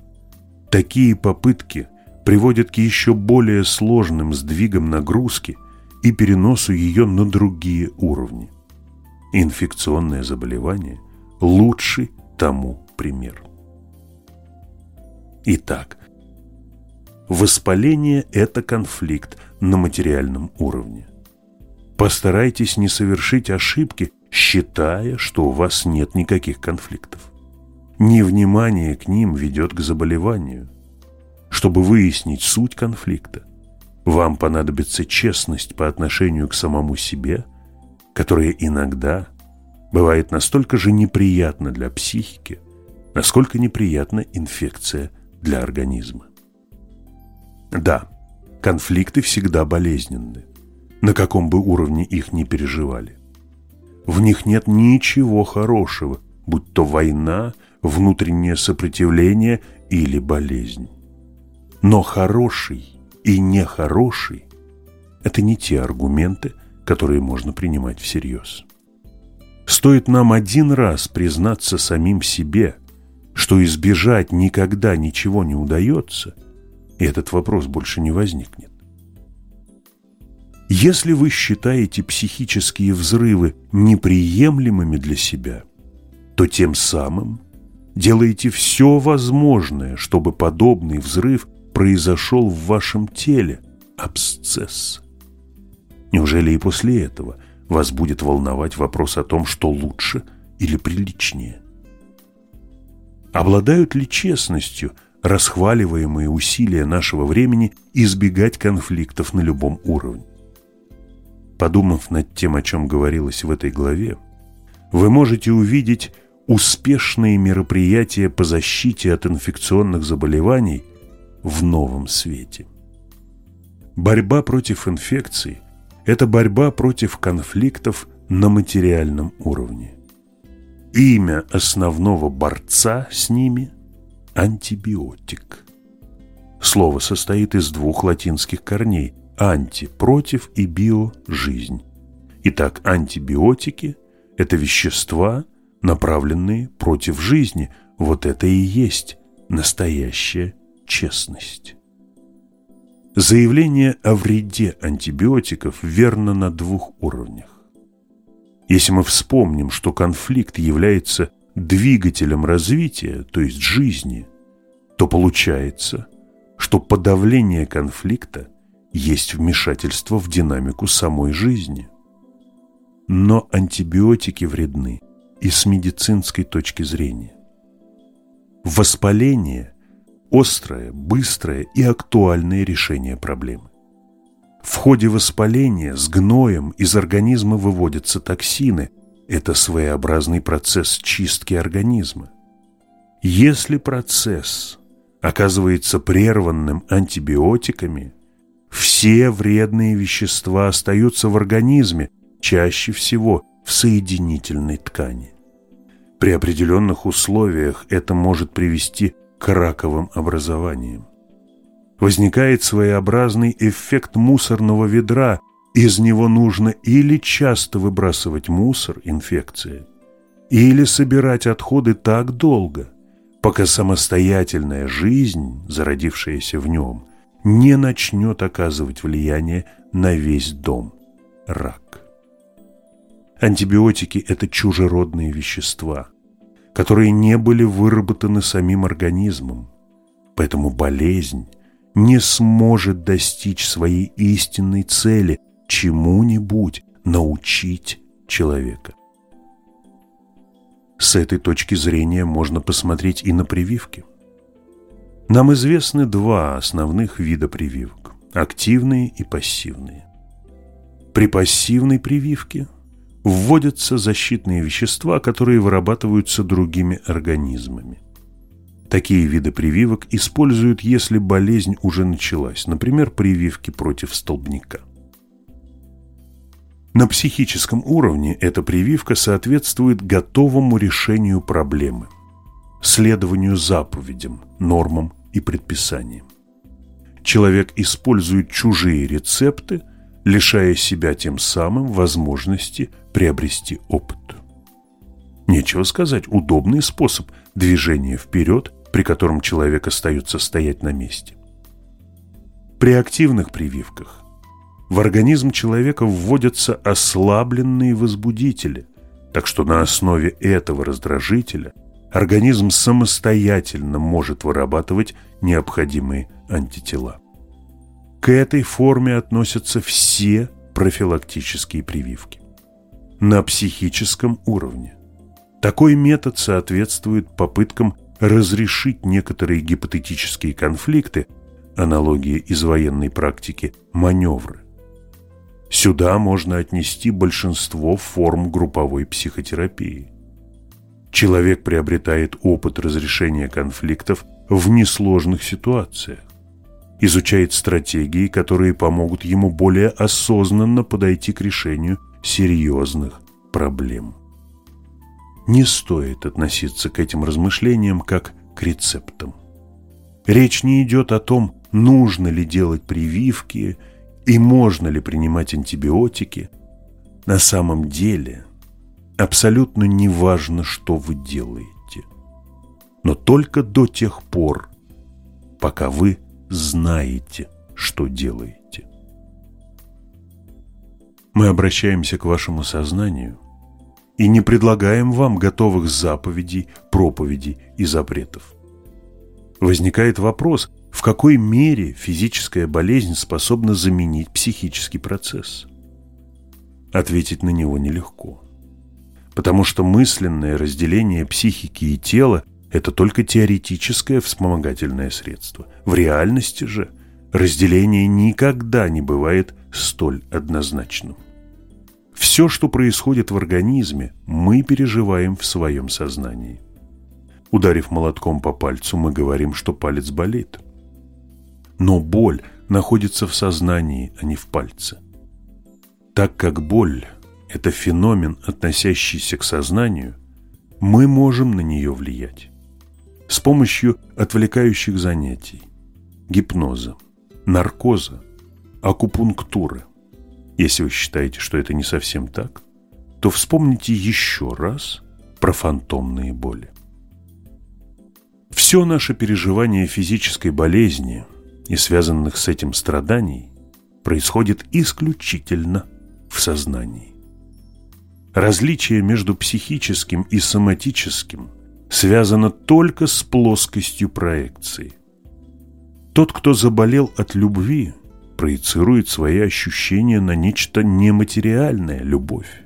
Такие попытки приводят к еще более сложным сдвигам нагрузки и переносу ее на другие уровни. Инфекционное заболевание – лучший тому пример. Итак, воспаление – это конфликт на материальном уровне. Постарайтесь не совершить ошибки, считая, что у вас нет никаких конфликтов. Невнимание к ним ведет к заболеванию. Чтобы выяснить суть конфликта, вам понадобится честность по отношению к самому себе, которая иногда бывает настолько же неприятна для психики, насколько неприятна инфекция для организма. Да, конфликты всегда болезненны, на каком бы уровне их ни переживали. В них нет ничего хорошего, будь то война, внутреннее сопротивление или болезнь. Но хороший и нехороший – это не те аргументы, которые можно принимать всерьез. Стоит нам один раз признаться самим себе, что избежать никогда ничего не удается, и этот вопрос больше не возникнет. Если вы считаете психические взрывы неприемлемыми для себя, то тем самым делаете все возможное, чтобы подобный взрыв произошел в вашем теле, абсцесс. Неужели и после этого вас будет волновать вопрос о том, что лучше или приличнее? Обладают ли честностью расхваливаемые усилия нашего времени избегать конфликтов на любом уровне? Подумав над тем, о чем говорилось в этой главе, вы можете увидеть успешные мероприятия по защите от инфекционных заболеваний в новом свете. Борьба против инфекций – это борьба против конфликтов на материальном уровне. Имя основного борца с ними – антибиотик. Слово состоит из двух латинских корней – анти – против и био – жизнь. Итак, антибиотики – это вещества, направленные против жизни. Вот это и есть настоящая честность. Заявление о вреде антибиотиков верно на двух уровнях. Если мы вспомним, что конфликт является двигателем развития, то есть жизни, то получается, что подавление конфликта есть вмешательство в динамику самой жизни. Но антибиотики вредны и с медицинской точки зрения. Воспаление острое, быстрое и актуальное решение проблемы. В ходе воспаления с гноем из организма выводятся токсины. Это своеобразный процесс чистки организма. Если процесс оказывается прерванным антибиотиками, все вредные вещества остаются в организме, чаще всего в соединительной ткани. При определенных условиях это может привести к раковым образованиям. Возникает своеобразный эффект мусорного ведра, из него нужно или часто выбрасывать мусор, инфекция, или собирать отходы так долго, пока самостоятельная жизнь, зародившаяся в нем, не начнет оказывать влияние на весь дом – рак. Антибиотики – это чужеродные вещества которые не были выработаны самим организмом. Поэтому болезнь не сможет достичь своей истинной цели, чему-нибудь научить человека. С этой точки зрения можно посмотреть и на прививки. Нам известны два основных вида прививок – активные и пассивные. При пассивной прививке вводятся защитные вещества, которые вырабатываются другими организмами. Такие виды прививок используют, если болезнь уже началась, например, прививки против столбняка. На психическом уровне эта прививка соответствует готовому решению проблемы, следованию заповедям, нормам и предписаниям. Человек использует чужие рецепты, лишая себя тем самым возможности приобрести опыт. Нечего сказать, удобный способ движения вперед, при котором человек остается стоять на месте. При активных прививках в организм человека вводятся ослабленные возбудители, так что на основе этого раздражителя организм самостоятельно может вырабатывать необходимые антитела. К этой форме относятся все профилактические прививки. На психическом уровне такой метод соответствует попыткам разрешить некоторые гипотетические конфликты, аналогии из военной практики, маневры. Сюда можно отнести большинство форм групповой психотерапии. Человек приобретает опыт разрешения конфликтов в несложных ситуациях, изучает стратегии, которые помогут ему более осознанно подойти к решению серьезных проблем. Не стоит относиться к этим размышлениям как к рецептам. Речь не идет о том, нужно ли делать прививки – и можно ли принимать антибиотики, на самом деле абсолютно не важно, что вы делаете. Но только до тех пор, пока вы знаете, что делаете. Мы обращаемся к вашему сознанию и не предлагаем вам готовых заповедей, проповедей и запретов. Возникает вопрос – в какой мере физическая болезнь способна заменить психический процесс? Ответить на него нелегко. Потому что мысленное разделение психики и тела – это только теоретическое вспомогательное средство. В реальности же разделение никогда не бывает столь однозначным. Все, что происходит в организме, мы переживаем в своем сознании. Ударив молотком по пальцу, мы говорим, что палец болит. Но боль находится в сознании, а не в пальце. Так как боль – это феномен, относящийся к сознанию, мы можем на нее влиять. С помощью отвлекающих занятий, гипноза, наркоза, акупунктуры. Если вы считаете, что это не совсем так, то вспомните еще раз про фантомные боли. Все наше переживание физической болезни и связанных с этим страданий происходит исключительно в сознании. Различие между психическим и соматическим связано только с плоскостью проекции. Тот, кто заболел от любви, проецирует свои ощущения на нечто нематериальное – любовь.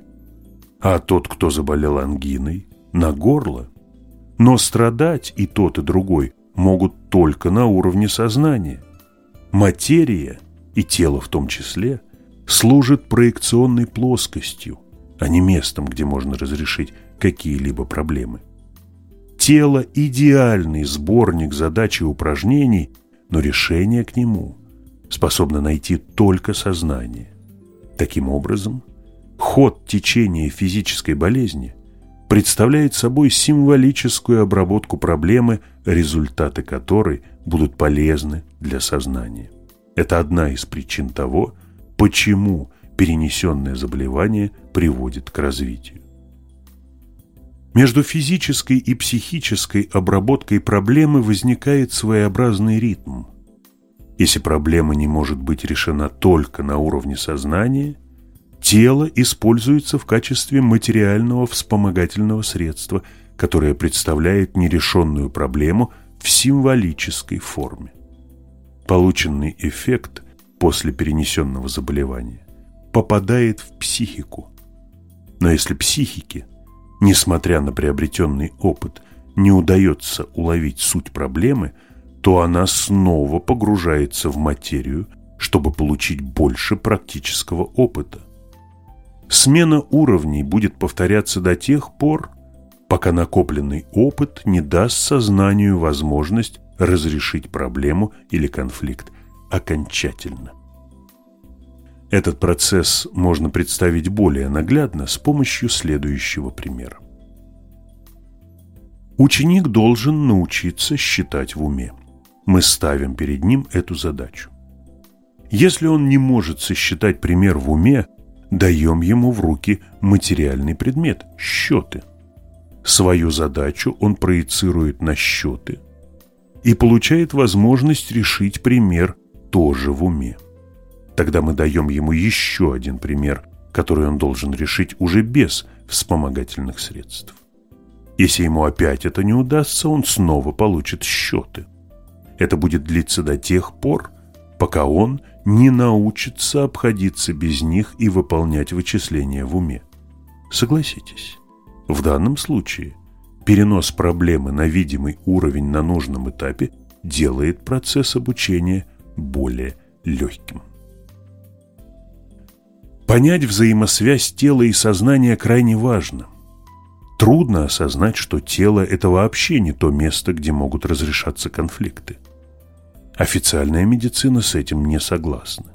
А тот, кто заболел ангиной, на горло. Но страдать и тот, и другой могут только на уровне сознания. Материя, и тело в том числе, служит проекционной плоскостью, а не местом, где можно разрешить какие-либо проблемы. Тело – идеальный сборник задач и упражнений, но решение к нему способно найти только сознание. Таким образом, ход течения физической болезни представляет собой символическую обработку проблемы, результаты которой будут полезны для сознания. Это одна из причин того, почему перенесенное заболевание приводит к развитию. Между физической и психической обработкой проблемы возникает своеобразный ритм. Если проблема не может быть решена только на уровне сознания, тело используется в качестве материального вспомогательного средства, которое представляет нерешенную проблему в символической форме. Полученный эффект после перенесенного заболевания попадает в психику. Но если психике, несмотря на приобретенный опыт, не удается уловить суть проблемы, то она снова погружается в материю, чтобы получить больше практического опыта. Смена уровней будет повторяться до тех пор, пока накопленный опыт не даст сознанию возможность разрешить проблему или конфликт окончательно. Этот процесс можно представить более наглядно с помощью следующего примера. Ученик должен научиться считать в уме. Мы ставим перед ним эту задачу. Если он не может сосчитать пример в уме, даем ему в руки материальный предмет – счеты. Свою задачу он проецирует на счеты и получает возможность решить пример тоже в уме. Тогда мы даем ему еще один пример, который он должен решить уже без вспомогательных средств. Если ему опять это не удастся, он снова получит счеты. Это будет длиться до тех пор, пока он не научится обходиться без них и выполнять вычисления в уме. Согласитесь, в данном случае перенос проблемы на видимый уровень на нужном этапе делает процесс обучения более легким. Понять взаимосвязь тела и сознания крайне важно. Трудно осознать, что тело – это вообще не то место, где могут разрешаться конфликты. Официальная медицина с этим не согласна.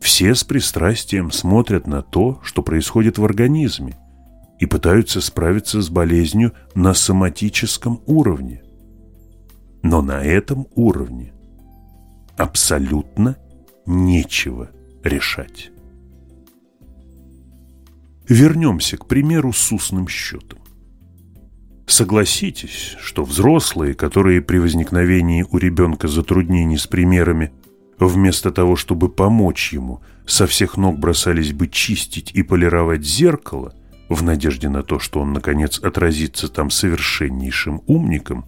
Все с пристрастием смотрят на то, что происходит в организме, и пытаются справиться с болезнью на соматическом уровне. Но на этом уровне абсолютно нечего решать. Вернемся, к примеру, с устным счетом. Согласитесь, что взрослые, которые при возникновении у ребенка затруднений с примерами, вместо того, чтобы помочь ему, со всех ног бросались бы чистить и полировать зеркало, в надежде на то, что он, наконец, отразится там совершеннейшим умником,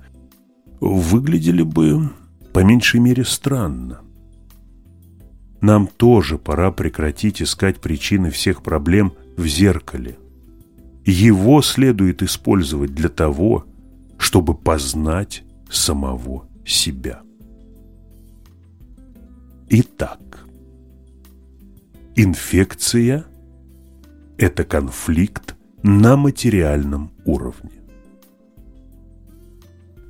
выглядели бы, по меньшей мере, странно. Нам тоже пора прекратить искать причины всех проблем в зеркале. Его следует использовать для того, чтобы познать самого себя. Итак, инфекция – это конфликт на материальном уровне.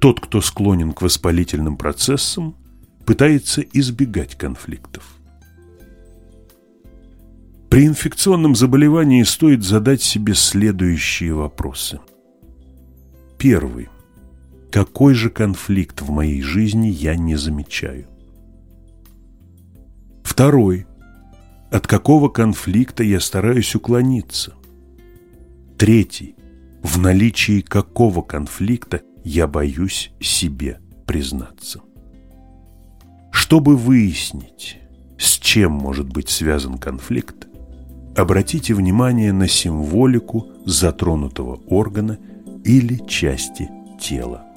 Тот, кто склонен к воспалительным процессам, пытается избегать конфликтов. При инфекционном заболевании стоит задать себе следующие вопросы. Первый. Какой же конфликт в моей жизни я не замечаю? Второй. От какого конфликта я стараюсь уклониться? Третий. В наличии какого конфликта я боюсь себе признаться? Чтобы выяснить, с чем может быть связан конфликт, Обратите внимание на символику затронутого органа или части тела.